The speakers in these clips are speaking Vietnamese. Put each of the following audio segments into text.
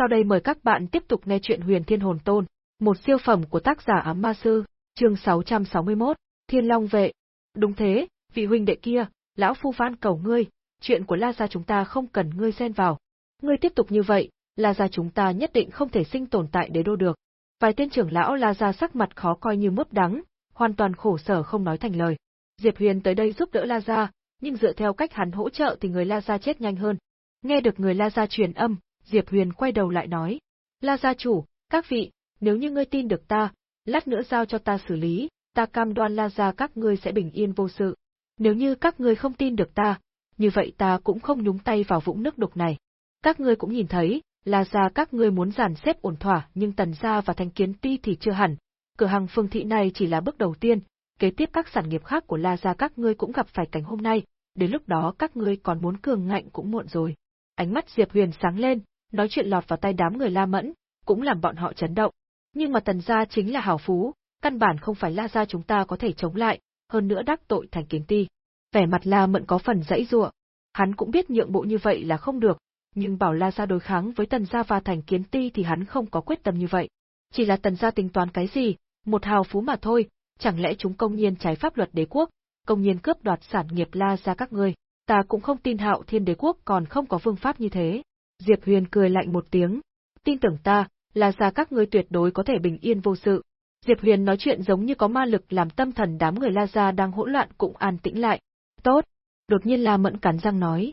Sau đây mời các bạn tiếp tục nghe chuyện Huyền Thiên Hồn Tôn, một siêu phẩm của tác giả Ám Ma Sư, chương 661, Thiên Long Vệ. Đúng thế, vị huynh đệ kia, lão phu van cầu ngươi, chuyện của La gia chúng ta không cần ngươi xen vào. Ngươi tiếp tục như vậy, La gia chúng ta nhất định không thể sinh tồn tại đế đô được. Vài tên trưởng lão La gia sắc mặt khó coi như mướp đắng, hoàn toàn khổ sở không nói thành lời. Diệp Huyền tới đây giúp đỡ La gia, nhưng dựa theo cách hắn hỗ trợ thì người La gia chết nhanh hơn. Nghe được người La gia truyền âm, Diệp Huyền quay đầu lại nói: "La gia chủ, các vị, nếu như ngươi tin được ta, lát nữa giao cho ta xử lý, ta cam đoan La gia các ngươi sẽ bình yên vô sự. Nếu như các ngươi không tin được ta, như vậy ta cũng không nhúng tay vào vũng nước đục này. Các ngươi cũng nhìn thấy, La gia các ngươi muốn giàn xếp ổn thỏa, nhưng Tần gia và Thanh Kiến Ti thì chưa hẳn. Cửa hàng phương thị này chỉ là bước đầu tiên, kế tiếp các sản nghiệp khác của La gia các ngươi cũng gặp phải cảnh hôm nay, đến lúc đó các ngươi còn muốn cường ngạnh cũng muộn rồi. Ánh mắt Diệp Huyền sáng lên, nói chuyện lọt vào tay đám người La Mẫn, cũng làm bọn họ chấn động. Nhưng mà Tần gia chính là hảo phú, căn bản không phải La gia chúng ta có thể chống lại, hơn nữa đắc tội thành kiến ti. Vẻ mặt La Mẫn có phần dãy dụa. Hắn cũng biết nhượng bộ như vậy là không được, nhưng bảo La gia đối kháng với Tần gia và thành kiến ti thì hắn không có quyết tâm như vậy. Chỉ là Tần gia tính toán cái gì, một hào phú mà thôi, chẳng lẽ chúng công nhiên trái pháp luật đế quốc, công nhiên cướp đoạt sản nghiệp La gia các ngươi, ta cũng không tin Hạo Thiên đế quốc còn không có phương pháp như thế. Diệp Huyền cười lạnh một tiếng, tin tưởng ta, La gia các ngươi tuyệt đối có thể bình yên vô sự. Diệp Huyền nói chuyện giống như có ma lực làm tâm thần đám người La gia đang hỗn loạn cũng an tĩnh lại. Tốt. Đột nhiên La Mẫn cắn răng nói.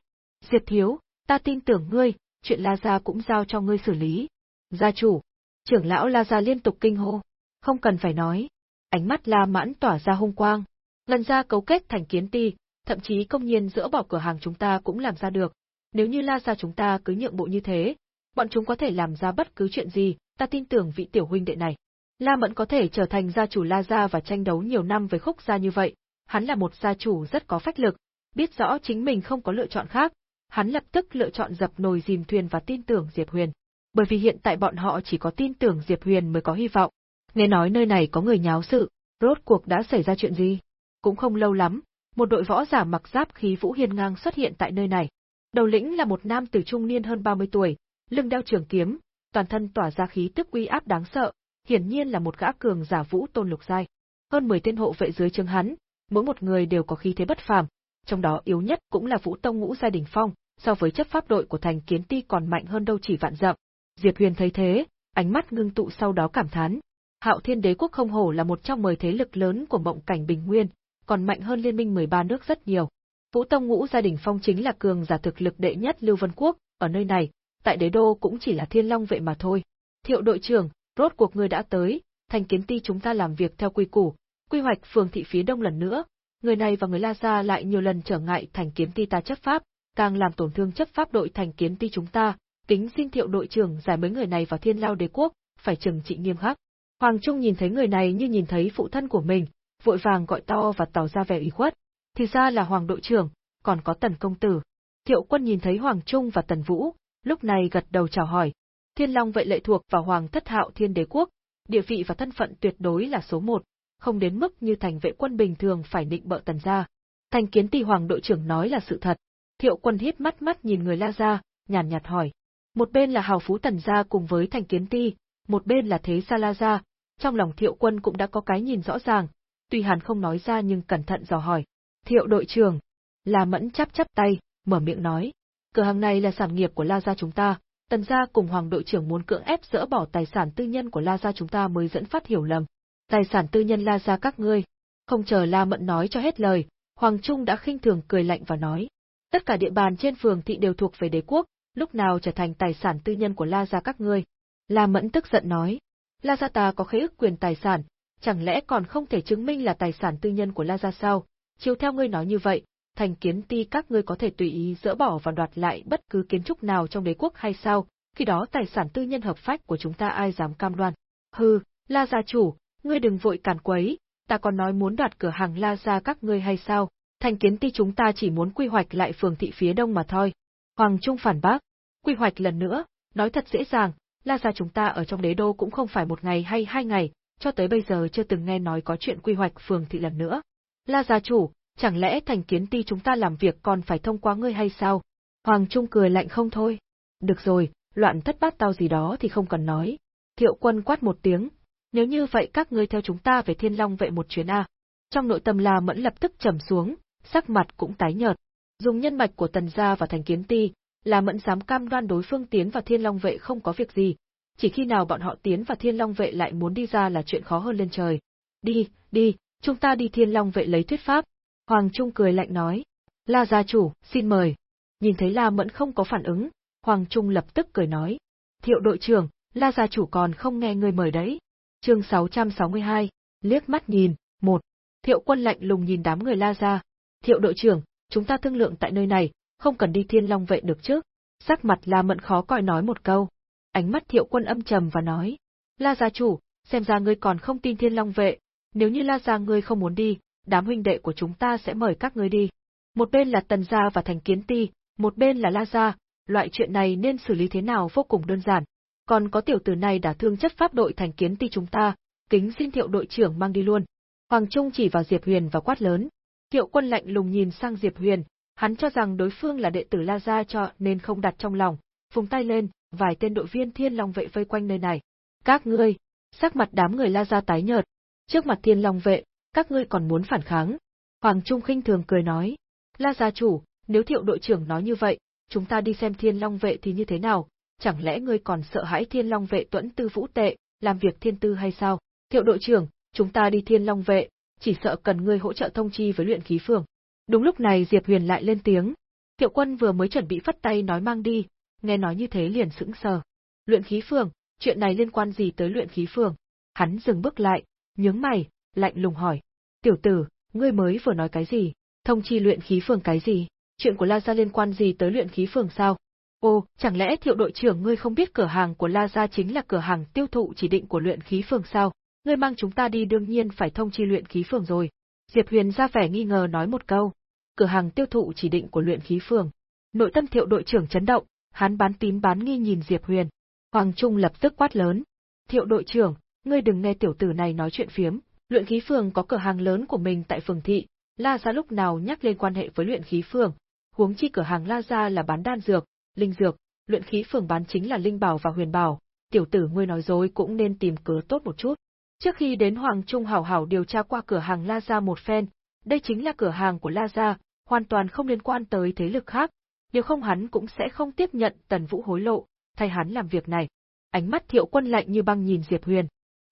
Diệp Thiếu, ta tin tưởng ngươi, chuyện La gia cũng giao cho ngươi xử lý. Gia chủ. Trưởng lão La gia liên tục kinh hô. Không cần phải nói. Ánh mắt La Mãn tỏa ra hung quang. Lần ra cấu kết thành kiến ti, thậm chí công nhiên dỡ bỏ cửa hàng chúng ta cũng làm ra được. Nếu như La gia chúng ta cứ nhượng bộ như thế, bọn chúng có thể làm ra bất cứ chuyện gì, ta tin tưởng vị tiểu huynh đệ này. La Mẫn có thể trở thành gia chủ La gia và tranh đấu nhiều năm với khúc gia như vậy, hắn là một gia chủ rất có phách lực, biết rõ chính mình không có lựa chọn khác, hắn lập tức lựa chọn dập nồi dìm thuyền và tin tưởng Diệp Huyền. Bởi vì hiện tại bọn họ chỉ có tin tưởng Diệp Huyền mới có hy vọng. Nghe nói nơi này có người nháo sự, rốt cuộc đã xảy ra chuyện gì? Cũng không lâu lắm, một đội võ giả mặc giáp khí vũ hiên ngang xuất hiện tại nơi này. Đầu lĩnh là một nam tử trung niên hơn 30 tuổi, lưng đeo trường kiếm, toàn thân tỏa ra khí tức uy áp đáng sợ, hiển nhiên là một gã cường giả vũ tôn lục giai. Hơn 10 tên hộ vệ dưới trướng hắn, mỗi một người đều có khí thế bất phàm, trong đó yếu nhất cũng là Vũ Tông ngũ gia đỉnh phong, so với chấp pháp đội của thành kiến ti còn mạnh hơn đâu chỉ vạn dặm. Diệp Huyền thấy thế, ánh mắt ngưng tụ sau đó cảm thán. Hạo Thiên Đế quốc không hổ là một trong mười thế lực lớn của mộng cảnh bình nguyên, còn mạnh hơn liên minh 13 nước rất nhiều. Vũ Tông ngũ gia đình phong chính là cường giả thực lực đệ nhất Lưu Vân Quốc, ở nơi này, tại đế đô cũng chỉ là thiên long vệ mà thôi. Thiệu đội trưởng, rốt cuộc người đã tới, thành kiến ti chúng ta làm việc theo quy củ, quy hoạch phường thị phía đông lần nữa, người này và người La Gia lại nhiều lần trở ngại thành kiến ti ta chấp pháp, càng làm tổn thương chấp pháp đội thành kiến ti chúng ta, kính xin thiệu đội trưởng giải mấy người này vào thiên lao đế quốc, phải trừng trị nghiêm khắc. Hoàng Trung nhìn thấy người này như nhìn thấy phụ thân của mình, vội vàng gọi to và tỏ ra vẻ ủy khuất. Thì ra là Hoàng đội trưởng, còn có Tần công tử. Thiệu quân nhìn thấy Hoàng Trung và Tần Vũ, lúc này gật đầu chào hỏi. Thiên Long vậy lệ thuộc vào Hoàng thất hạo thiên đế quốc, địa vị và thân phận tuyệt đối là số một, không đến mức như thành vệ quân bình thường phải định bợ tần gia. Thành kiến tỷ Hoàng đội trưởng nói là sự thật. Thiệu quân hít mắt mắt nhìn người la gia, nhàn nhạt hỏi. Một bên là hào phú tần gia cùng với thành kiến ti, một bên là thế gia la gia, trong lòng thiệu quân cũng đã có cái nhìn rõ ràng, tuy hắn không nói ra nhưng cẩn thận dò hỏi. Thiệu đội trưởng, La Mẫn chắp chắp tay, mở miệng nói. Cửa hàng này là sản nghiệp của La Gia chúng ta, tần gia cùng Hoàng đội trưởng muốn cưỡng ép dỡ bỏ tài sản tư nhân của La Gia chúng ta mới dẫn phát hiểu lầm. Tài sản tư nhân La Gia các ngươi. Không chờ La Mẫn nói cho hết lời, Hoàng Trung đã khinh thường cười lạnh và nói. Tất cả địa bàn trên phường thị đều thuộc về đế quốc, lúc nào trở thành tài sản tư nhân của La Gia các ngươi. La Mẫn tức giận nói. La Gia ta có khế ước quyền tài sản, chẳng lẽ còn không thể chứng minh là tài sản tư nhân của La Gia sao? Chiếu theo ngươi nói như vậy, thành kiến ti các ngươi có thể tùy ý dỡ bỏ và đoạt lại bất cứ kiến trúc nào trong đế quốc hay sao? Khi đó tài sản tư nhân hợp pháp của chúng ta ai dám cam đoan? Hừ, La gia chủ, ngươi đừng vội cản quấy, ta còn nói muốn đoạt cửa hàng La gia các ngươi hay sao? Thành kiến ti chúng ta chỉ muốn quy hoạch lại phường thị phía đông mà thôi. Hoàng Trung phản bác, quy hoạch lần nữa, nói thật dễ dàng, La gia chúng ta ở trong đế đô cũng không phải một ngày hay hai ngày, cho tới bây giờ chưa từng nghe nói có chuyện quy hoạch phường thị lần nữa. La gia chủ, chẳng lẽ thành kiến ti chúng ta làm việc còn phải thông qua ngươi hay sao? Hoàng Trung cười lạnh không thôi. Được rồi, loạn thất bát tao gì đó thì không cần nói. Thiệu quân quát một tiếng, nếu như vậy các ngươi theo chúng ta về Thiên Long vệ một chuyến a. Trong nội tâm La Mẫn lập tức trầm xuống, sắc mặt cũng tái nhợt. Dùng nhân mạch của Tần gia và Thành Kiến Ti, La Mẫn dám cam đoan đối phương tiến vào Thiên Long vệ không có việc gì, chỉ khi nào bọn họ tiến vào Thiên Long vệ lại muốn đi ra là chuyện khó hơn lên trời. Đi, đi, chúng ta đi Thiên Long vệ lấy thuyết pháp. Hoàng Trung cười lạnh nói. La gia chủ, xin mời. Nhìn thấy La Mẫn không có phản ứng, Hoàng Trung lập tức cười nói. Thiệu đội trưởng, La gia chủ còn không nghe người mời đấy. Chương 662, liếc mắt nhìn, một. Thiệu quân lạnh lùng nhìn đám người La gia. Thiệu đội trưởng, chúng ta thương lượng tại nơi này, không cần đi Thiên Long vệ được chứ? Sắc mặt La Mẫn khó coi nói một câu. Ánh mắt Thiệu quân âm trầm và nói. La gia chủ, xem ra ngươi còn không tin Thiên Long vệ, nếu như La gia ngươi không muốn đi, đám huynh đệ của chúng ta sẽ mời các ngươi đi. Một bên là Tần gia và Thành Kiến Ti, một bên là La gia, loại chuyện này nên xử lý thế nào vô cùng đơn giản. Còn có tiểu tử này đã thương chất pháp đội Thành Kiến Ti chúng ta, kính xin Thiệu đội trưởng mang đi luôn. Hoàng Trung chỉ vào Diệp Huyền và quát lớn. Thiệu quân lạnh lùng nhìn sang Diệp Huyền, hắn cho rằng đối phương là đệ tử La gia cho nên không đặt trong lòng, Vùng tay lên, vài tên đội viên Thiên Long vệ vây quanh nơi này. Các ngươi, sắc mặt đám người La gia tái nhợt, trước mặt Thiên Long vệ, các ngươi còn muốn phản kháng. Hoàng Trung khinh thường cười nói, La gia chủ, nếu thiệu đội trưởng nói như vậy, chúng ta đi xem Thiên Long vệ thì như thế nào, chẳng lẽ ngươi còn sợ hãi Thiên Long vệ tuẫn tư vũ tệ, làm việc thiên tư hay sao? Thiệu đội trưởng, chúng ta đi Thiên Long vệ, chỉ sợ cần ngươi hỗ trợ thông chi với luyện khí phường. Đúng lúc này Diệp Huyền lại lên tiếng. Thiệu quân vừa mới chuẩn bị phất tay nói mang đi, nghe nói như thế liền sững sờ. Luyện khí phường, chuyện này liên quan gì tới luyện khí phường? Hắn dừng bước lại, nhướng mày, lạnh lùng hỏi. Tiểu tử, ngươi mới vừa nói cái gì? Thông chi luyện khí phường cái gì? Chuyện của La Gia liên quan gì tới luyện khí phường sao? Ô, chẳng lẽ thiệu đội trưởng ngươi không biết cửa hàng của La Gia chính là cửa hàng tiêu thụ chỉ định của luyện khí phường sao? Ngươi mang chúng ta đi đương nhiên phải thông chi luyện khí phường rồi. Diệp Huyền ra vẻ nghi ngờ nói một câu. Cửa hàng tiêu thụ chỉ định của luyện khí phường. Nội tâm thiệu đội trưởng chấn động, hắn bán tín bán nghi nhìn Diệp Huyền. Hoàng Trung lập tức quát lớn. Thiệu đội trưởng, ngươi đừng nghe tiểu tử này nói chuyện phiếm, luyện khí phường có cửa hàng lớn của mình tại phường thị, La Gia lúc nào nhắc lên quan hệ với luyện khí phường, huống chi cửa hàng La Gia là bán đan dược, linh dược, luyện khí phường bán chính là linh bảo và huyền bảo, tiểu tử ngươi nói dối cũng nên tìm cớ tốt một chút. Trước khi đến Hoàng Trung hảo hảo điều tra qua cửa hàng La Gia một phen, đây chính là cửa hàng của La Gia, hoàn toàn không liên quan tới thế lực khác, nếu không hắn cũng sẽ không tiếp nhận Tần Vũ hối lộ, thay hắn làm việc này. Ánh mắt Thiệu Quân lạnh như băng nhìn Diệp Huyền.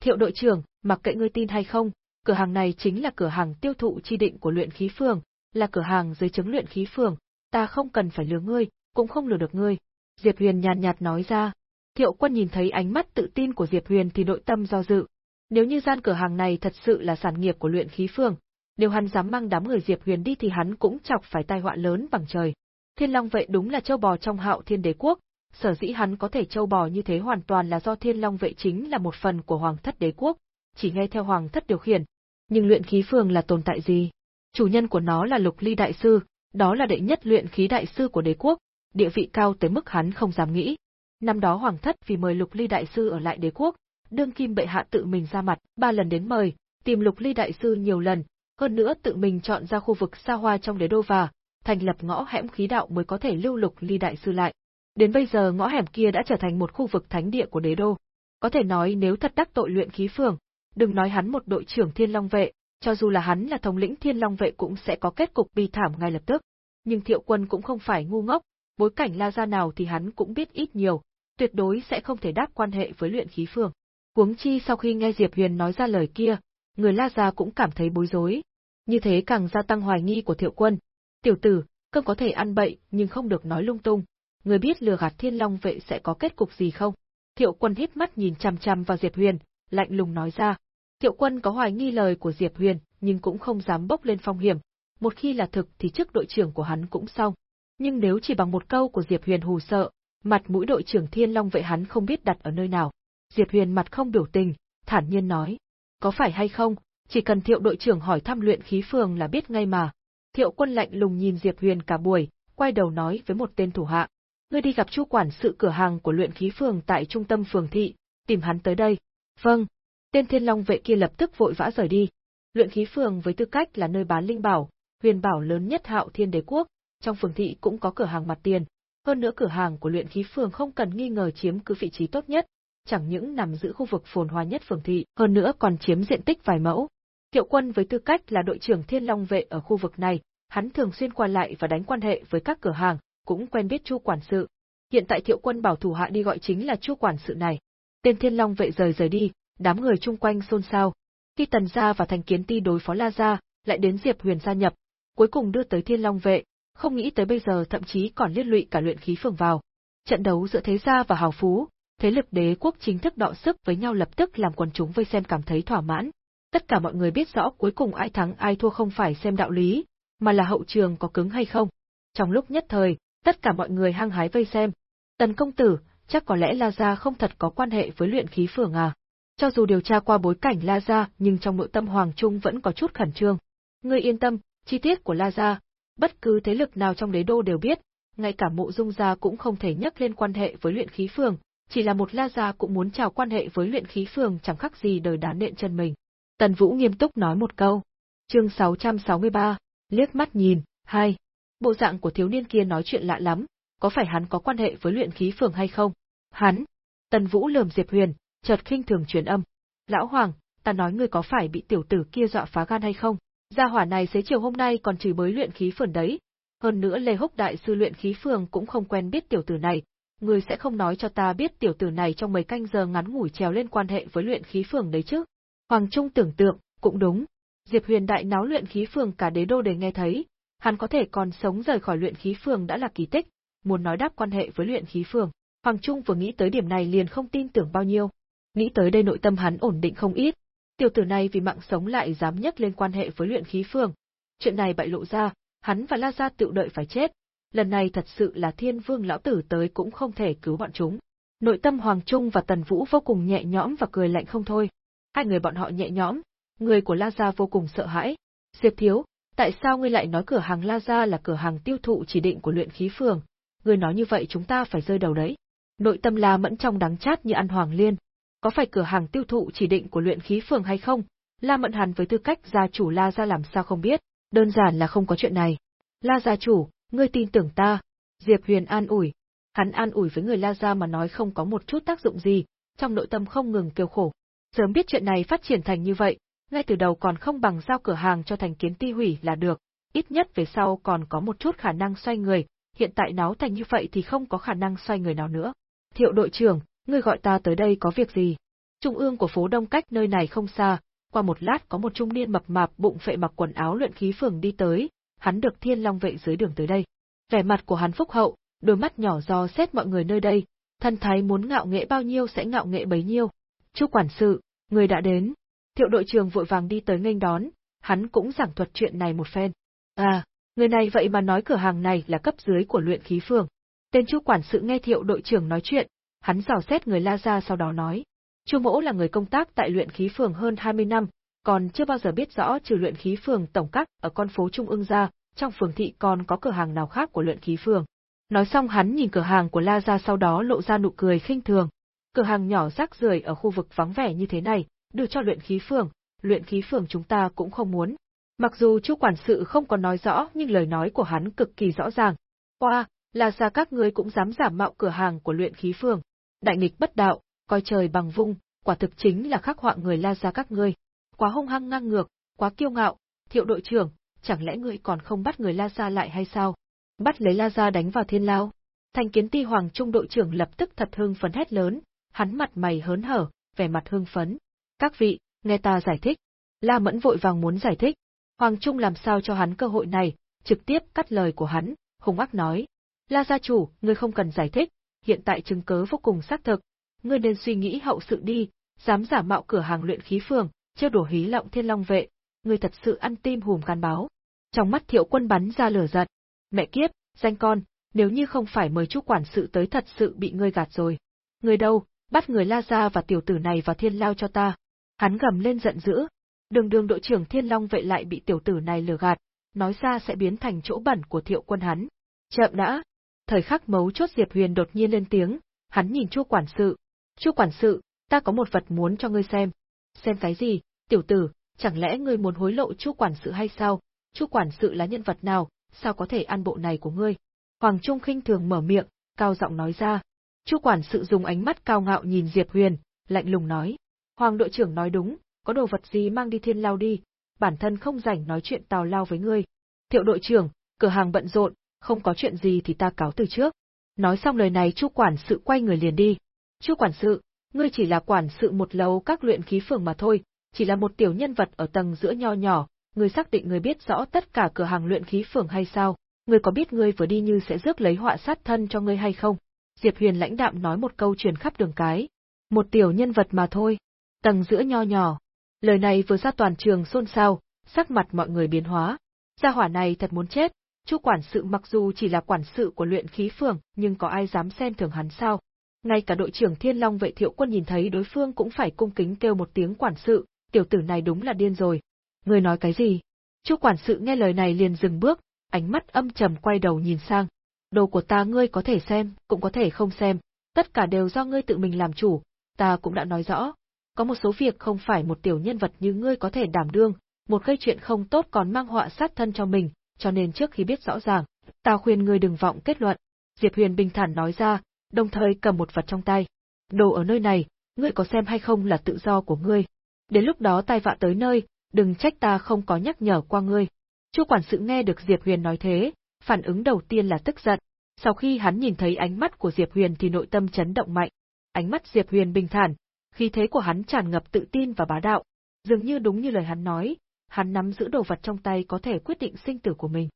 Thiệu đội trưởng, mặc kệ ngươi tin hay không, cửa hàng này chính là cửa hàng tiêu thụ chi định của luyện khí phường, là cửa hàng dưới chứng luyện khí phường, ta không cần phải lừa ngươi, cũng không lừa được ngươi. Diệp Huyền nhàn nhạt nói ra. Thiệu Quân nhìn thấy ánh mắt tự tin của Diệp Huyền thì nội tâm do dự. Nếu như gian cửa hàng này thật sự là sản nghiệp của luyện khí phường, nếu hắn dám mang đám người Diệp Huyền đi thì hắn cũng chọc phải tai họa lớn bằng trời. Thiên Long vậy đúng là châu bò trong hạo thiên đế quốc, sở dĩ hắn có thể châu bò như thế hoàn toàn là do Thiên Long vệ chính là một phần của Hoàng thất đế quốc, chỉ nghe theo Hoàng thất điều khiển. Nhưng luyện khí phường là tồn tại gì? Chủ nhân của nó là Lục Ly đại sư, đó là đệ nhất luyện khí đại sư của đế quốc, địa vị cao tới mức hắn không dám nghĩ. Năm đó Hoàng thất vì mời Lục Ly đại sư ở lại đế quốc, đương kim bệ hạ tự mình ra mặt, ba lần đến mời, tìm Lục Ly đại sư nhiều lần, hơn nữa tự mình chọn ra khu vực xa hoa trong đế đô và thành lập ngõ hẻm khí đạo mới có thể lưu Lục Ly đại sư lại. Đến bây giờ ngõ hẻm kia đã trở thành một khu vực thánh địa của đế đô. Có thể nói nếu thật đắc tội luyện khí phường, đừng nói hắn một đội trưởng Thiên Long vệ, cho dù là hắn là thống lĩnh Thiên Long vệ cũng sẽ có kết cục bi thảm ngay lập tức. Nhưng Thiệu Quân cũng không phải ngu ngốc, bối cảnh La gia nào thì hắn cũng biết ít nhiều, tuyệt đối sẽ không thể đáp quan hệ với luyện khí phường. Huống chi sau khi nghe Diệp Huyền nói ra lời kia, người La gia cũng cảm thấy bối rối. Như thế càng gia tăng hoài nghi của Thiệu Quân. Tiểu tử, cơm có thể ăn bậy nhưng không được nói lung tung. Người biết lừa gạt Thiên Long vệ sẽ có kết cục gì không? Thiệu Quân híp mắt nhìn chằm chằm vào Diệp Huyền, lạnh lùng nói ra. Thiệu Quân có hoài nghi lời của Diệp Huyền, nhưng cũng không dám bốc lên phong hiểm. Một khi là thực thì chức đội trưởng của hắn cũng xong. Nhưng nếu chỉ bằng một câu của Diệp Huyền hù sợ, mặt mũi đội trưởng Thiên Long vệ hắn không biết đặt ở nơi nào. Diệp Huyền mặt không biểu tình, thản nhiên nói. Có phải hay không, chỉ cần thiệu đội trưởng hỏi thăm luyện khí phường là biết ngay mà. Thiệu quân lạnh lùng nhìn Diệp Huyền cả buổi, quay đầu nói với một tên thủ hạ. Ngươi đi gặp chu quản sự cửa hàng của luyện khí phường tại trung tâm phường thị, tìm hắn tới đây. Vâng. Tên thiên long vệ kia lập tức vội vã rời đi. Luyện khí phường với tư cách là nơi bán linh bảo, huyền bảo lớn nhất hạo thiên đế quốc, trong phường thị cũng có cửa hàng mặt tiền. Hơn nữa cửa hàng của luyện khí phường không cần nghi ngờ chiếm cứ vị trí tốt nhất, chẳng những nằm giữ khu vực phồn hoa nhất phường thị, hơn nữa còn chiếm diện tích vài mẫu. Thiệu Quân với tư cách là đội trưởng Thiên Long vệ ở khu vực này, hắn thường xuyên qua lại và đánh quan hệ với các cửa hàng, cũng quen biết Chu quản sự. Hiện tại Thiệu Quân bảo thủ hạ đi gọi chính là Chu quản sự này. Tên Thiên Long vệ rời rời đi, đám người chung quanh xôn xao. Khi Tần gia và Thành Kiến Ti đối phó La gia, lại đến Diệp Huyền gia nhập, cuối cùng đưa tới Thiên Long vệ, không nghĩ tới bây giờ thậm chí còn liên lụy cả luyện khí phường vào. Trận đấu giữa thế gia và hào phú, thế lực đế quốc chính thức đọ sức với nhau lập tức làm quần chúng vây xem cảm thấy thỏa mãn. Tất cả mọi người biết rõ cuối cùng ai thắng ai thua không phải xem đạo lý, mà là hậu trường có cứng hay không. Trong lúc nhất thời, tất cả mọi người hăng hái vây xem. Tần công tử, chắc có lẽ La Gia không thật có quan hệ với luyện khí phường à. Cho dù điều tra qua bối cảnh La Gia nhưng trong nội tâm Hoàng Trung vẫn có chút khẩn trương. Ngươi yên tâm, chi tiết của La Gia, bất cứ thế lực nào trong đế đô đều biết, ngay cả mộ dung gia cũng không thể nhắc lên quan hệ với luyện khí phường, chỉ là một La Gia cũng muốn chào quan hệ với luyện khí phường chẳng khác gì đời đá nện chân mình. Tần Vũ nghiêm túc nói một câu. Chương 663, liếc mắt nhìn, hai. Bộ dạng của thiếu niên kia nói chuyện lạ lắm, có phải hắn có quan hệ với luyện khí phường hay không? Hắn. Tần Vũ lườm Diệp Huyền, chợt khinh thường truyền âm. Lão Hoàng, ta nói ngươi có phải bị tiểu tử kia dọa phá gan hay không? Gia hỏa này xế chiều hôm nay còn chửi bới luyện khí phường đấy. Hơn nữa Lê Húc đại sư luyện khí phường cũng không quen biết tiểu tử này, ngươi sẽ không nói cho ta biết tiểu tử này trong mấy canh giờ ngắn ngủi trèo lên quan hệ với luyện khí phường đấy chứ? Hoàng Trung tưởng tượng, cũng đúng. Diệp Huyền đại náo luyện khí phường cả đế đô đều nghe thấy, hắn có thể còn sống rời khỏi luyện khí phường đã là kỳ tích, muốn nói đáp quan hệ với luyện khí phường. Hoàng Trung vừa nghĩ tới điểm này liền không tin tưởng bao nhiêu. Nghĩ tới đây nội tâm hắn ổn định không ít. Tiểu tử này vì mạng sống lại dám nhắc lên quan hệ với luyện khí phường. Chuyện này bại lộ ra, hắn và La Gia tự đợi phải chết. Lần này thật sự là thiên vương lão tử tới cũng không thể cứu bọn chúng. Nội tâm Hoàng Trung và Tần Vũ vô cùng nhẹ nhõm và cười lạnh không thôi. Hai người bọn họ nhẹ nhõm, người của La Gia vô cùng sợ hãi. Diệp Thiếu, tại sao ngươi lại nói cửa hàng La Gia là cửa hàng tiêu thụ chỉ định của luyện khí phường? Ngươi nói như vậy chúng ta phải rơi đầu đấy. Nội tâm La Mẫn trong đắng chát như ăn hoàng liên. Có phải cửa hàng tiêu thụ chỉ định của luyện khí phường hay không? La Mẫn Hàn với tư cách gia chủ La Gia làm sao không biết, đơn giản là không có chuyện này. La gia chủ, ngươi tin tưởng ta. Diệp Huyền an ủi. Hắn an ủi với người La Gia mà nói không có một chút tác dụng gì, trong nội tâm không ngừng kêu khổ. Sớm biết chuyện này phát triển thành như vậy, ngay từ đầu còn không bằng giao cửa hàng cho thành kiến ti hủy là được, ít nhất về sau còn có một chút khả năng xoay người, hiện tại náo thành như vậy thì không có khả năng xoay người nào nữa. Thiệu đội trưởng, ngươi gọi ta tới đây có việc gì? Trung ương của phố Đông cách nơi này không xa, qua một lát có một trung niên mập mạp bụng phệ mặc quần áo luyện khí phường đi tới, hắn được thiên long vệ dưới đường tới đây. Vẻ mặt của hắn phúc hậu, đôi mắt nhỏ do xét mọi người nơi đây, thân thái muốn ngạo nghệ bao nhiêu sẽ ngạo nghệ bấy nhiêu. Chu quản sự, người đã đến. Thiệu đội trưởng vội vàng đi tới nghênh đón, hắn cũng giảng thuật chuyện này một phen. À, người này vậy mà nói cửa hàng này là cấp dưới của luyện khí phường. Tên chu quản sự nghe thiệu đội trưởng nói chuyện, hắn dò xét người la ra sau đó nói. Chu mỗ là người công tác tại luyện khí phường hơn 20 năm, còn chưa bao giờ biết rõ trừ luyện khí phường tổng các ở con phố Trung ương ra, trong phường thị còn có cửa hàng nào khác của luyện khí phường. Nói xong hắn nhìn cửa hàng của La Gia sau đó lộ ra nụ cười khinh thường. Cửa hàng nhỏ rác rưởi ở khu vực vắng vẻ như thế này, đưa cho luyện khí phường, luyện khí phường chúng ta cũng không muốn. Mặc dù chu quản sự không có nói rõ nhưng lời nói của hắn cực kỳ rõ ràng. Qua, là ra các ngươi cũng dám giả mạo cửa hàng của luyện khí phường. Đại nghịch bất đạo, coi trời bằng vung, quả thực chính là khắc họa người la ra các ngươi. Quá hung hăng ngang ngược, quá kiêu ngạo, thiệu đội trưởng, chẳng lẽ ngươi còn không bắt người la ra lại hay sao? Bắt lấy la ra đánh vào thiên lao. Thành kiến ti hoàng trung đội trưởng lập tức thật hưng phấn hét lớn, hắn mặt mày hớn hở, vẻ mặt hưng phấn. Các vị, nghe ta giải thích. La Mẫn vội vàng muốn giải thích. Hoàng Trung làm sao cho hắn cơ hội này, trực tiếp cắt lời của hắn, hung ác nói. La gia chủ, ngươi không cần giải thích, hiện tại chứng cớ vô cùng xác thực. Ngươi nên suy nghĩ hậu sự đi, dám giả mạo cửa hàng luyện khí phường, trêu đùa hí lộng thiên long vệ, ngươi thật sự ăn tim hùm gan báo. Trong mắt thiệu quân bắn ra lửa giận. Mẹ kiếp, danh con, nếu như không phải mời chú quản sự tới thật sự bị ngươi gạt rồi. Người đâu, bắt người La Gia và tiểu tử này vào thiên lao cho ta. Hắn gầm lên giận dữ. Đường đường đội trưởng thiên long vệ lại bị tiểu tử này lừa gạt, nói ra sẽ biến thành chỗ bẩn của thiệu quân hắn. Chậm đã. Thời khắc mấu chốt Diệp Huyền đột nhiên lên tiếng, hắn nhìn chu quản sự. Chu quản sự, ta có một vật muốn cho ngươi xem. Xem cái gì, tiểu tử, chẳng lẽ ngươi muốn hối lộ chu quản sự hay sao? Chu quản sự là nhân vật nào, sao có thể ăn bộ này của ngươi? Hoàng Trung khinh thường mở miệng, cao giọng nói ra. Chu quản sự dùng ánh mắt cao ngạo nhìn Diệp Huyền, lạnh lùng nói. Hoàng đội trưởng nói đúng, có đồ vật gì mang đi thiên lao đi, bản thân không rảnh nói chuyện tào lao với ngươi. Thiệu đội trưởng, cửa hàng bận rộn, không có chuyện gì thì ta cáo từ trước. Nói xong lời này Chu quản sự quay người liền đi. Chu quản sự, ngươi chỉ là quản sự một lầu các luyện khí phường mà thôi, chỉ là một tiểu nhân vật ở tầng giữa nho nhỏ, ngươi xác định ngươi biết rõ tất cả cửa hàng luyện khí phường hay sao? Ngươi có biết ngươi vừa đi như sẽ rước lấy họa sát thân cho ngươi hay không? Diệp Huyền lãnh đạm nói một câu truyền khắp đường cái. Một tiểu nhân vật mà thôi. Tầng giữa nho nhỏ. Lời này vừa ra toàn trường xôn xao, sắc mặt mọi người biến hóa. Gia hỏa này thật muốn chết, Chu quản sự mặc dù chỉ là quản sự của luyện khí phường, nhưng có ai dám xem thường hắn sao? Ngay cả đội trưởng Thiên Long vệ thiệu quân nhìn thấy đối phương cũng phải cung kính kêu một tiếng quản sự, tiểu tử này đúng là điên rồi. Người nói cái gì? Chu quản sự nghe lời này liền dừng bước, ánh mắt âm trầm quay đầu nhìn sang. Đồ của ta ngươi có thể xem, cũng có thể không xem, tất cả đều do ngươi tự mình làm chủ, ta cũng đã nói rõ. Có một số việc không phải một tiểu nhân vật như ngươi có thể đảm đương, một gây chuyện không tốt còn mang họa sát thân cho mình, cho nên trước khi biết rõ ràng, ta khuyên ngươi đừng vọng kết luận. Diệp Huyền bình thản nói ra, đồng thời cầm một vật trong tay. Đồ ở nơi này, ngươi có xem hay không là tự do của ngươi. Đến lúc đó tai vạ tới nơi, đừng trách ta không có nhắc nhở qua ngươi. Chu quản sự nghe được Diệp Huyền nói thế, phản ứng đầu tiên là tức giận. Sau khi hắn nhìn thấy ánh mắt của Diệp Huyền thì nội tâm chấn động mạnh. Ánh mắt Diệp Huyền bình thản, khí thế của hắn tràn ngập tự tin và bá đạo. Dường như đúng như lời hắn nói, hắn nắm giữ đồ vật trong tay có thể quyết định sinh tử của mình.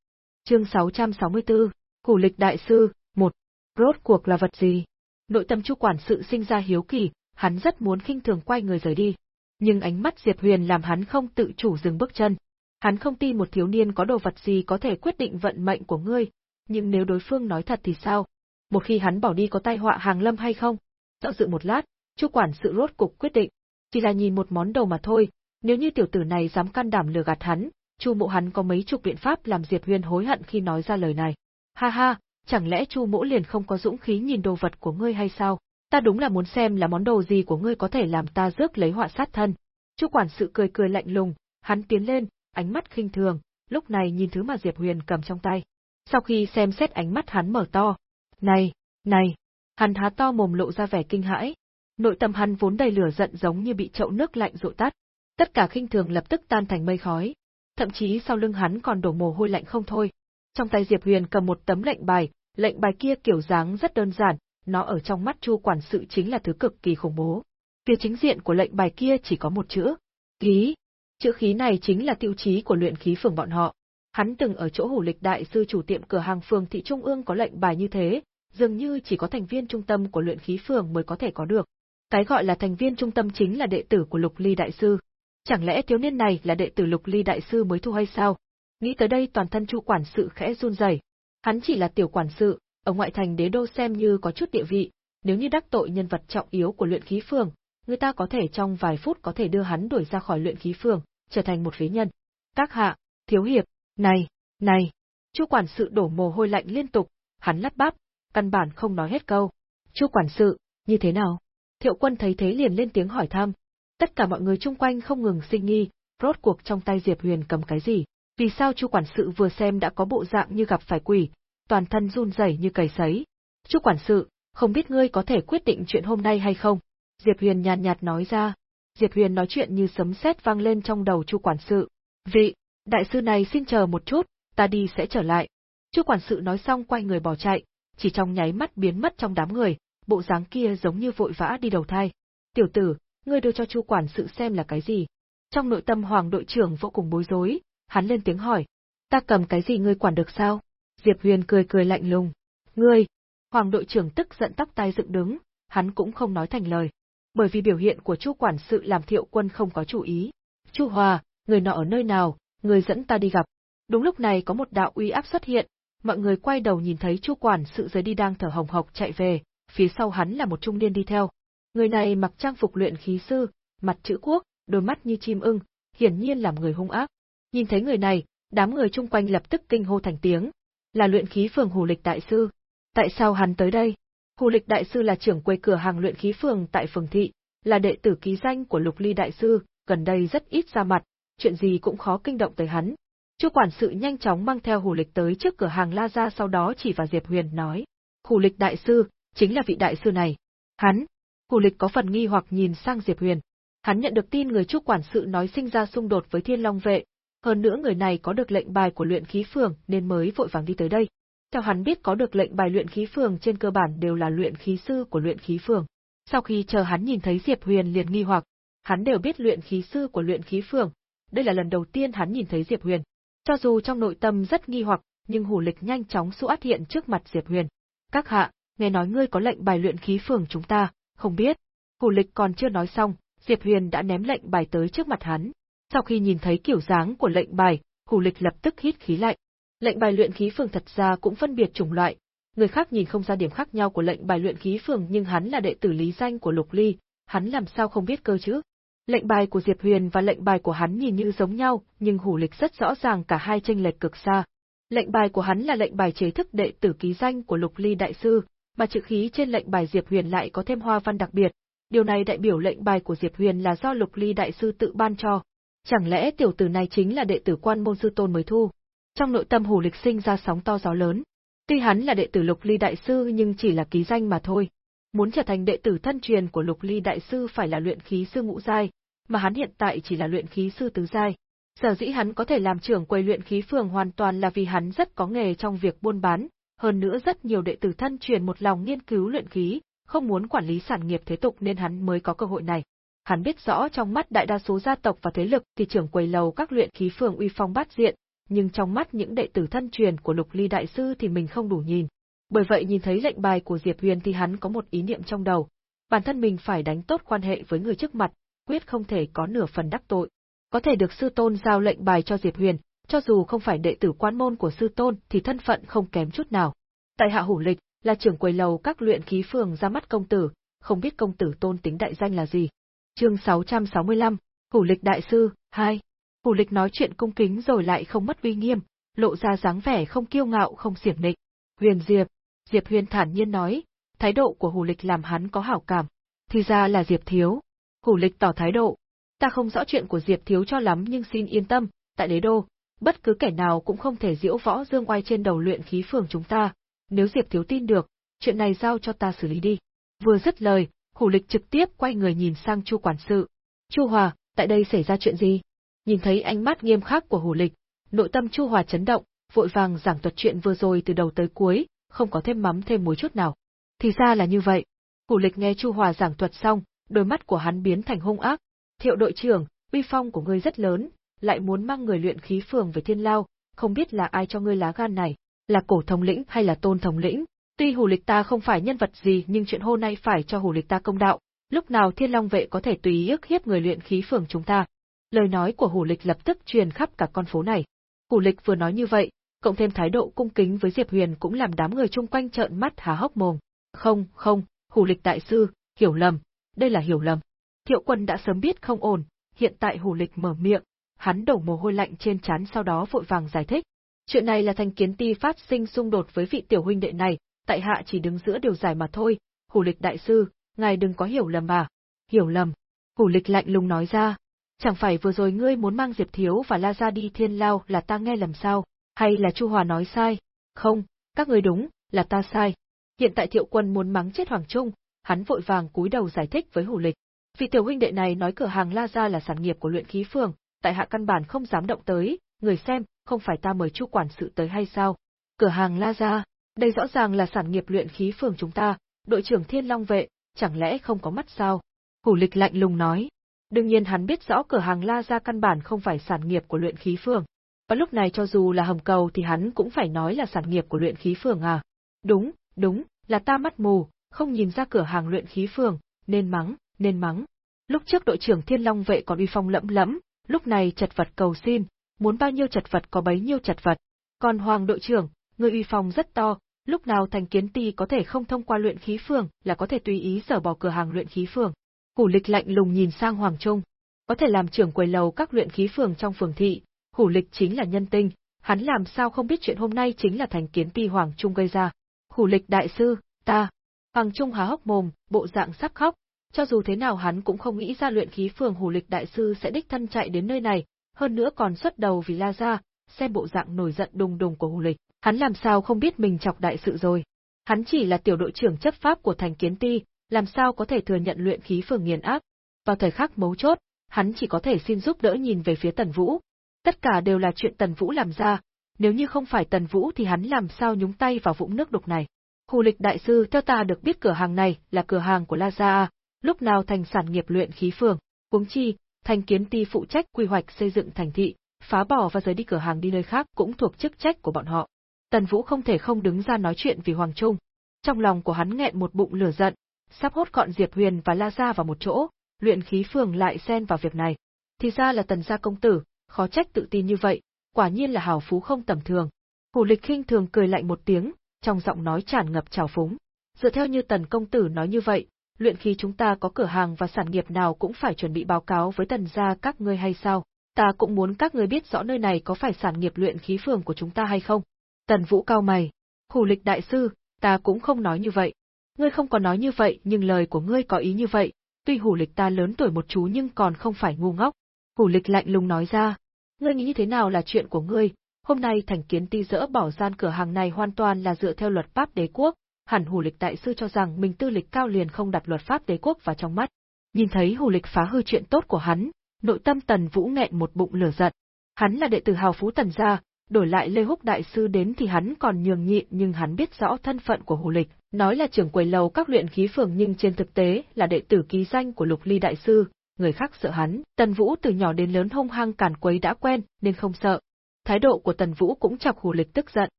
Chương 664, Củ lịch đại sư, 1. Rốt cuộc là vật gì? Nội tâm chu quản sự sinh ra hiếu kỳ, hắn rất muốn khinh thường quay người rời đi. Nhưng ánh mắt Diệp Huyền làm hắn không tự chủ dừng bước chân. Hắn không tin một thiếu niên có đồ vật gì có thể quyết định vận mệnh của ngươi, nhưng nếu đối phương nói thật thì sao? Một khi hắn bỏ đi có tai họa hàng lâm hay không? Dạo dự một lát, chu quản sự rốt cục quyết định. Chỉ là nhìn một món đồ mà thôi, nếu như tiểu tử này dám can đảm lừa gạt hắn, Chu Mộ hắn có mấy chục biện pháp làm Diệp Huyền hối hận khi nói ra lời này. Ha ha, chẳng lẽ Chu Mộ liền không có dũng khí nhìn đồ vật của ngươi hay sao? Ta đúng là muốn xem là món đồ gì của ngươi có thể làm ta rước lấy họa sát thân. Chu quản sự cười cười lạnh lùng, hắn tiến lên, ánh mắt khinh thường, lúc này nhìn thứ mà Diệp Huyền cầm trong tay. Sau khi xem xét ánh mắt hắn mở to. Này, này, hắn há to mồm lộ ra vẻ kinh hãi. Nội tâm hắn vốn đầy lửa giận giống như bị chậu nước lạnh rội tắt, tất cả khinh thường lập tức tan thành mây khói. Thậm chí sau lưng hắn còn đổ mồ hôi lạnh không thôi. Trong tay Diệp Huyền cầm một tấm lệnh bài, lệnh bài kia kiểu dáng rất đơn giản, nó ở trong mắt Chu quản sự chính là thứ cực kỳ khủng bố. Phía chính diện của lệnh bài kia chỉ có một chữ, khí. Chữ khí này chính là tiêu chí của luyện khí phường bọn họ. Hắn từng ở chỗ hủ lịch đại sư chủ tiệm cửa hàng phường thị trung ương có lệnh bài như thế, dường như chỉ có thành viên trung tâm của luyện khí phường mới có thể có được. Cái gọi là thành viên trung tâm chính là đệ tử của Lục Ly đại sư. Chẳng lẽ thiếu niên này là đệ tử Lục Ly đại sư mới thu hay sao? Nghĩ tới đây toàn thân Chu quản sự khẽ run rẩy. Hắn chỉ là tiểu quản sự, ở ngoại thành đế đô xem như có chút địa vị, nếu như đắc tội nhân vật trọng yếu của luyện khí phường, người ta có thể trong vài phút có thể đưa hắn đuổi ra khỏi luyện khí phường, trở thành một phế nhân. Các hạ, thiếu hiệp, này, này. Chu quản sự đổ mồ hôi lạnh liên tục, hắn lắp bắp, căn bản không nói hết câu. Chu quản sự, như thế nào? Thiệu quân thấy thế liền lên tiếng hỏi thăm, Tất cả mọi người chung quanh không ngừng sinh nghi, rốt cuộc trong tay Diệp Huyền cầm cái gì? Vì sao Chu quản sự vừa xem đã có bộ dạng như gặp phải quỷ, toàn thân run rẩy như cầy sấy? Chu quản sự, không biết ngươi có thể quyết định chuyện hôm nay hay không? Diệp Huyền nhàn nhạt nói ra. Diệp Huyền nói chuyện như sấm sét vang lên trong đầu Chu quản sự. Vị, đại sư này xin chờ một chút, ta đi sẽ trở lại. Chu quản sự nói xong quay người bỏ chạy, chỉ trong nháy mắt biến mất trong đám người, bộ dáng kia giống như vội vã đi đầu thai. Tiểu tử, ngươi đưa cho Chu quản sự xem là cái gì? Trong nội tâm Hoàng đội trưởng vô cùng bối rối, hắn lên tiếng hỏi, ta cầm cái gì ngươi quản được sao? Diệp Huyền cười cười lạnh lùng, ngươi. Hoàng đội trưởng tức giận tóc tai dựng đứng, hắn cũng không nói thành lời, bởi vì biểu hiện của Chu quản sự làm Thiệu Quân không có chủ ý. Chu Hòa, người nọ ở nơi nào, người dẫn ta đi gặp. Đúng lúc này có một đạo uy áp xuất hiện, mọi người quay đầu nhìn thấy Chu quản sự rời đi đang thở hồng hộc chạy về, phía sau hắn là một trung niên đi theo. Người này mặc trang phục luyện khí sư, mặt chữ quốc, đôi mắt như chim ưng, hiển nhiên là người hung ác. Nhìn thấy người này, đám người chung quanh lập tức kinh hô thành tiếng. Là luyện khí phường Hù Lịch Đại Sư. Tại sao hắn tới đây? Hù Lịch Đại Sư là trưởng quầy cửa hàng luyện khí phường tại phường thị, là đệ tử ký danh của Lục Ly Đại Sư, gần đây rất ít ra mặt, chuyện gì cũng khó kinh động tới hắn. Chu quản sự nhanh chóng mang theo Hù Lịch tới trước cửa hàng La Gia sau đó chỉ vào Diệp Huyền nói. Hù lịch đại sư, chính là vị đại sư này. Hắn, Hủ lịch có phần nghi hoặc nhìn sang Diệp Huyền. Hắn nhận được tin người trúc quản sự nói sinh ra xung đột với thiên long vệ, hơn nữa người này có được lệnh bài của luyện khí phường nên mới vội vàng đi tới đây. Theo hắn biết có được lệnh bài luyện khí phường trên cơ bản đều là luyện khí sư của luyện khí phường. Sau khi chờ hắn nhìn thấy Diệp Huyền liền nghi hoặc, hắn đều biết luyện khí sư của luyện khí phường, đây là lần đầu tiên hắn nhìn thấy Diệp Huyền. Cho dù trong nội tâm rất nghi hoặc, nhưng Hủ Lịch nhanh chóng xuất hiện trước mặt Diệp Huyền. "Các hạ, nghe nói ngươi có lệnh bài luyện khí phường chúng ta, không biết." Hủ Lịch còn chưa nói xong, Diệp Huyền đã ném lệnh bài tới trước mặt hắn. Sau khi nhìn thấy kiểu dáng của lệnh bài, Hủ Lịch lập tức hít khí lạnh. Lệnh bài luyện khí phường thật ra cũng phân biệt chủng loại, người khác nhìn không ra điểm khác nhau của lệnh bài luyện khí phường nhưng hắn là đệ tử lý danh của Lục Ly, hắn làm sao không biết cơ chứ? Lệnh bài của Diệp Huyền và lệnh bài của hắn nhìn như giống nhau, nhưng hủ lịch rất rõ ràng cả hai tranh lệch cực xa. Lệnh bài của hắn là lệnh bài chế thức đệ tử ký danh của Lục Ly đại sư, mà chữ khí trên lệnh bài Diệp Huyền lại có thêm hoa văn đặc biệt. Điều này đại biểu lệnh bài của Diệp Huyền là do Lục Ly đại sư tự ban cho. Chẳng lẽ tiểu tử này chính là đệ tử quan môn sư tôn mới thu? Trong nội tâm hủ lịch sinh ra sóng to gió lớn. Tuy hắn là đệ tử Lục Ly đại sư nhưng chỉ là ký danh mà thôi. Muốn trở thành đệ tử thân truyền của Lục Ly đại sư phải là luyện khí sư ngũ giai, mà hắn hiện tại chỉ là luyện khí sư tứ giai. Sở dĩ hắn có thể làm trưởng quầy luyện khí phường hoàn toàn là vì hắn rất có nghề trong việc buôn bán, hơn nữa rất nhiều đệ tử thân truyền một lòng nghiên cứu luyện khí, không muốn quản lý sản nghiệp thế tục nên hắn mới có cơ hội này. Hắn biết rõ trong mắt đại đa số gia tộc và thế lực thì trưởng quầy lầu các luyện khí phường uy phong bát diện, nhưng trong mắt những đệ tử thân truyền của Lục Ly đại sư thì mình không đủ nhìn. Bởi vậy nhìn thấy lệnh bài của Diệp Huyền thì hắn có một ý niệm trong đầu, bản thân mình phải đánh tốt quan hệ với người trước mặt, quyết không thể có nửa phần đắc tội. Có thể được sư tôn giao lệnh bài cho Diệp Huyền, cho dù không phải đệ tử quan môn của sư tôn thì thân phận không kém chút nào. Tại hạ hủ lịch, là trưởng quầy lầu các luyện khí phường ra mắt công tử, không biết công tử tôn tính đại danh là gì. Chương 665, Hủ lịch đại sư, 2. Hủ lịch nói chuyện cung kính rồi lại không mất uy nghiêm, lộ ra dáng vẻ không kiêu ngạo không xiểm nịnh. Huyền Diệp, Diệp Huyền thản nhiên nói, thái độ của Hủ lịch làm hắn có hảo cảm. Thì ra là Diệp Thiếu, Hủ lịch tỏ thái độ. Ta không rõ chuyện của Diệp Thiếu cho lắm nhưng xin yên tâm, tại đế đô, bất cứ kẻ nào cũng không thể diễu võ dương oai trên đầu luyện khí phường chúng ta. Nếu Diệp Thiếu tin được, chuyện này giao cho ta xử lý đi. Vừa dứt lời, Hủ lịch trực tiếp quay người nhìn sang Chu quản sự. Chu Hòa, tại đây xảy ra chuyện gì? Nhìn thấy ánh mắt nghiêm khắc của Hủ lịch, nội tâm Chu Hòa chấn động, vội vàng giảng thuật chuyện vừa rồi từ đầu tới cuối, không có thêm mắm thêm muối chút nào. Thì ra là như vậy. Hủ lịch nghe Chu Hòa giảng thuật xong, đôi mắt của hắn biến thành hung ác. Thiệu đội trưởng, uy phong của ngươi rất lớn, lại muốn mang người luyện khí phường về thiên lao, không biết là ai cho ngươi lá gan này, là cổ thống lĩnh hay là tôn thống lĩnh. Tuy hủ lịch ta không phải nhân vật gì nhưng chuyện hôm nay phải cho hủ lịch ta công đạo, lúc nào thiên long vệ có thể tùy ý ức hiếp người luyện khí phường chúng ta. Lời nói của hủ lịch lập tức truyền khắp cả con phố này. Hủ lịch vừa nói như vậy, cộng thêm thái độ cung kính với Diệp Huyền cũng làm đám người chung quanh trợn mắt há hốc mồm. Không, không, hủ lịch đại sư, hiểu lầm, đây là hiểu lầm. Thiệu quân đã sớm biết không ổn, hiện tại hủ lịch mở miệng, hắn đổ mồ hôi lạnh trên trán sau đó vội vàng giải thích. Chuyện này là thành kiến ti phát sinh xung đột với vị tiểu huynh đệ này, tại hạ chỉ đứng giữa điều giải mà thôi, hủ lịch đại sư, ngài đừng có hiểu lầm à. Hiểu lầm. Hủ lịch lạnh lùng nói ra. Chẳng phải vừa rồi ngươi muốn mang Diệp Thiếu và La Gia đi thiên lao là ta nghe lầm sao, hay là Chu Hòa nói sai? Không, các ngươi đúng, là ta sai. Hiện tại thiệu quân muốn mắng chết Hoàng Trung, hắn vội vàng cúi đầu giải thích với Hủ Lịch. Vị tiểu huynh đệ này nói cửa hàng La gia là sản nghiệp của luyện khí phường, tại hạ căn bản không dám động tới, người xem, không phải ta mời chu quản sự tới hay sao? Cửa hàng La gia, đây rõ ràng là sản nghiệp luyện khí phường chúng ta, đội trưởng Thiên Long vệ, chẳng lẽ không có mắt sao? Hủ Lịch lạnh lùng nói. Đương nhiên hắn biết rõ cửa hàng La gia căn bản không phải sản nghiệp của luyện khí phường. Và lúc này cho dù là hầm cầu thì hắn cũng phải nói là sản nghiệp của luyện khí phường à. Đúng, đúng, là ta mắt mù, không nhìn ra cửa hàng luyện khí phường, nên mắng, nên mắng. Lúc trước đội trưởng Thiên Long vệ còn uy phong lẫm lẫm, lúc này chật vật cầu xin, muốn bao nhiêu chật vật có bấy nhiêu chật vật. Còn Hoàng đội trưởng, người uy phong rất to, lúc nào thành kiến ti có thể không thông qua luyện khí phường là có thể tùy ý sở bỏ cửa hàng luyện khí phường. Hủ lịch lạnh lùng nhìn sang Hoàng Trung, có thể làm trưởng quầy lầu các luyện khí phường trong phường thị, hủ lịch chính là nhân tinh, hắn làm sao không biết chuyện hôm nay chính là thành kiến ti Hoàng Trung gây ra. Hủ lịch đại sư, ta, Hoàng Trung há hốc mồm, bộ dạng sắp khóc, cho dù thế nào hắn cũng không nghĩ ra luyện khí phường Hủ Lịch đại sư sẽ đích thân chạy đến nơi này, hơn nữa còn xuất đầu vì La gia, xem bộ dạng nổi giận đùng đùng của Hủ Lịch, hắn làm sao không biết mình chọc đại sự rồi. Hắn chỉ là tiểu đội trưởng chấp pháp của thành kiến ti, làm sao có thể thừa nhận luyện khí phường nghiền áp. Vào thời khắc mấu chốt, hắn chỉ có thể xin giúp đỡ nhìn về phía Tần Vũ. Tất cả đều là chuyện Tần Vũ làm ra, nếu như không phải Tần Vũ thì hắn làm sao nhúng tay vào vũng nước đục này. Hù lịch đại sư theo ta được biết cửa hàng này là cửa hàng của La Gia, lúc nào thành sản nghiệp luyện khí phường, huống chi, thành kiến ti phụ trách quy hoạch xây dựng thành thị, phá bỏ và rời đi cửa hàng đi nơi khác cũng thuộc chức trách của bọn họ. Tần Vũ không thể không đứng ra nói chuyện vì Hoàng Trung. Trong lòng của hắn nghẹn một bụng lửa giận, sắp hốt gọn Diệp Huyền và La Gia vào một chỗ, luyện khí phường lại xen vào việc này. Thì ra là tần gia công tử, khó trách tự tin như vậy, quả nhiên là hào phú không tầm thường. Hủ lịch khinh thường cười lạnh một tiếng, trong giọng nói tràn ngập trào phúng. Dựa theo như tần công tử nói như vậy, luyện khí chúng ta có cửa hàng và sản nghiệp nào cũng phải chuẩn bị báo cáo với tần gia các ngươi hay sao? Ta cũng muốn các ngươi biết rõ nơi này có phải sản nghiệp luyện khí phường của chúng ta hay không. Tần Vũ cao mày. Hủ lịch đại sư, ta cũng không nói như vậy. Ngươi không có nói như vậy nhưng lời của ngươi có ý như vậy, tuy hủ lịch ta lớn tuổi một chú nhưng còn không phải ngu ngốc. Hủ lịch lạnh lùng nói ra. Ngươi nghĩ như thế nào là chuyện của ngươi, hôm nay thành kiến ti dỡ bỏ gian cửa hàng này hoàn toàn là dựa theo luật pháp đế quốc, hẳn hủ lịch đại sư cho rằng mình tư lịch cao liền không đặt luật pháp đế quốc vào trong mắt. Nhìn thấy hủ lịch phá hư chuyện tốt của hắn, nội tâm tần vũ nghẹn một bụng lửa giận. Hắn là đệ tử hào phú tần gia, đổi lại Lê Húc Đại Sư đến thì hắn còn nhường nhịn nhưng hắn biết rõ thân phận của Hù Lịch, nói là trưởng quầy lầu các luyện khí phường nhưng trên thực tế là đệ tử ký danh của Lục Ly Đại Sư, người khác sợ hắn. Tần Vũ từ nhỏ đến lớn hung hăng càn quấy đã quen nên không sợ. Thái độ của Tần Vũ cũng chọc Hù Lịch tức giận.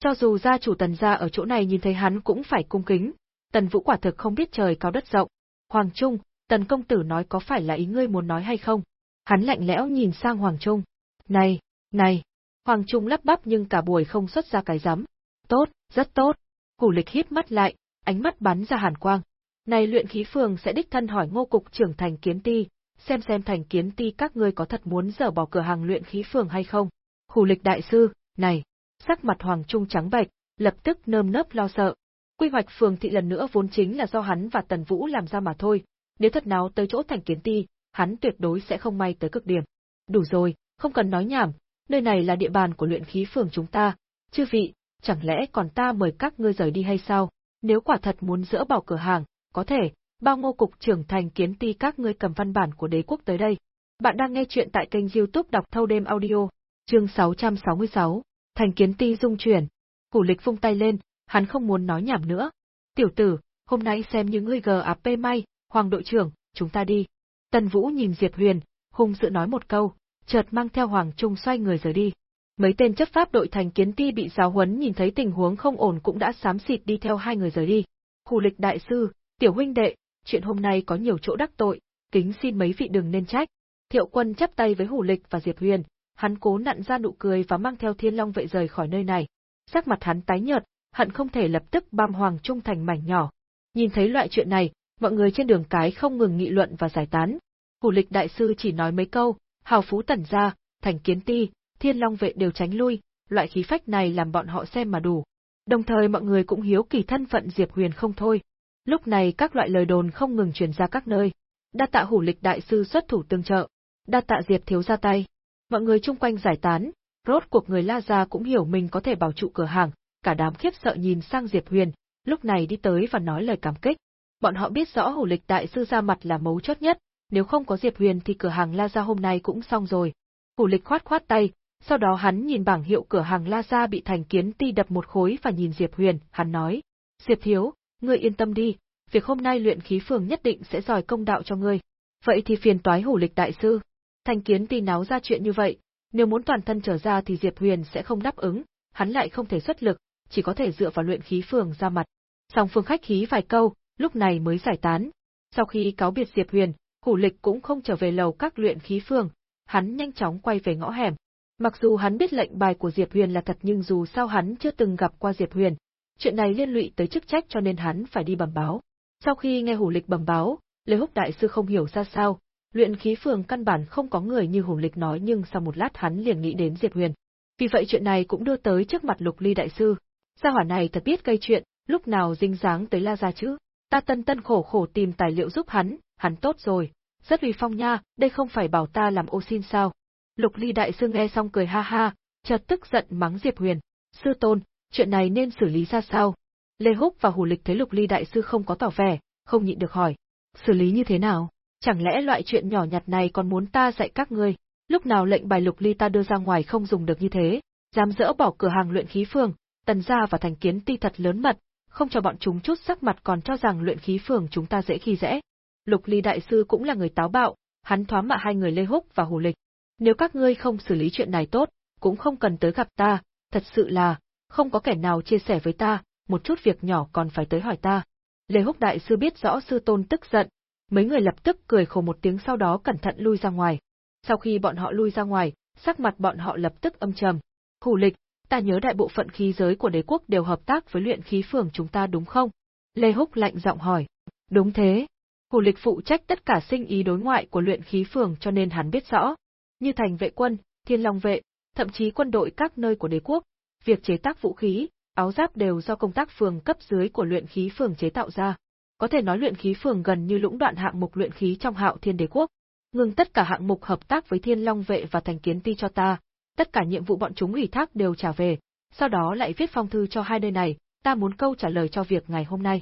Cho dù gia chủ Tần gia ở chỗ này nhìn thấy hắn cũng phải cung kính, Tần Vũ quả thực không biết trời cao đất rộng. Hoàng Trung, Tần công tử nói có phải là ý ngươi muốn nói hay không? Hắn lạnh lẽo nhìn sang Hoàng Trung. Này, này, Hoàng Trung lắp bắp nhưng cả buổi không xuất ra cái rắm. Tốt, rất tốt. Hủ lịch hít mắt lại, ánh mắt bắn ra hàn quang. Này luyện khí phường sẽ đích thân hỏi ngô cục trưởng thành kiến ti, xem xem thành kiến ti các ngươi có thật muốn dở bỏ cửa hàng luyện khí phường hay không. Hủ lịch đại sư, này, sắc mặt Hoàng Trung trắng bệch, lập tức nơm nớp lo sợ. Quy hoạch phường thị lần nữa vốn chính là do hắn và Tần Vũ làm ra mà thôi, nếu thật nào tới chỗ thành kiến ti, hắn tuyệt đối sẽ không may tới cực điểm. Đủ rồi, không cần nói nhảm, nơi này là địa bàn của luyện khí phường chúng ta, chư vị, chẳng lẽ còn ta mời các ngươi rời đi hay sao? Nếu quả thật muốn dỡ bỏ cửa hàng, có thể, bao ngô cục trưởng thành kiến ti các ngươi cầm văn bản của đế quốc tới đây. Bạn đang nghe chuyện tại kênh youtube đọc thâu đêm audio, chương 666, thành kiến ti dung chuyển. Củ lịch vung tay lên, hắn không muốn nói nhảm nữa. Tiểu tử, hôm nay xem như ngươi GAP may, hoàng đội trưởng, chúng ta đi. Tần Vũ nhìn Diệp Huyền, hung dữ nói một câu, chợt mang theo Hoàng Trung xoay người rời đi. Mấy tên chấp pháp đội thành kiến ti bị giáo huấn nhìn thấy tình huống không ổn cũng đã xám xịt đi theo hai người rời đi. Hù lịch đại sư, tiểu huynh đệ, chuyện hôm nay có nhiều chỗ đắc tội, kính xin mấy vị đừng nên trách. Thiệu quân chắp tay với hủ lịch và Diệp Huyền, hắn cố nặn ra nụ cười và mang theo thiên long vệ rời khỏi nơi này. Sắc mặt hắn tái nhợt, hận không thể lập tức băm Hoàng Trung thành mảnh nhỏ. Nhìn thấy loại chuyện này, mọi người trên đường cái không ngừng nghị luận và giải tán. Hủ lịch đại sư chỉ nói mấy câu, hào phú tẩn gia, thành kiến ti, thiên long vệ đều tránh lui, loại khí phách này làm bọn họ xem mà đủ. Đồng thời mọi người cũng hiếu kỳ thân phận Diệp Huyền không thôi. Lúc này các loại lời đồn không ngừng truyền ra các nơi. Đa tạ hủ lịch đại sư xuất thủ tương trợ. Đa tạ Diệp thiếu ra tay. Mọi người chung quanh giải tán, rốt cuộc người La Gia cũng hiểu mình có thể bảo trụ cửa hàng, cả đám khiếp sợ nhìn sang Diệp Huyền, lúc này đi tới và nói lời cảm kích. Bọn họ biết rõ hủ lịch đại sư ra mặt là mấu chốt nhất, nếu không có Diệp Huyền thì cửa hàng La Gia hôm nay cũng xong rồi. Hủ lịch khoát khoát tay, sau đó hắn nhìn bảng hiệu cửa hàng La Gia bị thành kiến ti đập một khối và nhìn Diệp Huyền, hắn nói, Diệp Thiếu, ngươi yên tâm đi, việc hôm nay luyện khí phường nhất định sẽ giỏi công đạo cho ngươi. Vậy thì phiền toái hủ lịch đại sư. Thanh kiến ti náo ra chuyện như vậy, nếu muốn toàn thân trở ra thì Diệp Huyền sẽ không đáp ứng, hắn lại không thể xuất lực, chỉ có thể dựa vào luyện khí phường ra mặt. Song phương khách khí vài câu, lúc này mới giải tán. Sau khi cáo biệt Diệp Huyền, Hủ Lịch cũng không trở về lầu các luyện khí phường, hắn nhanh chóng quay về ngõ hẻm. Mặc dù hắn biết lệnh bài của Diệp Huyền là thật nhưng dù sao hắn chưa từng gặp qua Diệp Huyền, chuyện này liên lụy tới chức trách cho nên hắn phải đi bẩm báo. Sau khi nghe Hủ Lịch bẩm báo, Lê Húc đại sư không hiểu ra sao, luyện khí phường căn bản không có người như Hùng Lịch nói nhưng sau một lát hắn liền nghĩ đến Diệp Huyền. Vì vậy chuyện này cũng đưa tới trước mặt Lục Ly đại sư. Gia hỏa này thật biết gây chuyện, lúc nào dinh dáng tới La gia chứ? Ta tân tân khổ khổ tìm tài liệu giúp hắn, hắn tốt rồi, rất uy phong nha, đây không phải bảo ta làm ô xin sao. Lục ly đại sư nghe xong cười ha ha, chợt tức giận mắng Diệp Huyền. Sư tôn, chuyện này nên xử lý ra sao? Lê Húc và Hủ Lịch thấy Lục Ly đại sư không có tỏ vẻ, không nhịn được hỏi, xử lý như thế nào? Chẳng lẽ loại chuyện nhỏ nhặt này còn muốn ta dạy các ngươi? Lúc nào lệnh bài Lục Ly ta đưa ra ngoài không dùng được như thế, dám dỡ bỏ cửa hàng luyện khí phường, tần gia và thành kiến ti thật lớn mật, không cho bọn chúng chút sắc mặt còn cho rằng luyện khí phường chúng ta dễ khi dễ. Lục Ly đại sư cũng là người táo bạo, hắn thoá mạ hai người Lê Húc và Hồ Lịch. Nếu các ngươi không xử lý chuyện này tốt, cũng không cần tới gặp ta, thật sự là, không có kẻ nào chia sẻ với ta, một chút việc nhỏ còn phải tới hỏi ta. Lê Húc đại sư biết rõ sư tôn tức giận, mấy người lập tức cười khổ một tiếng sau đó cẩn thận lui ra ngoài. Sau khi bọn họ lui ra ngoài, sắc mặt bọn họ lập tức âm trầm. Hủ lịch, ta nhớ đại bộ phận khí giới của đế quốc đều hợp tác với luyện khí phường chúng ta đúng không? Lê Húc lạnh giọng hỏi. Đúng thế. Hủ lịch phụ trách tất cả sinh ý đối ngoại của luyện khí phường cho nên hắn biết rõ. Như thành vệ quân, thiên long vệ, thậm chí quân đội các nơi của đế quốc, việc chế tác vũ khí, áo giáp đều do công tác phường cấp dưới của luyện khí phường chế tạo ra. Có thể nói luyện khí phường gần như lũng đoạn hạng mục luyện khí trong hạo thiên đế quốc. Ngừng tất cả hạng mục hợp tác với thiên long vệ và thành kiến ti cho ta, tất cả nhiệm vụ bọn chúng ủy thác đều trả về, sau đó lại viết phong thư cho hai nơi này, ta muốn câu trả lời cho việc ngày hôm nay.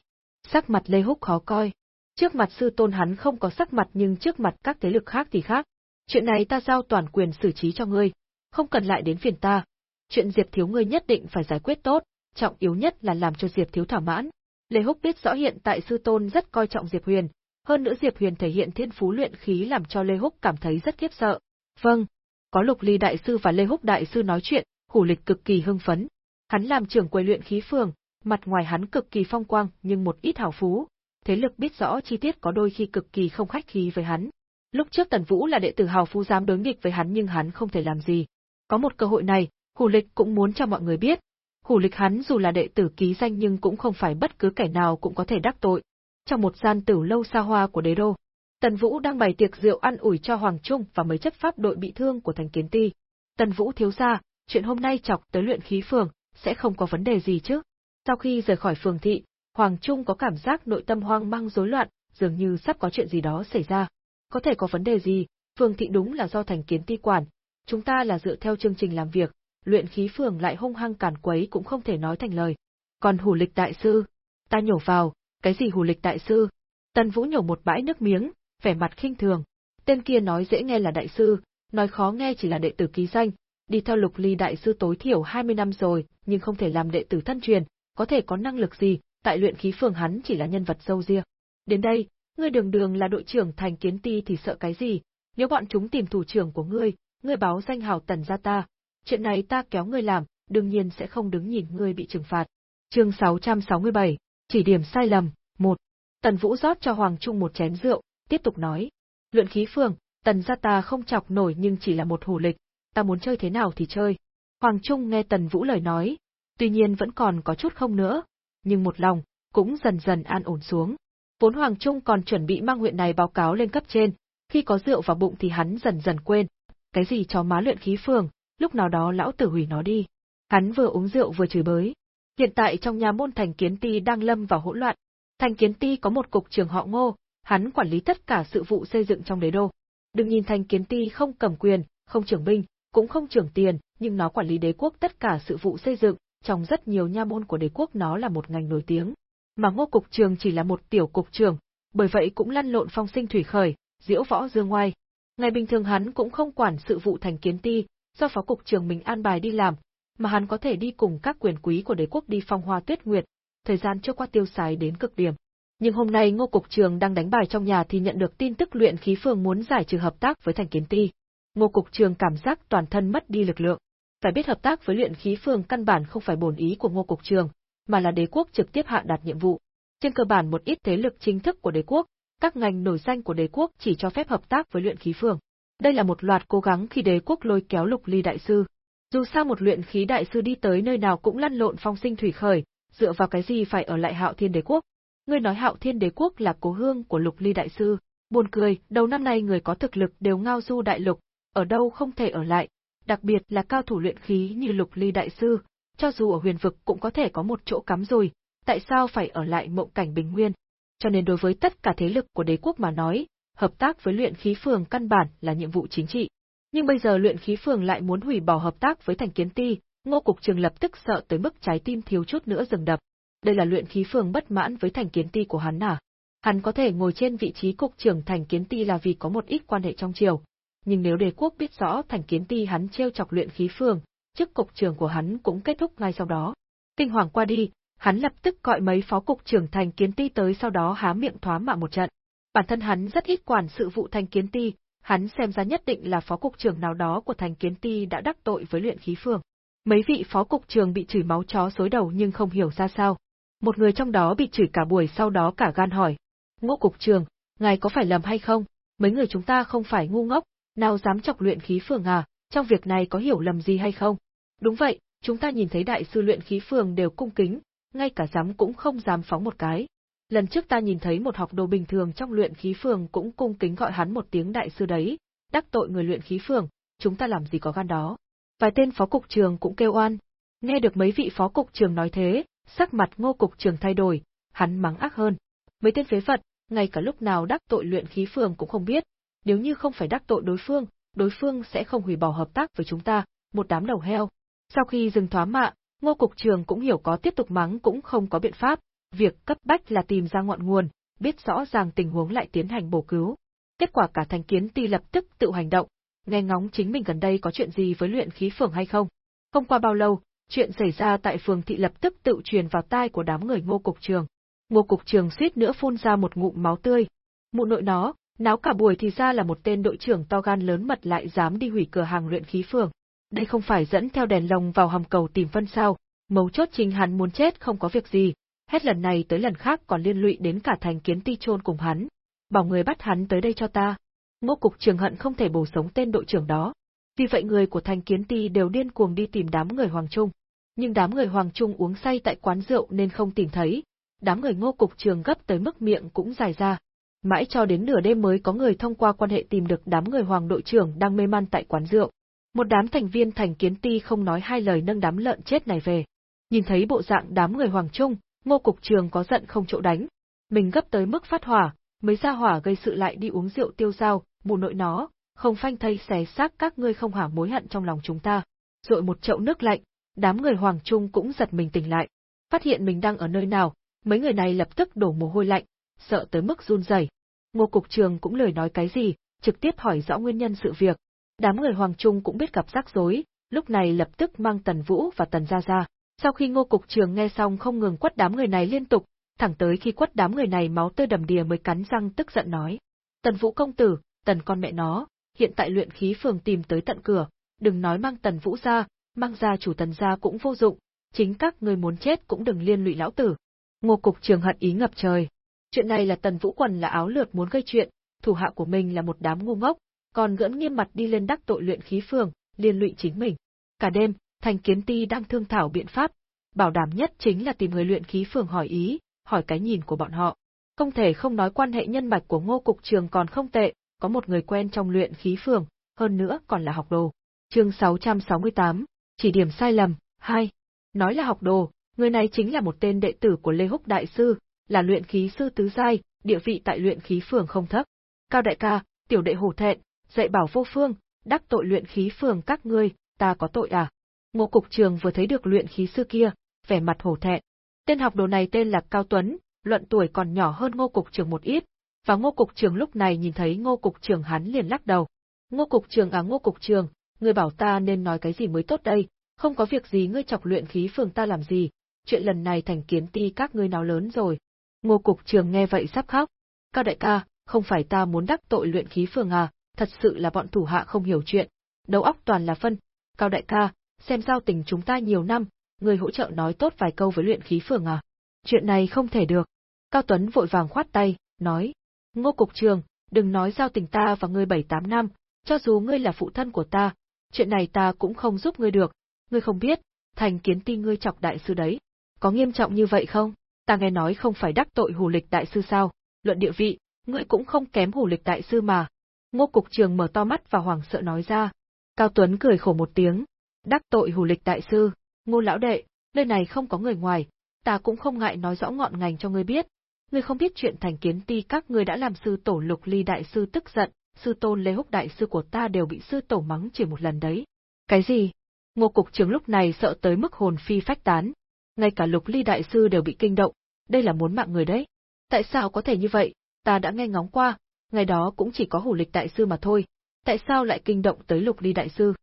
Sắc mặt Lê Húc khó coi. Trước mặt sư tôn hắn không có sắc mặt nhưng trước mặt các thế lực khác thì khác. Chuyện này ta giao toàn quyền xử trí cho ngươi, không cần lại đến phiền ta. Chuyện Diệp Thiếu ngươi nhất định phải giải quyết tốt, trọng yếu nhất là làm cho Diệp Thiếu thỏa mãn. Lê Húc biết rõ hiện tại sư tôn rất coi trọng Diệp Huyền, hơn nữa Diệp Huyền thể hiện thiên phú luyện khí làm cho Lê Húc cảm thấy rất khiếp sợ. Vâng, có Lục Ly đại sư và Lê Húc đại sư nói chuyện, Hủ Lịch cực kỳ hưng phấn. Hắn làm trưởng quầy luyện khí phường, mặt ngoài hắn cực kỳ phong quang nhưng một ít hào phú, thế lực biết rõ chi tiết có đôi khi cực kỳ không khách khí với hắn. Lúc trước Tần Vũ là đệ tử hào phú dám đối nghịch với hắn nhưng hắn không thể làm gì. Có một cơ hội này, Hủ Lịch cũng muốn cho mọi người biết. Hủ Lịch hắn dù là đệ tử ký danh nhưng cũng không phải bất cứ kẻ nào cũng có thể đắc tội. Trong một gian tử lâu xa hoa của đế đô, Tần Vũ đang bày tiệc rượu ăn ủi cho Hoàng Trung và mấy chấp pháp đội bị thương của thành kiến ti. Tần Vũ thiếu gia, chuyện hôm nay chọc tới luyện khí phường, sẽ không có vấn đề gì chứ? Sau khi rời khỏi phường thị, Hoàng Trung có cảm giác nội tâm hoang mang rối loạn, dường như sắp có chuyện gì đó xảy ra. Có thể có vấn đề gì, phường thị đúng là do thành kiến ti quản, chúng ta là dựa theo chương trình làm việc, luyện khí phường lại hung hăng cản quấy cũng không thể nói thành lời. Còn hủ lịch đại sư, ta nhổ vào, cái gì hủ lịch đại sư? Tần Vũ nhổ một bãi nước miếng, vẻ mặt khinh thường. Tên kia nói dễ nghe là đại sư, nói khó nghe chỉ là đệ tử ký danh, đi theo lục ly đại sư tối thiểu 20 năm rồi, nhưng không thể làm đệ tử thân truyền, có thể có năng lực gì, tại luyện khí phường hắn chỉ là nhân vật dâu ria. Đến đây, ngươi đường đường là đội trưởng thành kiến ti thì sợ cái gì, nếu bọn chúng tìm thủ trưởng của ngươi, ngươi báo danh hào tần ra ta, chuyện này ta kéo ngươi làm, đương nhiên sẽ không đứng nhìn ngươi bị trừng phạt. Chương 667, chỉ điểm sai lầm, 1. Tần Vũ rót cho Hoàng Trung một chén rượu, tiếp tục nói. Luyện khí phường, tần gia ta không chọc nổi nhưng chỉ là một hủ lịch, ta muốn chơi thế nào thì chơi. Hoàng Trung nghe tần vũ lời nói, tuy nhiên vẫn còn có chút không nữa, nhưng một lòng, cũng dần dần an ổn xuống. Vốn Hoàng Trung còn chuẩn bị mang huyện này báo cáo lên cấp trên, khi có rượu vào bụng thì hắn dần dần quên. Cái gì cho má luyện khí phường, lúc nào đó lão tử hủy nó đi. Hắn vừa uống rượu vừa chửi bới. Hiện tại trong nhà môn thành kiến ti đang lâm vào hỗn loạn. Thành kiến ti có một cục trưởng họ ngô, hắn quản lý tất cả sự vụ xây dựng trong đế đô. Đừng nhìn thành kiến ti không cầm quyền, không trưởng binh, cũng không trưởng tiền, nhưng nó quản lý đế quốc tất cả sự vụ xây dựng, trong rất nhiều nha môn của đế quốc nó là một ngành nổi tiếng. Mà ngô cục trường chỉ là một tiểu cục trường, bởi vậy cũng lăn lộn phong sinh thủy khởi, diễu võ dương ngoài. Ngày bình thường hắn cũng không quản sự vụ thành kiến ti, do phó cục trường mình an bài đi làm, mà hắn có thể đi cùng các quyền quý của đế quốc đi phong hoa tuyết nguyệt, thời gian chưa qua tiêu xài đến cực điểm. Nhưng hôm nay Ngô Cục Trường đang đánh bài trong nhà thì nhận được tin tức luyện khí phường muốn giải trừ hợp tác với Thành Kiến Ti. Ngô Cục Trường cảm giác toàn thân mất đi lực lượng. Phải biết hợp tác với luyện khí phường căn bản không phải bổn ý của Ngô Cục Trường, mà là đế quốc trực tiếp hạ đạt nhiệm vụ. Trên cơ bản một ít thế lực chính thức của đế quốc, các ngành nổi danh của đế quốc chỉ cho phép hợp tác với luyện khí phường. Đây là một loạt cố gắng khi đế quốc lôi kéo Lục Ly đại sư. Dù sao một luyện khí đại sư đi tới nơi nào cũng lăn lộn phong sinh thủy khởi, dựa vào cái gì phải ở lại Hạo Thiên đế quốc, Ngươi nói Hạo Thiên Đế quốc là cố hương của Lục Ly đại sư, buồn cười, đầu năm nay người có thực lực đều ngao du đại lục, ở đâu không thể ở lại, đặc biệt là cao thủ luyện khí như Lục Ly đại sư, cho dù ở huyền vực cũng có thể có một chỗ cắm rồi, tại sao phải ở lại mộng cảnh bình nguyên? Cho nên đối với tất cả thế lực của đế quốc mà nói, hợp tác với luyện khí phường căn bản là nhiệm vụ chính trị. Nhưng bây giờ luyện khí phường lại muốn hủy bỏ hợp tác với thành kiến ti, ngô cục trường lập tức sợ tới mức trái tim thiếu chút nữa dừng đập. Đây là luyện khí phường bất mãn với thành kiến ti của hắn à? Hắn có thể ngồi trên vị trí cục trưởng thành kiến ti là vì có một ít quan hệ trong triều. Nhưng nếu đế quốc biết rõ thành kiến ti hắn treo chọc luyện khí phường, chức cục trưởng của hắn cũng kết thúc ngay sau đó. Kinh hoàng qua đi, hắn lập tức gọi mấy phó cục trưởng thành kiến ti tới sau đó há miệng thoá mạ một trận. Bản thân hắn rất ít quản sự vụ thành kiến ti, hắn xem ra nhất định là phó cục trưởng nào đó của thành kiến ti đã đắc tội với luyện khí phường. Mấy vị phó cục trưởng bị chửi máu chó xối đầu nhưng không hiểu ra sao. Một người trong đó bị chửi cả buổi sau đó cả gan hỏi. Ngô cục trưởng, ngài có phải lầm hay không? Mấy người chúng ta không phải ngu ngốc, nào dám chọc luyện khí phường à, trong việc này có hiểu lầm gì hay không? Đúng vậy, chúng ta nhìn thấy đại sư luyện khí phường đều cung kính, ngay cả dám cũng không dám phóng một cái. Lần trước ta nhìn thấy một học đồ bình thường trong luyện khí phường cũng cung kính gọi hắn một tiếng đại sư đấy, đắc tội người luyện khí phường, chúng ta làm gì có gan đó. Vài tên phó cục trường cũng kêu oan. Nghe được mấy vị phó cục trường nói thế, sắc mặt ngô cục trường thay đổi, hắn mắng ác hơn. Mấy tên phế vật, ngay cả lúc nào đắc tội luyện khí phường cũng không biết, nếu như không phải đắc tội đối phương, đối phương sẽ không hủy bỏ hợp tác với chúng ta, một đám đầu heo. Sau khi dừng thoá mạ, ngô cục trường cũng hiểu có tiếp tục mắng cũng không có biện pháp, việc cấp bách là tìm ra ngọn nguồn, biết rõ ràng tình huống lại tiến hành bổ cứu. Kết quả cả thành kiến ti lập tức tự hành động, nghe ngóng chính mình gần đây có chuyện gì với luyện khí phường hay không. Không qua bao lâu, chuyện xảy ra tại phường thị lập tức tự truyền vào tai của đám người ngô cục trường. Ngô cục trường suýt nữa phun ra một ngụm máu tươi. Mụ nội nó, náo cả buổi thì ra là một tên đội trưởng to gan lớn mật lại dám đi hủy cửa hàng luyện khí phường. Đây không phải dẫn theo đèn lồng vào hầm cầu tìm phân sao, mấu chốt chính hắn muốn chết không có việc gì, hết lần này tới lần khác còn liên lụy đến cả thành kiến ti trôn cùng hắn. Bảo người bắt hắn tới đây cho ta. Ngô cục trường hận không thể bổ sống tên đội trưởng đó. Vì vậy người của thành kiến ti đều điên cuồng đi tìm đám người Hoàng Trung. Nhưng đám người Hoàng Trung uống say tại quán rượu nên không tìm thấy. Đám người ngô cục trường gấp tới mức miệng cũng dài ra. Mãi cho đến nửa đêm mới có người thông qua quan hệ tìm được đám người Hoàng đội trưởng đang mê man tại quán rượu. Một đám thành viên thành kiến ti không nói hai lời nâng đám lợn chết này về. Nhìn thấy bộ dạng đám người Hoàng Trung, ngô cục trường có giận không chỗ đánh. Mình gấp tới mức phát hỏa, mới ra hỏa gây sự lại đi uống rượu tiêu dao, mù nội nó, không phanh thây xé xác các ngươi không hả mối hận trong lòng chúng ta. Rồi một chậu nước lạnh, đám người Hoàng Trung cũng giật mình tỉnh lại. Phát hiện mình đang ở nơi nào, mấy người này lập tức đổ mồ hôi lạnh, sợ tới mức run rẩy. Ngô cục trường cũng lời nói cái gì, trực tiếp hỏi rõ nguyên nhân sự việc. Đám người Hoàng Trung cũng biết gặp rắc rối, lúc này lập tức mang Tần Vũ và Tần Gia ra. Sau khi Ngô cục trường nghe xong không ngừng quất đám người này liên tục, thẳng tới khi quất đám người này máu tươi đầm đìa mới cắn răng tức giận nói: "Tần Vũ công tử, Tần con mẹ nó, hiện tại luyện khí phường tìm tới tận cửa, đừng nói mang Tần Vũ ra, mang ra chủ Tần gia cũng vô dụng, chính các ngươi muốn chết cũng đừng liên lụy lão tử." Ngô cục trường hận ý ngập trời. Chuyện này là Tần Vũ quần là áo lượt muốn gây chuyện, thủ hạ của mình là một đám ngu ngốc, còn gỡn nghiêm mặt đi lên đắc tội luyện khí phường, liên lụy chính mình. Cả đêm, Thành Kiến Ti đang thương thảo biện pháp, bảo đảm nhất chính là tìm người luyện khí phường hỏi ý, hỏi cái nhìn của bọn họ. Không thể không nói quan hệ nhân mạch của Ngô cục trường còn không tệ, có một người quen trong luyện khí phường, hơn nữa còn là học đồ. Chương 668, chỉ điểm sai lầm, 2. Nói là học đồ, người này chính là một tên đệ tử của Lê Húc Đại Sư, là luyện khí sư tứ giai, địa vị tại luyện khí phường không thấp. Cao đại ca, tiểu đệ hổ thẹn, dạy bảo vô phương, đắc tội luyện khí phường các ngươi, ta có tội à? Ngô cục trường vừa thấy được luyện khí sư kia, vẻ mặt hổ thẹn. Tên học đồ này tên là Cao Tuấn, luận tuổi còn nhỏ hơn Ngô cục trường một ít, và Ngô cục trường lúc này nhìn thấy Ngô cục trường hắn liền lắc đầu. Ngô cục trường à Ngô cục trường, ngươi bảo ta nên nói cái gì mới tốt đây, không có việc gì ngươi chọc luyện khí phường ta làm gì, chuyện lần này thành kiến ti các ngươi nào lớn rồi. Ngô cục trường nghe vậy sắp khóc. Cao đại ca, không phải ta muốn đắc tội luyện khí phường à, thật sự là bọn thủ hạ không hiểu chuyện. Đầu óc toàn là phân. Cao đại ca, xem giao tình chúng ta nhiều năm, người hỗ trợ nói tốt vài câu với luyện khí phường à. Chuyện này không thể được. Cao Tuấn vội vàng khoát tay, nói. Ngô cục trường, đừng nói giao tình ta và ngươi bảy tám năm, cho dù ngươi là phụ thân của ta, chuyện này ta cũng không giúp ngươi được. Ngươi không biết, thành kiến ti ngươi chọc đại sư đấy. Có nghiêm trọng như vậy không? Ta nghe nói không phải đắc tội hù lịch đại sư sao, luận địa vị, ngươi cũng không kém hù lịch đại sư mà. Ngô cục trường mở to mắt và hoảng sợ nói ra. Cao Tuấn cười khổ một tiếng. Đắc tội hù lịch đại sư, ngô lão đệ, nơi này không có người ngoài, ta cũng không ngại nói rõ ngọn ngành cho ngươi biết. Ngươi không biết chuyện thành kiến ti các ngươi đã làm sư tổ lục ly đại sư tức giận, sư tôn lê húc đại sư của ta đều bị sư tổ mắng chỉ một lần đấy. Cái gì? Ngô cục trưởng lúc này sợ tới mức hồn phi phách tán. ngay cả lục ly đại sư đều bị kinh động, đây là muốn mạng người đấy. Tại sao có thể như vậy, ta đã nghe ngóng qua, ngày đó cũng chỉ có hủ lịch đại sư mà thôi, tại sao lại kinh động tới lục ly đại sư?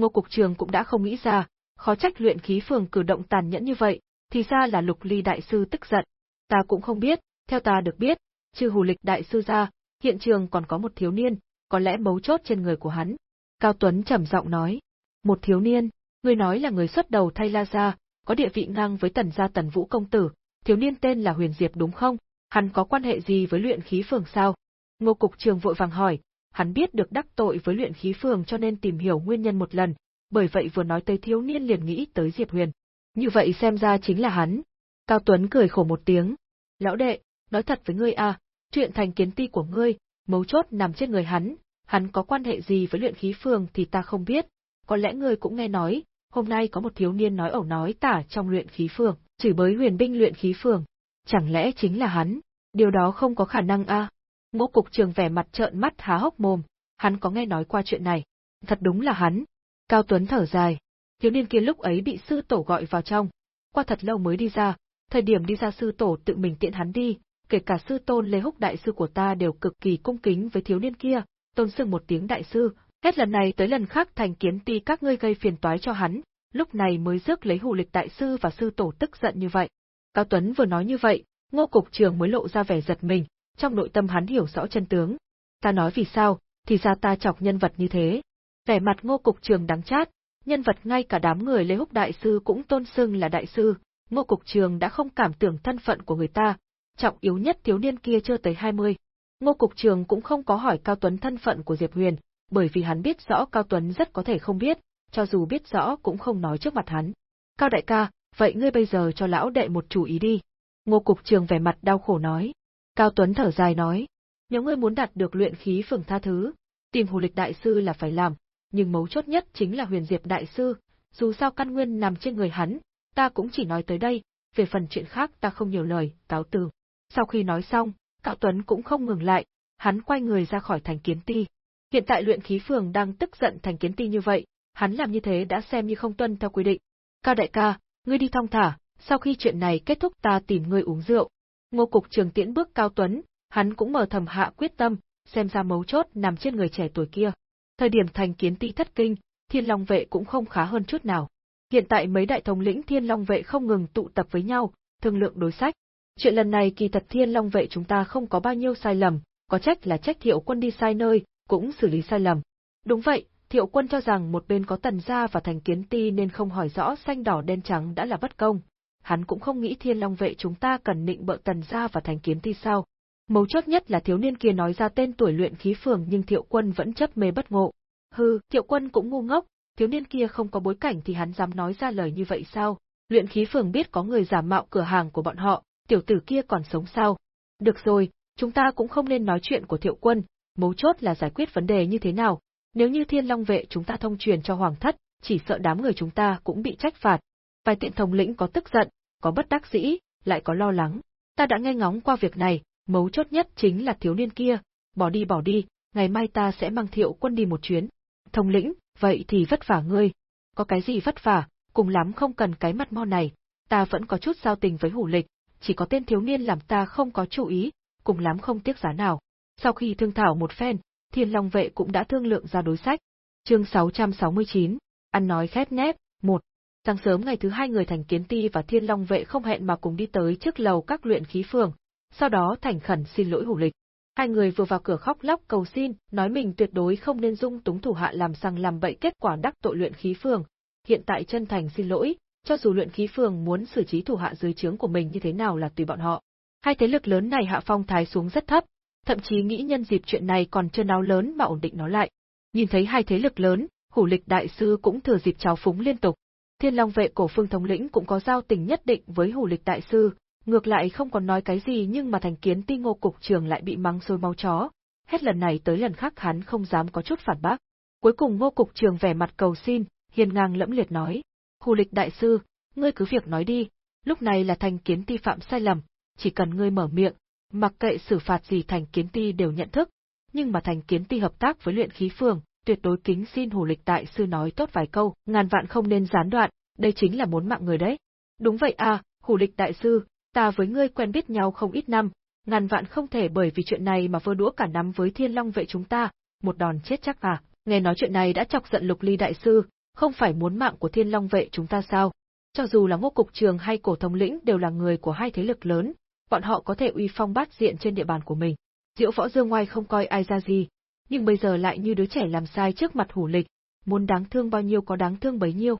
Ngô Cục Trường cũng đã không nghĩ ra, khó trách luyện khí phường cử động tàn nhẫn như vậy, thì ra là lục ly đại sư tức giận. Ta cũng không biết, theo ta được biết, trừ Hù lịch đại sư ra, hiện trường còn có một thiếu niên, có lẽ mấu chốt trên người của hắn. Cao Tuấn trầm giọng nói, một thiếu niên, người nói là người xuất đầu thay La Gia, có địa vị ngang với tần gia tần vũ công tử, thiếu niên tên là Huyền Diệp đúng không? Hắn có quan hệ gì với luyện khí phường sao? Ngô Cục Trường vội vàng hỏi, hắn biết được đắc tội với luyện khí phường cho nên tìm hiểu nguyên nhân một lần, bởi vậy vừa nói tới thiếu niên liền nghĩ tới Diệp Huyền. Như vậy xem ra chính là hắn. Cao Tuấn cười khổ một tiếng. Lão đệ, nói thật với ngươi à, chuyện thành kiến ti của ngươi, mấu chốt nằm trên người hắn, hắn có quan hệ gì với luyện khí phường thì ta không biết, có lẽ ngươi cũng nghe nói, hôm nay có một thiếu niên nói ẩu nói tả trong luyện khí phường, chửi bới huyền binh luyện khí phường. Chẳng lẽ chính là hắn? Điều đó không có khả năng a. À? Ngô cục trường vẻ mặt trợn mắt há hốc mồm, hắn có nghe nói qua chuyện này. Thật đúng là hắn. Cao Tuấn thở dài. Thiếu niên kia lúc ấy bị sư tổ gọi vào trong. Qua thật lâu mới đi ra, thời điểm đi ra sư tổ tự mình tiện hắn đi, kể cả sư tôn Lê Húc đại sư của ta đều cực kỳ cung kính với thiếu niên kia, tôn sưng một tiếng đại sư, hết lần này tới lần khác thành kiến ti các ngươi gây phiền toái cho hắn, lúc này mới rước lấy hù lịch đại sư và sư tổ tức giận như vậy. Cao Tuấn vừa nói như vậy, ngô cục trường mới lộ ra vẻ giật mình, trong nội tâm hắn hiểu rõ chân tướng. Ta nói vì sao, thì ra ta chọc nhân vật như thế. Vẻ mặt ngô cục trường đáng chát, nhân vật ngay cả đám người Lê Húc Đại Sư cũng tôn xưng là Đại Sư, ngô cục trường đã không cảm tưởng thân phận của người ta, trọng yếu nhất thiếu niên kia chưa tới 20. Ngô cục trường cũng không có hỏi Cao Tuấn thân phận của Diệp Huyền, bởi vì hắn biết rõ Cao Tuấn rất có thể không biết, cho dù biết rõ cũng không nói trước mặt hắn. Cao đại ca, vậy ngươi bây giờ cho lão đệ một chủ ý đi. Ngô cục trường vẻ mặt đau khổ nói. Cao Tuấn thở dài nói, nếu ngươi muốn đạt được luyện khí phường tha thứ, tìm hồ lịch đại sư là phải làm, nhưng mấu chốt nhất chính là huyền diệp đại sư, dù sao căn nguyên nằm trên người hắn, ta cũng chỉ nói tới đây, về phần chuyện khác ta không nhiều lời, cáo từ. Sau khi nói xong, Cao Tuấn cũng không ngừng lại, hắn quay người ra khỏi thành kiến ti. Hiện tại luyện khí phường đang tức giận thành kiến ti như vậy, hắn làm như thế đã xem như không tuân theo quy định. Cao đại ca, ngươi đi thong thả, sau khi chuyện này kết thúc ta tìm ngươi uống rượu. Ngô cục trường tiễn bước Cao Tuấn, hắn cũng mở thầm hạ quyết tâm, xem ra mấu chốt nằm trên người trẻ tuổi kia. Thời điểm thành kiến Tị thất kinh, thiên long vệ cũng không khá hơn chút nào. Hiện tại mấy đại thống lĩnh thiên long vệ không ngừng tụ tập với nhau, thương lượng đối sách. Chuyện lần này kỳ thật thiên long vệ chúng ta không có bao nhiêu sai lầm, có trách là trách thiệu quân đi sai nơi, cũng xử lý sai lầm. Đúng vậy, thiệu quân cho rằng một bên có tần gia và thành kiến ti nên không hỏi rõ xanh đỏ đen trắng đã là bất công. Hắn cũng không nghĩ thiên long vệ chúng ta cần nịnh bợ tần gia và thành kiếm ti sao. Mấu chốt nhất là thiếu niên kia nói ra tên tuổi luyện khí phường nhưng thiệu quân vẫn chấp mê bất ngộ. Hừ, thiệu quân cũng ngu ngốc, thiếu niên kia không có bối cảnh thì hắn dám nói ra lời như vậy sao? Luyện khí phường biết có người giả mạo cửa hàng của bọn họ, tiểu tử kia còn sống sao? Được rồi, chúng ta cũng không nên nói chuyện của thiệu quân, mấu chốt là giải quyết vấn đề như thế nào. Nếu như thiên long vệ chúng ta thông truyền cho hoàng thất, chỉ sợ đám người chúng ta cũng bị trách phạt. Vài tiện thống lĩnh có tức giận, có bất đắc dĩ, lại có lo lắng. Ta đã nghe ngóng qua việc này, mấu chốt nhất chính là thiếu niên kia, bỏ đi bỏ đi, ngày mai ta sẽ mang thiệu quân đi một chuyến. Thống lĩnh, vậy thì vất vả ngươi. Có cái gì vất vả, cùng lắm không cần cái mặt mo này, ta vẫn có chút giao tình với hủ lịch, chỉ có tên thiếu niên làm ta không có chú ý, cùng lắm không tiếc giá nào. Sau khi thương thảo một phen, Thiên Long vệ cũng đã thương lượng ra đối sách. Chương 669, ăn nói khép nép, một. Sáng sớm ngày thứ hai người thành kiến ti và Thiên Long vệ không hẹn mà cùng đi tới trước lầu các luyện khí phường, sau đó thành khẩn xin lỗi hủ lịch. Hai người vừa vào cửa khóc lóc cầu xin, nói mình tuyệt đối không nên dung túng thủ hạ làm sang làm bậy kết quả đắc tội luyện khí phường. Hiện tại chân thành xin lỗi, cho dù luyện khí phường muốn xử trí thủ hạ dưới trướng của mình như thế nào là tùy bọn họ. Hai thế lực lớn này hạ phong thái xuống rất thấp, thậm chí nghĩ nhân dịp chuyện này còn chưa náo lớn mà ổn định nó lại. Nhìn thấy hai thế lực lớn, hủ lịch đại sư cũng thừa dịp trào phúng liên tục. Thiên Long vệ cổ phương thống lĩnh cũng có giao tình nhất định với hủ lịch đại sư, ngược lại không còn nói cái gì nhưng mà thành kiến ti ngô cục trường lại bị mắng sôi máu chó. Hết lần này tới lần khác hắn không dám có chút phản bác. Cuối cùng ngô cục trường vẻ mặt cầu xin, hiền ngang lẫm liệt nói. Hù lịch đại sư, ngươi cứ việc nói đi, lúc này là thành kiến ti phạm sai lầm, chỉ cần ngươi mở miệng, mặc kệ xử phạt gì thành kiến ti đều nhận thức, nhưng mà thành kiến ti hợp tác với luyện khí phường, tuyệt đối kính xin Hồ lịch đại sư nói tốt vài câu, ngàn vạn không nên gián đoạn, đây chính là muốn mạng người đấy. Đúng vậy à, hủ lịch đại sư, ta với ngươi quen biết nhau không ít năm, ngàn vạn không thể bởi vì chuyện này mà vơ đũa cả nắm với thiên long vệ chúng ta, một đòn chết chắc à. Nghe nói chuyện này đã chọc giận lục ly đại sư, không phải muốn mạng của thiên long vệ chúng ta sao? Cho dù là ngô cục trường hay cổ thống lĩnh đều là người của hai thế lực lớn, bọn họ có thể uy phong bát diện trên địa bàn của mình. diễu võ dương ngoài không coi ai ra gì, nhưng bây giờ lại như đứa trẻ làm sai trước mặt hủ lịch, muốn đáng thương bao nhiêu có đáng thương bấy nhiêu.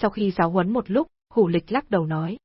Sau khi giáo huấn một lúc, hủ lịch lắc đầu nói.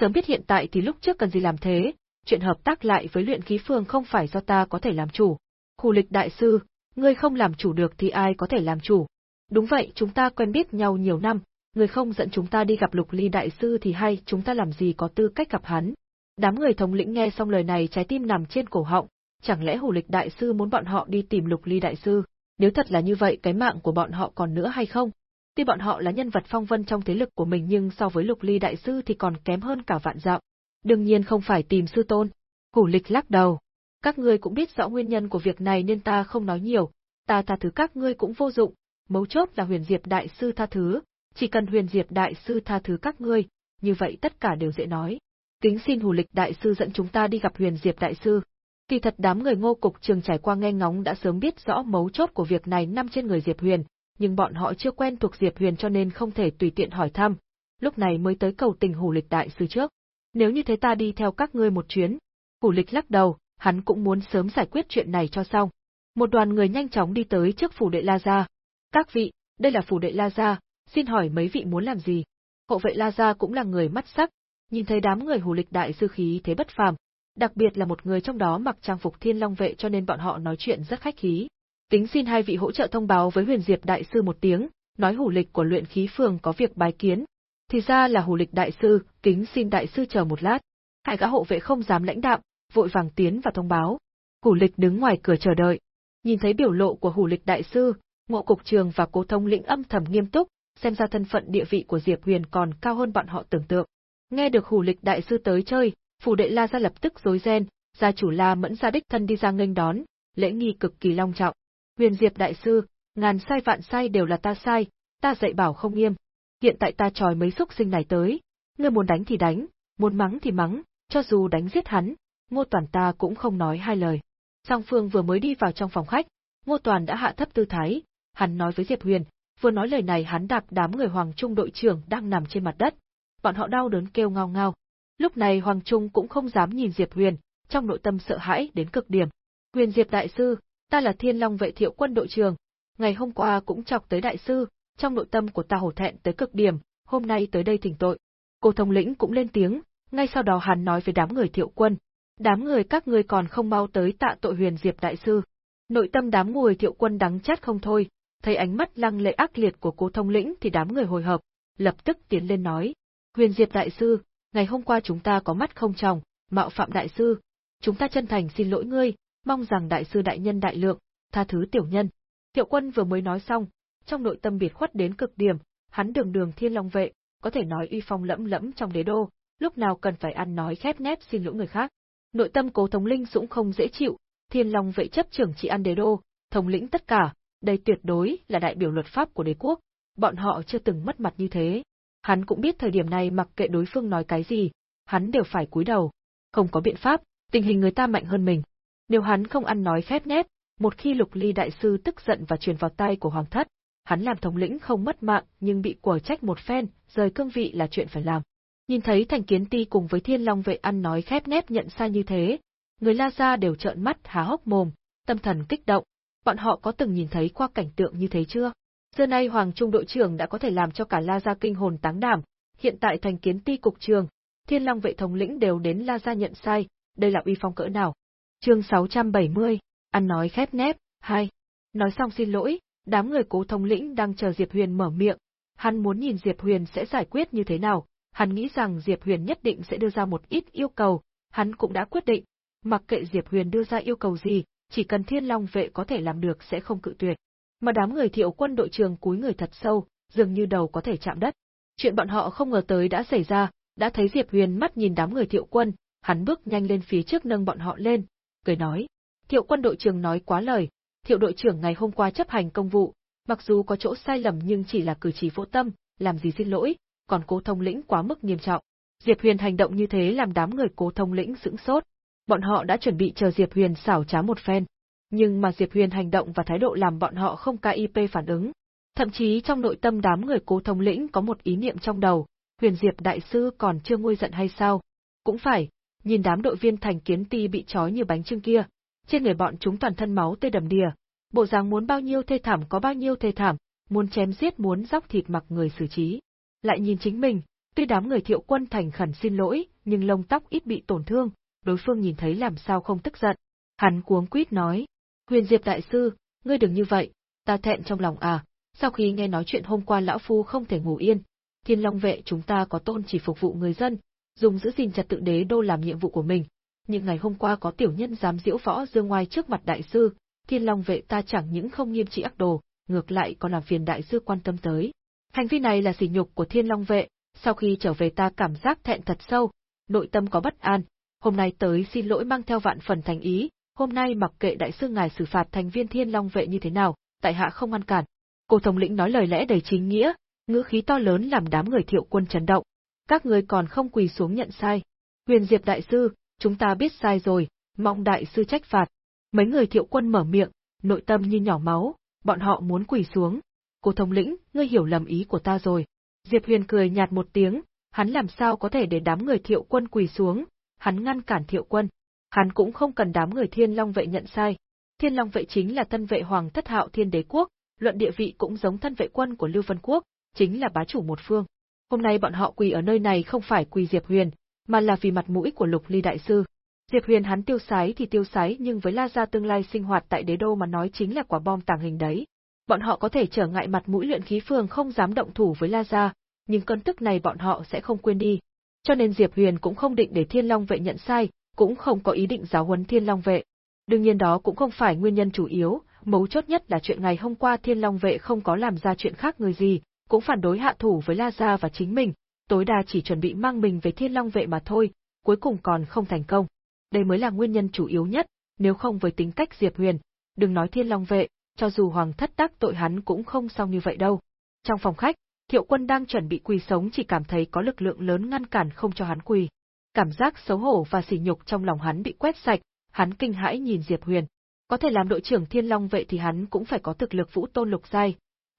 Sớm biết hiện tại thì lúc trước cần gì làm thế, chuyện hợp tác lại với luyện khí phương không phải do ta có thể làm chủ. Hủ lịch đại sư, ngươi không làm chủ được thì ai có thể làm chủ. Đúng vậy, chúng ta quen biết nhau nhiều năm, người không dẫn chúng ta đi gặp lục ly đại sư thì hay chúng ta làm gì có tư cách gặp hắn. Đám người thống lĩnh nghe xong lời này trái tim nằm trên cổ họng, chẳng lẽ hủ lịch đại sư muốn bọn họ đi tìm lục ly đại sư, nếu thật là như vậy cái mạng của bọn họ còn nữa hay không? Tuy bọn họ là nhân vật phong vân trong thế lực của mình nhưng so với lục ly đại sư thì còn kém hơn cả vạn dặm. Đương nhiên không phải tìm sư tôn. Hủ lịch lắc đầu. Các ngươi cũng biết rõ nguyên nhân của việc này nên ta không nói nhiều, ta tha thứ các ngươi cũng vô dụng, mấu chốt là huyền diệp đại sư tha thứ, chỉ cần huyền diệp đại sư tha thứ các ngươi, như vậy tất cả đều dễ nói. Kính xin hủ lịch đại sư dẫn chúng ta đi gặp huyền diệp đại sư. Kỳ thật đám người ngô cục trường trải qua nghe ngóng đã sớm biết rõ mấu chốt của việc này nằm trên người Diệp Huyền, nhưng bọn họ chưa quen thuộc Diệp Huyền cho nên không thể tùy tiện hỏi thăm, lúc này mới tới cầu tình hủ lịch đại sư trước. Nếu như thế ta đi theo các ngươi một chuyến. Hủ lịch lắc đầu, hắn cũng muốn sớm giải quyết chuyện này cho xong. Một đoàn người nhanh chóng đi tới trước phủ đệ La Gia. Các vị, đây là phủ đệ La Gia, xin hỏi mấy vị muốn làm gì? Hộ vệ La Gia cũng là người mắt sắc, nhìn thấy đám người hủ lịch đại sư khí thế bất phàm, đặc biệt là một người trong đó mặc trang phục thiên long vệ cho nên bọn họ nói chuyện rất khách khí. Tính xin hai vị hỗ trợ thông báo với huyền diệp đại sư một tiếng, nói hủ lịch của luyện khí phường có việc bái kiến. Thì ra là hủ lịch đại sư, kính xin đại sư chờ một lát. Hai gã hộ vệ không dám lãnh đạm, vội vàng tiến và thông báo. Hủ lịch đứng ngoài cửa chờ đợi. Nhìn thấy biểu lộ của hủ lịch đại sư, ngộ cục trường và cố thông lĩnh âm thầm nghiêm túc, xem ra thân phận địa vị của Diệp Huyền còn cao hơn bọn họ tưởng tượng. Nghe được hủ lịch đại sư tới chơi, phủ đệ La gia lập tức rối ren, gia chủ La Mẫn gia đích thân đi ra nghênh đón, lễ nghi cực kỳ long trọng. Huyền Diệp đại sư, ngàn sai vạn sai đều là ta sai, ta dạy bảo không nghiêm. Hiện tại ta tròi mấy xúc sinh này tới, ngươi muốn đánh thì đánh, muốn mắng thì mắng, cho dù đánh giết hắn, Ngô Toàn ta cũng không nói hai lời. Song Phương vừa mới đi vào trong phòng khách, Ngô Toàn đã hạ thấp tư thái, hắn nói với Diệp Huyền, vừa nói lời này hắn đạp đám người Hoàng Trung đội trưởng đang nằm trên mặt đất. Bọn họ đau đớn kêu ngao ngao. Lúc này Hoàng Trung cũng không dám nhìn Diệp Huyền, trong nội tâm sợ hãi đến cực điểm. Huyền Diệp đại sư, ta là Thiên Long vệ thiệu quân đội trường ngày hôm qua cũng chọc tới đại sư, trong nội tâm của ta hổ thẹn tới cực điểm, hôm nay tới đây thỉnh tội. Cô thông lĩnh cũng lên tiếng, ngay sau đó hắn nói với đám người thiệu quân, đám người các ngươi còn không mau tới tạ tội huyền diệp đại sư. Nội tâm đám người thiệu quân đắng chát không thôi, thấy ánh mắt lăng lệ ác liệt của cố thông lĩnh thì đám người hồi hộp, lập tức tiến lên nói. Huyền diệp đại sư, ngày hôm qua chúng ta có mắt không tròng, mạo phạm đại sư, chúng ta chân thành xin lỗi ngươi, mong rằng đại sư đại nhân đại lượng, tha thứ tiểu nhân. Thiệu quân vừa mới nói xong, trong nội tâm biệt khuất đến cực điểm, hắn đường đường thiên long vệ, có thể nói uy phong lẫm lẫm trong đế đô, lúc nào cần phải ăn nói khép nép xin lỗi người khác. Nội tâm cố thống linh dũng không dễ chịu, thiên long vệ chấp trưởng chỉ ăn đế đô, thống lĩnh tất cả, đây tuyệt đối là đại biểu luật pháp của đế quốc, bọn họ chưa từng mất mặt như thế. Hắn cũng biết thời điểm này mặc kệ đối phương nói cái gì, hắn đều phải cúi đầu. Không có biện pháp, tình hình người ta mạnh hơn mình. Nếu hắn không ăn nói khép nép, một khi lục ly đại sư tức giận và truyền vào tay của hoàng thất, hắn làm thống lĩnh không mất mạng nhưng bị quở trách một phen, rời cương vị là chuyện phải làm. Nhìn thấy thành kiến ti cùng với thiên long vệ ăn nói khép nép nhận sai như thế, người la gia đều trợn mắt há hốc mồm, tâm thần kích động, bọn họ có từng nhìn thấy qua cảnh tượng như thế chưa? Xưa nay Hoàng Trung đội trưởng đã có thể làm cho cả La Gia kinh hồn táng đảm, hiện tại thành kiến ti cục trường, Thiên Long vệ thống lĩnh đều đến La Gia nhận sai, đây là uy phong cỡ nào. Chương 670, ăn nói khép nép, hai. Nói xong xin lỗi, đám người cố thống lĩnh đang chờ Diệp Huyền mở miệng, hắn muốn nhìn Diệp Huyền sẽ giải quyết như thế nào, hắn nghĩ rằng Diệp Huyền nhất định sẽ đưa ra một ít yêu cầu, hắn cũng đã quyết định, mặc kệ Diệp Huyền đưa ra yêu cầu gì, chỉ cần Thiên Long vệ có thể làm được sẽ không cự tuyệt. Mà đám người thiệu quân đội trường cúi người thật sâu, dường như đầu có thể chạm đất. Chuyện bọn họ không ngờ tới đã xảy ra, đã thấy Diệp Huyền mắt nhìn đám người thiệu quân, hắn bước nhanh lên phía trước nâng bọn họ lên, cười nói. Thiệu quân đội trường nói quá lời, thiệu đội trưởng ngày hôm qua chấp hành công vụ, mặc dù có chỗ sai lầm nhưng chỉ là cử chỉ vô tâm, làm gì xin lỗi, còn cố thông lĩnh quá mức nghiêm trọng. Diệp Huyền hành động như thế làm đám người cố thông lĩnh sững sốt. Bọn họ đã chuẩn bị chờ Diệp Huyền xảo trá một phen. Nhưng mà Diệp Huyền hành động và thái độ làm bọn họ không KIP phản ứng. Thậm chí trong nội tâm đám người cố thông lĩnh có một ý niệm trong đầu, Huyền Diệp đại sư còn chưa nguôi giận hay sao? Cũng phải, nhìn đám đội viên thành kiến ti bị trói như bánh trưng kia, trên người bọn chúng toàn thân máu tê đầm đìa, bộ dáng muốn bao nhiêu thê thảm có bao nhiêu thê thảm, muốn chém giết muốn dóc thịt mặc người xử trí. Lại nhìn chính mình, tuy đám người thiệu quân thành khẩn xin lỗi, nhưng lông tóc ít bị tổn thương, đối phương nhìn thấy làm sao không tức giận. Hắn cuống quýt nói, huyền diệp đại sư, ngươi đừng như vậy, ta thẹn trong lòng à, sau khi nghe nói chuyện hôm qua lão phu không thể ngủ yên, thiên long vệ chúng ta có tôn chỉ phục vụ người dân, dùng giữ gìn trật tự đế đô làm nhiệm vụ của mình. Nhưng ngày hôm qua có tiểu nhân dám diễu võ dương ngoài trước mặt đại sư, thiên long vệ ta chẳng những không nghiêm trị ác đồ, ngược lại còn làm phiền đại sư quan tâm tới. Hành vi này là sỉ nhục của thiên long vệ, sau khi trở về ta cảm giác thẹn thật sâu, nội tâm có bất an, hôm nay tới xin lỗi mang theo vạn phần thành ý, hôm nay mặc kệ đại sư ngài xử phạt thành viên thiên long vệ như thế nào, tại hạ không ngăn cản. Cô thống lĩnh nói lời lẽ đầy chính nghĩa, ngữ khí to lớn làm đám người thiệu quân chấn động. Các người còn không quỳ xuống nhận sai. Huyền Diệp đại sư, chúng ta biết sai rồi, mong đại sư trách phạt. Mấy người thiệu quân mở miệng, nội tâm như nhỏ máu, bọn họ muốn quỳ xuống. Cô thống lĩnh, ngươi hiểu lầm ý của ta rồi. Diệp Huyền cười nhạt một tiếng, hắn làm sao có thể để đám người thiệu quân quỳ xuống, hắn ngăn cản thiệu quân. Hắn cũng không cần đám người thiên long vệ nhận sai. Thiên long vệ chính là thân vệ hoàng thất hạo thiên đế quốc, luận địa vị cũng giống thân vệ quân của Lưu Vân Quốc, chính là bá chủ một phương. Hôm nay bọn họ quỳ ở nơi này không phải quỳ Diệp Huyền, mà là vì mặt mũi của Lục Ly đại sư. Diệp Huyền hắn tiêu sái thì tiêu sái nhưng với La gia tương lai sinh hoạt tại đế đô mà nói chính là quả bom tàng hình đấy. Bọn họ có thể trở ngại mặt mũi luyện khí phường không dám động thủ với La gia, nhưng cơn tức này bọn họ sẽ không quên đi. Cho nên Diệp Huyền cũng không định để Thiên Long vệ nhận sai, cũng không có ý định giáo huấn Thiên Long vệ. Đương nhiên đó cũng không phải nguyên nhân chủ yếu, mấu chốt nhất là chuyện ngày hôm qua Thiên Long vệ không có làm ra chuyện khác người gì, cũng phản đối hạ thủ với La Gia và chính mình, tối đa chỉ chuẩn bị mang mình về Thiên Long vệ mà thôi, cuối cùng còn không thành công. Đây mới là nguyên nhân chủ yếu nhất, nếu không với tính cách Diệp Huyền, đừng nói Thiên Long vệ, cho dù Hoàng thất đắc tội hắn cũng không xong như vậy đâu. Trong phòng khách, Thiệu Quân đang chuẩn bị quỳ sống chỉ cảm thấy có lực lượng lớn ngăn cản không cho hắn quỳ. Cảm giác xấu hổ và sỉ nhục trong lòng hắn bị quét sạch, hắn kinh hãi nhìn Diệp Huyền. Có thể làm đội trưởng Thiên Long vệ thì hắn cũng phải có thực lực vũ tôn lục giai,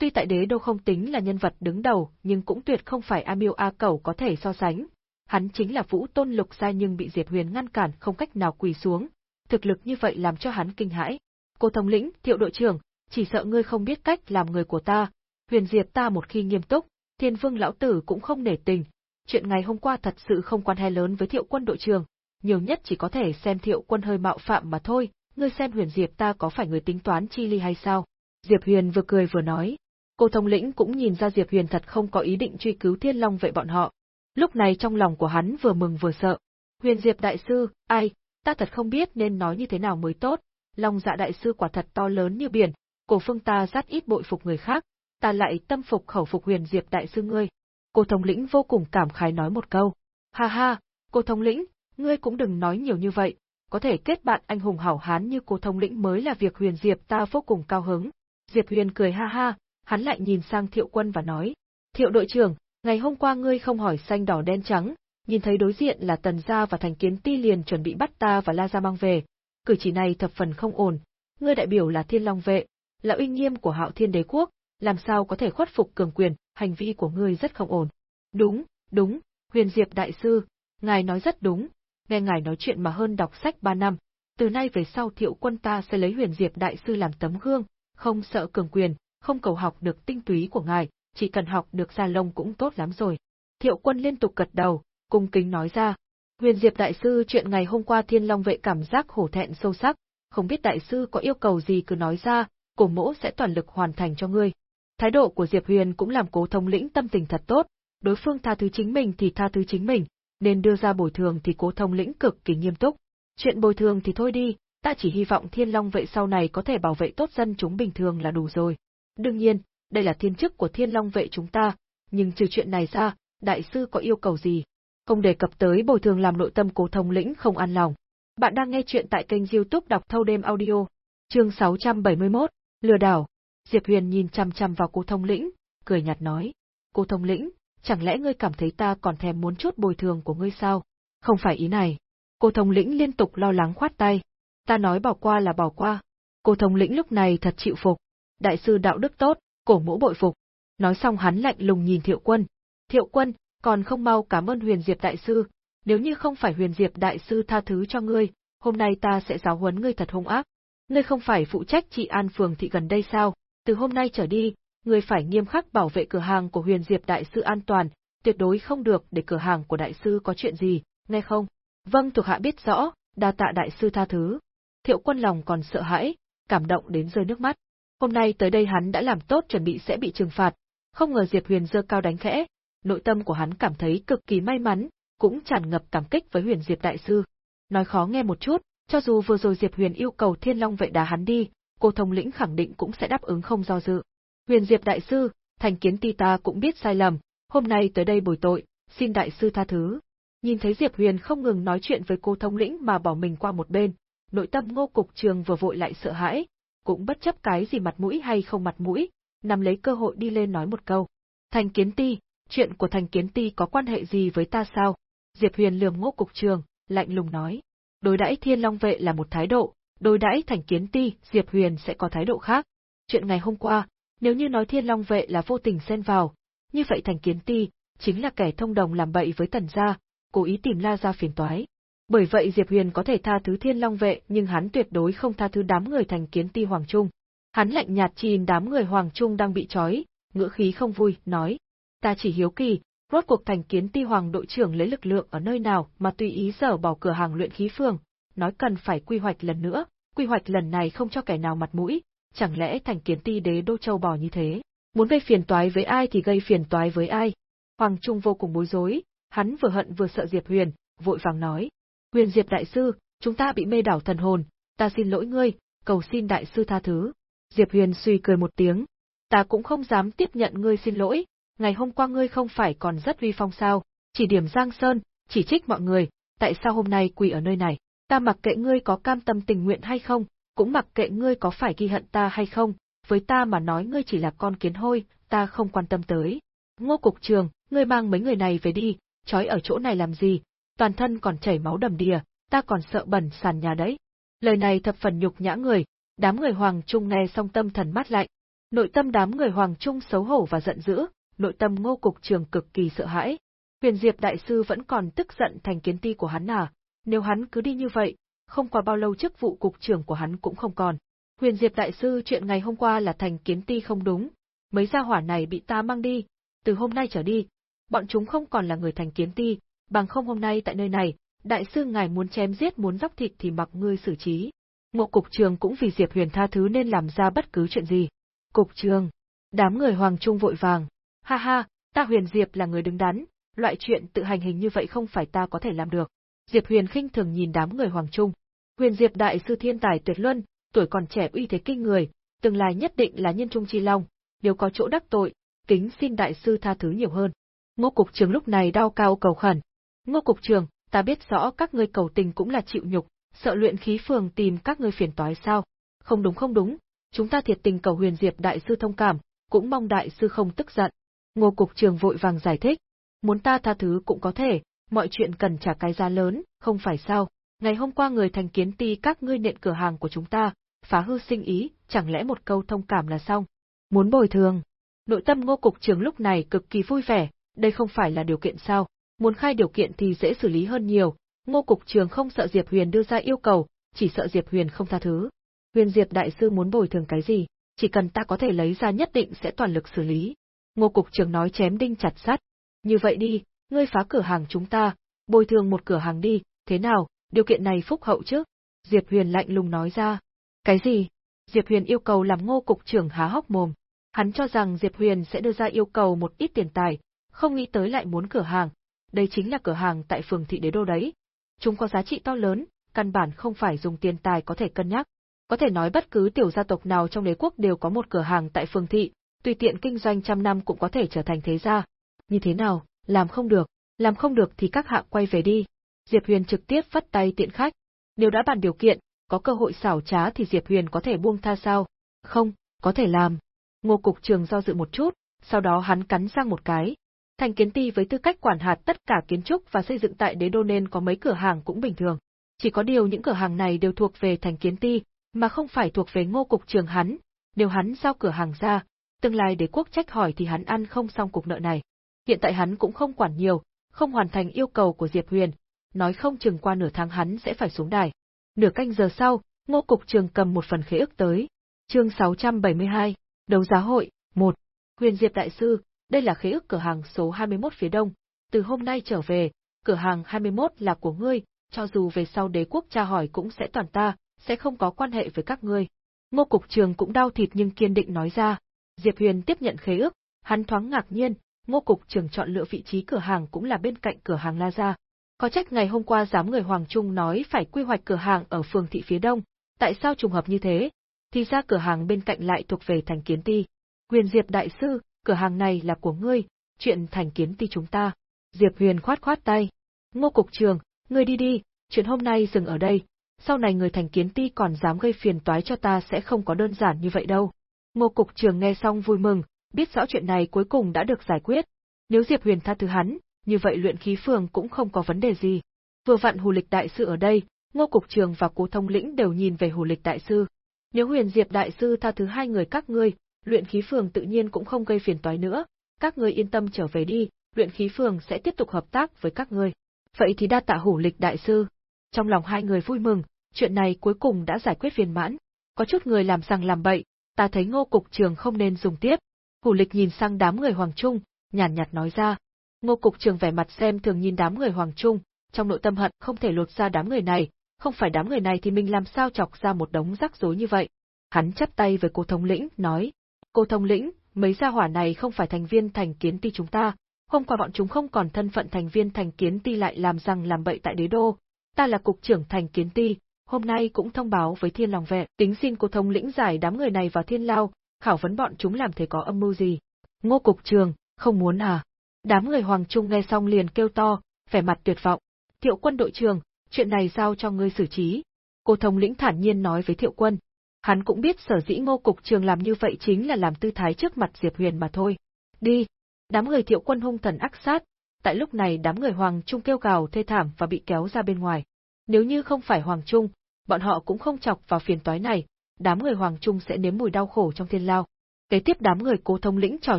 Tuy tại đế đô không tính là nhân vật đứng đầu, nhưng cũng tuyệt không phải A Miêu A Cẩu có thể so sánh. Hắn chính là Vũ Tôn Lục giai nhưng bị Diệp Huyền ngăn cản không cách nào quỳ xuống, thực lực như vậy làm cho hắn kinh hãi. Cô thống lĩnh, thiệu đội trưởng, chỉ sợ ngươi không biết cách làm người của ta. Huyền Diệp ta một khi nghiêm túc, Thiên Vương lão tử cũng không nể tình. Chuyện ngày hôm qua thật sự không quan hệ lớn với Thiệu Quân đội trường nhiều nhất chỉ có thể xem Thiệu Quân hơi mạo phạm mà thôi. Ngươi xem Huyền Diệp ta có phải người tính toán chi ly hay sao? Diệp Huyền vừa cười vừa nói, Cô thống lĩnh cũng nhìn ra Diệp Huyền thật không có ý định truy cứu Thiên Long vệ bọn họ. Lúc này trong lòng của hắn vừa mừng vừa sợ. Huyền Diệp đại sư, ai, ta thật không biết nên nói như thế nào mới tốt. Long dạ đại sư quả thật to lớn như biển, cổ phương ta rất ít bội phục người khác, ta lại tâm phục khẩu phục Huyền Diệp đại sư ngươi. Cô thống lĩnh vô cùng cảm khái nói một câu. Ha ha, cô thống lĩnh, ngươi cũng đừng nói nhiều như vậy, có thể kết bạn anh hùng hảo hán như cô thống lĩnh mới là việc Huyền Diệp ta vô cùng cao hứng. Diệp Huyền cười ha ha, hắn lại nhìn sang Thiệu Quân và nói, Thiệu đội trưởng, ngày hôm qua ngươi không hỏi xanh đỏ đen trắng, nhìn thấy đối diện là Tần Gia và Thành Kiến Ti liền chuẩn bị bắt ta và La Gia mang về, cử chỉ này thập phần không ổn, ngươi đại biểu là Thiên Long vệ, là uy nghiêm của Hạo Thiên Đế quốc, làm sao có thể khuất phục cường quyền, hành vi của ngươi rất không ổn. Đúng, đúng, Huyền Diệp đại sư, ngài nói rất đúng, nghe ngài nói chuyện mà hơn đọc sách ba năm, từ nay về sau Thiệu Quân ta sẽ lấy Huyền Diệp đại sư làm tấm gương, không sợ cường quyền, không cầu học được tinh túy của ngài, chỉ cần học được gia lông cũng tốt lắm rồi. Thiệu quân liên tục gật đầu, cung kính nói ra. Huyền Diệp Đại Sư chuyện ngày hôm qua Thiên Long vệ cảm giác hổ thẹn sâu sắc, không biết Đại Sư có yêu cầu gì cứ nói ra, cổ mỗ sẽ toàn lực hoàn thành cho ngươi. Thái độ của Diệp Huyền cũng làm cố thông lĩnh tâm tình thật tốt, đối phương tha thứ chính mình thì tha thứ chính mình, nên đưa ra bồi thường thì cố thông lĩnh cực kỳ nghiêm túc. Chuyện bồi thường thì thôi đi, ta chỉ hy vọng Thiên Long vệ sau này có thể bảo vệ tốt dân chúng bình thường là đủ rồi. Đương nhiên, đây là thiên chức của thiên long vệ chúng ta, nhưng trừ chuyện này ra, đại sư có yêu cầu gì? Không đề cập tới bồi thường làm nội tâm cố thông lĩnh không an lòng. Bạn đang nghe chuyện tại kênh youtube đọc thâu đêm audio. Chương 671, Lừa đảo. Diệp Huyền nhìn chăm chăm vào cô thông lĩnh, cười nhạt nói. Cô thông lĩnh, chẳng lẽ ngươi cảm thấy ta còn thèm muốn chút bồi thường của ngươi sao? Không phải ý này. Cô Thông lĩnh liên tục lo lắng khoát tay. Ta nói bỏ qua là bỏ qua. Cô Thông lĩnh lúc này thật chịu phục. Đại sư đạo đức tốt, cổ mũ bội phục. Nói xong hắn lạnh lùng nhìn thiệu quân. Thiệu quân, còn không mau cảm ơn huyền diệp đại sư. Nếu như không phải huyền diệp đại sư tha thứ cho ngươi, hôm nay ta sẽ giáo huấn ngươi thật hung ác. Ngươi không phải phụ trách trị an phường thị gần đây sao? Từ hôm nay trở đi, người phải nghiêm khắc bảo vệ cửa hàng của huyền diệp đại sư an toàn, tuyệt đối không được để cửa hàng của đại sư có chuyện gì, nghe không? Vâng thuộc hạ biết rõ, đa tạ đại sư tha thứ. Thiệu quân lòng còn sợ hãi, cảm động đến rơi nước mắt. Hôm nay tới đây hắn đã làm tốt chuẩn bị sẽ bị trừng phạt, không ngờ Diệp Huyền dơ cao đánh khẽ, nội tâm của hắn cảm thấy cực kỳ may mắn, cũng tràn ngập cảm kích với Huyền Diệp đại sư. Nói khó nghe một chút, cho dù vừa rồi Diệp Huyền yêu cầu Thiên Long vệ đá hắn đi, cô thông lĩnh khẳng định cũng sẽ đáp ứng không do dự. Huyền Diệp đại sư, thành kiến ti ta cũng biết sai lầm, hôm nay tới đây bồi tội, xin đại sư tha thứ. Nhìn thấy Diệp Huyền không ngừng nói chuyện với cô thông lĩnh mà bỏ mình qua một bên, nội tâm ngô cục trường vừa vội lại sợ hãi, cũng bất chấp cái gì mặt mũi hay không mặt mũi, nằm lấy cơ hội đi lên nói một câu. Thành kiến ti, chuyện của thành kiến ti có quan hệ gì với ta sao? Diệp Huyền lườm ngô cục trường, lạnh lùng nói. Đối đãi thiên long vệ là một thái độ, đối đãi thành kiến ti, Diệp Huyền sẽ có thái độ khác. Chuyện ngày hôm qua, nếu như nói thiên long vệ là vô tình xen vào, như vậy thành kiến ti, chính là kẻ thông đồng làm bậy với tần gia, cố ý tìm la ra phiền toái. Bởi vậy Diệp Huyền có thể tha thứ thiên long vệ nhưng hắn tuyệt đối không tha thứ đám người thành kiến ti Hoàng Trung. Hắn lạnh nhạt nhìn đám người Hoàng Trung đang bị trói, ngữ khí không vui, nói. Ta chỉ hiếu kỳ, rốt cuộc thành kiến ti Hoàng đội trưởng lấy lực lượng ở nơi nào mà tùy ý dở bỏ cửa hàng luyện khí phường, nói cần phải quy hoạch lần nữa, quy hoạch lần này không cho kẻ nào mặt mũi, chẳng lẽ thành kiến ti đế đô châu bò như thế, muốn gây phiền toái với ai thì gây phiền toái với ai. Hoàng Trung vô cùng bối rối, hắn vừa hận vừa sợ Diệp Huyền, vội vàng nói. Huyền Diệp đại sư, chúng ta bị mê đảo thần hồn, ta xin lỗi ngươi, cầu xin đại sư tha thứ. Diệp Huyền suy cười một tiếng. Ta cũng không dám tiếp nhận ngươi xin lỗi, ngày hôm qua ngươi không phải còn rất vi phong sao, chỉ điểm Giang Sơn, chỉ trích mọi người, tại sao hôm nay quỳ ở nơi này, ta mặc kệ ngươi có cam tâm tình nguyện hay không, cũng mặc kệ ngươi có phải ghi hận ta hay không, với ta mà nói ngươi chỉ là con kiến hôi, ta không quan tâm tới. Ngô Cục Trường, ngươi mang mấy người này về đi, trói ở chỗ này làm gì, toàn thân còn chảy máu đầm đìa, ta còn sợ bẩn sàn nhà đấy. Lời này thập phần nhục nhã người, đám người Hoàng Trung nghe xong tâm thần mát lạnh. Nội tâm đám người Hoàng Trung xấu hổ và giận dữ, nội tâm ngô cục trường cực kỳ sợ hãi. Huyền Diệp Đại Sư vẫn còn tức giận thành kiến ti của hắn à, nếu hắn cứ đi như vậy, không qua bao lâu chức vụ cục trưởng của hắn cũng không còn. Huyền Diệp Đại Sư chuyện ngày hôm qua là thành kiến ti không đúng, mấy gia hỏa này bị ta mang đi, từ hôm nay trở đi, bọn chúng không còn là người thành kiến ti, bằng không hôm nay tại nơi này, đại sư ngài muốn chém giết muốn dóc thịt thì mặc ngươi xử trí. Ngộ cục trường cũng vì Diệp Huyền tha thứ nên làm ra bất cứ chuyện gì. Cục trường, đám người hoàng trung vội vàng, ha ha, ta Huyền Diệp là người đứng đắn, loại chuyện tự hành hình như vậy không phải ta có thể làm được. Diệp Huyền khinh thường nhìn đám người hoàng trung. Huyền Diệp đại sư thiên tài tuyệt luân, tuổi còn trẻ uy thế kinh người, tương lai nhất định là nhân trung chi long, nếu có chỗ đắc tội, kính xin đại sư tha thứ nhiều hơn. Ngô cục trường lúc này đau cao cầu khẩn. Ngô cục trường, ta biết rõ các ngươi cầu tình cũng là chịu nhục, sợ luyện khí phường tìm các ngươi phiền toái sao? Không đúng không đúng, chúng ta thiệt tình cầu Huyền Diệp đại sư thông cảm, cũng mong đại sư không tức giận. Ngô cục trường vội vàng giải thích, muốn ta tha thứ cũng có thể, mọi chuyện cần trả cái giá lớn, không phải sao? Ngày hôm qua người thành kiến ti các ngươi nện cửa hàng của chúng ta, phá hư sinh ý, chẳng lẽ một câu thông cảm là xong? Muốn bồi thường. Nội tâm Ngô cục trường lúc này cực kỳ vui vẻ, đây không phải là điều kiện sao? Muốn khai điều kiện thì dễ xử lý hơn nhiều, Ngô Cục Trường không sợ Diệp Huyền đưa ra yêu cầu, chỉ sợ Diệp Huyền không tha thứ. Huyền Diệp Đại Sư muốn bồi thường cái gì, chỉ cần ta có thể lấy ra nhất định sẽ toàn lực xử lý. Ngô Cục Trường nói chém đinh chặt sắt. Như vậy đi, ngươi phá cửa hàng chúng ta, bồi thường một cửa hàng đi, thế nào, điều kiện này phúc hậu chứ? Diệp Huyền lạnh lùng nói ra. Cái gì? Diệp Huyền yêu cầu làm Ngô Cục trưởng há hốc mồm. Hắn cho rằng Diệp Huyền sẽ đưa ra yêu cầu một ít tiền tài, không nghĩ tới lại muốn cửa hàng. Đây chính là cửa hàng tại phường thị đế đô đấy, chúng có giá trị to lớn, căn bản không phải dùng tiền tài có thể cân nhắc. Có thể nói bất cứ tiểu gia tộc nào trong đế quốc đều có một cửa hàng tại phường thị, tùy tiện kinh doanh trăm năm cũng có thể trở thành thế gia. Như thế nào, làm không được, làm không được thì các hạ quay về đi. Diệp Huyền trực tiếp vắt tay tiện khách. Nếu đã bàn điều kiện, có cơ hội xảo trá thì Diệp Huyền có thể buông tha sao? Không, có thể làm. Ngô Cục Trường do dự một chút, sau đó hắn cắn răng một cái. Thành Kiến Ti với tư cách quản hạt tất cả kiến trúc và xây dựng tại đế đô nên có mấy cửa hàng cũng bình thường. Chỉ có điều những cửa hàng này đều thuộc về Thành Kiến Ti, mà không phải thuộc về ngô cục trường hắn. Nếu hắn giao cửa hàng ra, tương lai đế quốc trách hỏi thì hắn ăn không xong cục nợ này. Hiện tại hắn cũng không quản nhiều, không hoàn thành yêu cầu của Diệp Huyền, nói không chừng qua nửa tháng hắn sẽ phải xuống đài. Nửa canh giờ sau, Ngô Cục Trường cầm một phần khế ước tới. Chương 672, Đấu giá hội, 1. Huyền Diệp Đại Sư, đây là khế ước cửa hàng số 21 phía đông. Từ hôm nay trở về, cửa hàng 21 là của ngươi, cho dù về sau đế quốc tra hỏi cũng sẽ toàn ta, sẽ không có quan hệ với các ngươi. Ngô Cục Trường cũng đau thịt nhưng kiên định nói ra. Diệp Huyền tiếp nhận khế ước, hắn thoáng ngạc nhiên, Ngô Cục Trường chọn lựa vị trí cửa hàng cũng là bên cạnh cửa hàng La Gia. Có trách ngày hôm qua giám người Hoàng Trung nói phải quy hoạch cửa hàng ở phường thị phía đông, tại sao trùng hợp như thế? Thì ra cửa hàng bên cạnh lại thuộc về thành kiến ti. Huyền Diệp Đại Sư, cửa hàng này là của ngươi, chuyện thành kiến ti chúng ta. Diệp Huyền khoát khoát tay. Ngô Cục Trường, ngươi đi đi, chuyện hôm nay dừng ở đây, sau này người thành kiến ti còn dám gây phiền toái cho ta sẽ không có đơn giản như vậy đâu. Ngô Cục Trường nghe xong vui mừng, biết rõ chuyện này cuối cùng đã được giải quyết. Nếu Diệp Huyền tha thứ hắn, như vậy luyện khí phường cũng không có vấn đề gì. Vừa vặn Hù Lịch Đại Sư ở đây, Ngô Cục Trường và Cố Thông Lĩnh đều nhìn về Hù Lịch Đại Sư. Nếu Huyền Diệp Đại Sư tha thứ hai người các ngươi, luyện khí phường tự nhiên cũng không gây phiền toái nữa, các ngươi yên tâm trở về đi, luyện khí phường sẽ tiếp tục hợp tác với các ngươi. Vậy thì đa tạ Hồ Lịch Đại Sư. Trong lòng hai người vui mừng, chuyện này cuối cùng đã giải quyết viên mãn. Có chút người làm rằng làm bậy, ta thấy Ngô Cục Trường không nên dùng tiếp. Hủ Lịch nhìn sang đám người Hoàng Trung, nhàn nhạt nói ra, Ngô Cục Trường vẻ mặt xem thường nhìn đám người Hoàng Trung, trong nội tâm hận không thể lột ra đám người này, không phải đám người này thì mình làm sao chọc ra một đống rắc rối như vậy. Hắn chắp tay với cô thống lĩnh, nói, cô thống lĩnh, mấy gia hỏa này không phải thành viên thành kiến ti chúng ta, hôm qua bọn chúng không còn thân phận thành viên thành kiến ti lại làm rằng làm bậy tại đế đô, ta là cục trưởng thành kiến ti, hôm nay cũng thông báo với thiên lòng vệ, tính xin cô thống lĩnh giải đám người này vào thiên lao, khảo vấn bọn chúng làm thế có âm mưu gì. Ngô cục trường, không muốn à? Đám người Hoàng Trung nghe xong liền kêu to, vẻ mặt tuyệt vọng. Thiệu quân đội trường, chuyện này giao cho ngươi xử trí. Cô thống lĩnh thản nhiên nói với Thiệu quân. Hắn cũng biết sở dĩ ngô cục trường làm như vậy chính là làm tư thái trước mặt Diệp Huyền mà thôi. Đi! Đám người Thiệu quân hung thần ác sát. Tại lúc này đám người Hoàng Trung kêu gào thê thảm và bị kéo ra bên ngoài. Nếu như không phải Hoàng Trung, bọn họ cũng không chọc vào phiền toái này, đám người Hoàng Trung sẽ nếm mùi đau khổ trong thiên lao. Kế tiếp đám người cố thông lĩnh trò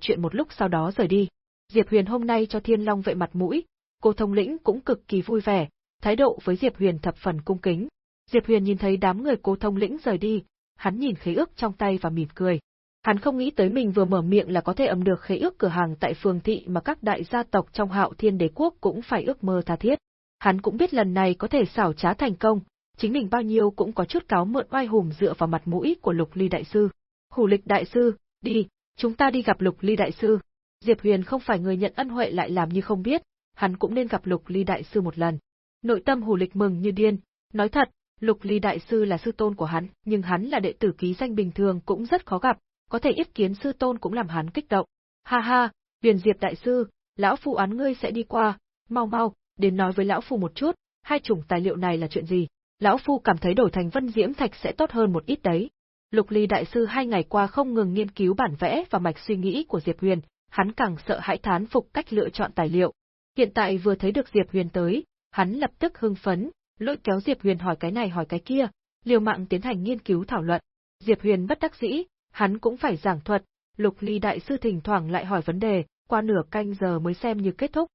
chuyện một lúc sau đó rời đi. Diệp Huyền hôm nay cho Thiên Long vệ mặt mũi, cô thông lĩnh cũng cực kỳ vui vẻ, thái độ với Diệp Huyền thập phần cung kính. Diệp Huyền nhìn thấy đám người cố thông lĩnh rời đi, hắn nhìn khế ước trong tay và mỉm cười. Hắn không nghĩ tới mình vừa mở miệng là có thể ấm được khế ước cửa hàng tại phường thị mà các đại gia tộc trong hạo thiên đế quốc cũng phải ước mơ tha thiết. Hắn cũng biết lần này có thể xảo trá thành công, chính mình bao nhiêu cũng có chút cáo mượn oai hùng dựa vào mặt mũi của lục ly đại sư. Hủ lịch đại sư, đi, chúng ta đi gặp lục ly đại sư. Diệp Huyền không phải người nhận ân huệ lại làm như không biết, hắn cũng nên gặp Lục Ly đại sư một lần. Nội tâm Hủ Lịch mừng như điên, nói thật, Lục Ly đại sư là sư tôn của hắn, nhưng hắn là đệ tử ký danh bình thường cũng rất khó gặp, có thể yết kiến sư tôn cũng làm hắn kích động. Ha ha, Huyền Diệp đại sư, lão phu án ngươi sẽ đi qua, mau mau, đến nói với lão phu một chút, hai chủng tài liệu này là chuyện gì? Lão phu cảm thấy đổi thành Vân Diễm Thạch sẽ tốt hơn một ít đấy. Lục Ly đại sư hai ngày qua không ngừng nghiên cứu bản vẽ và mạch suy nghĩ của Diệp Huyền, hắn càng sợ hãi thán phục cách lựa chọn tài liệu. Hiện tại vừa thấy được Diệp Huyền tới, hắn lập tức hưng phấn, lôi kéo Diệp Huyền hỏi cái này hỏi cái kia, liều mạng tiến hành nghiên cứu thảo luận. Diệp Huyền bất đắc dĩ, hắn cũng phải giảng thuật, Lục Ly đại sư thỉnh thoảng lại hỏi vấn đề, qua nửa canh giờ mới xem như kết thúc.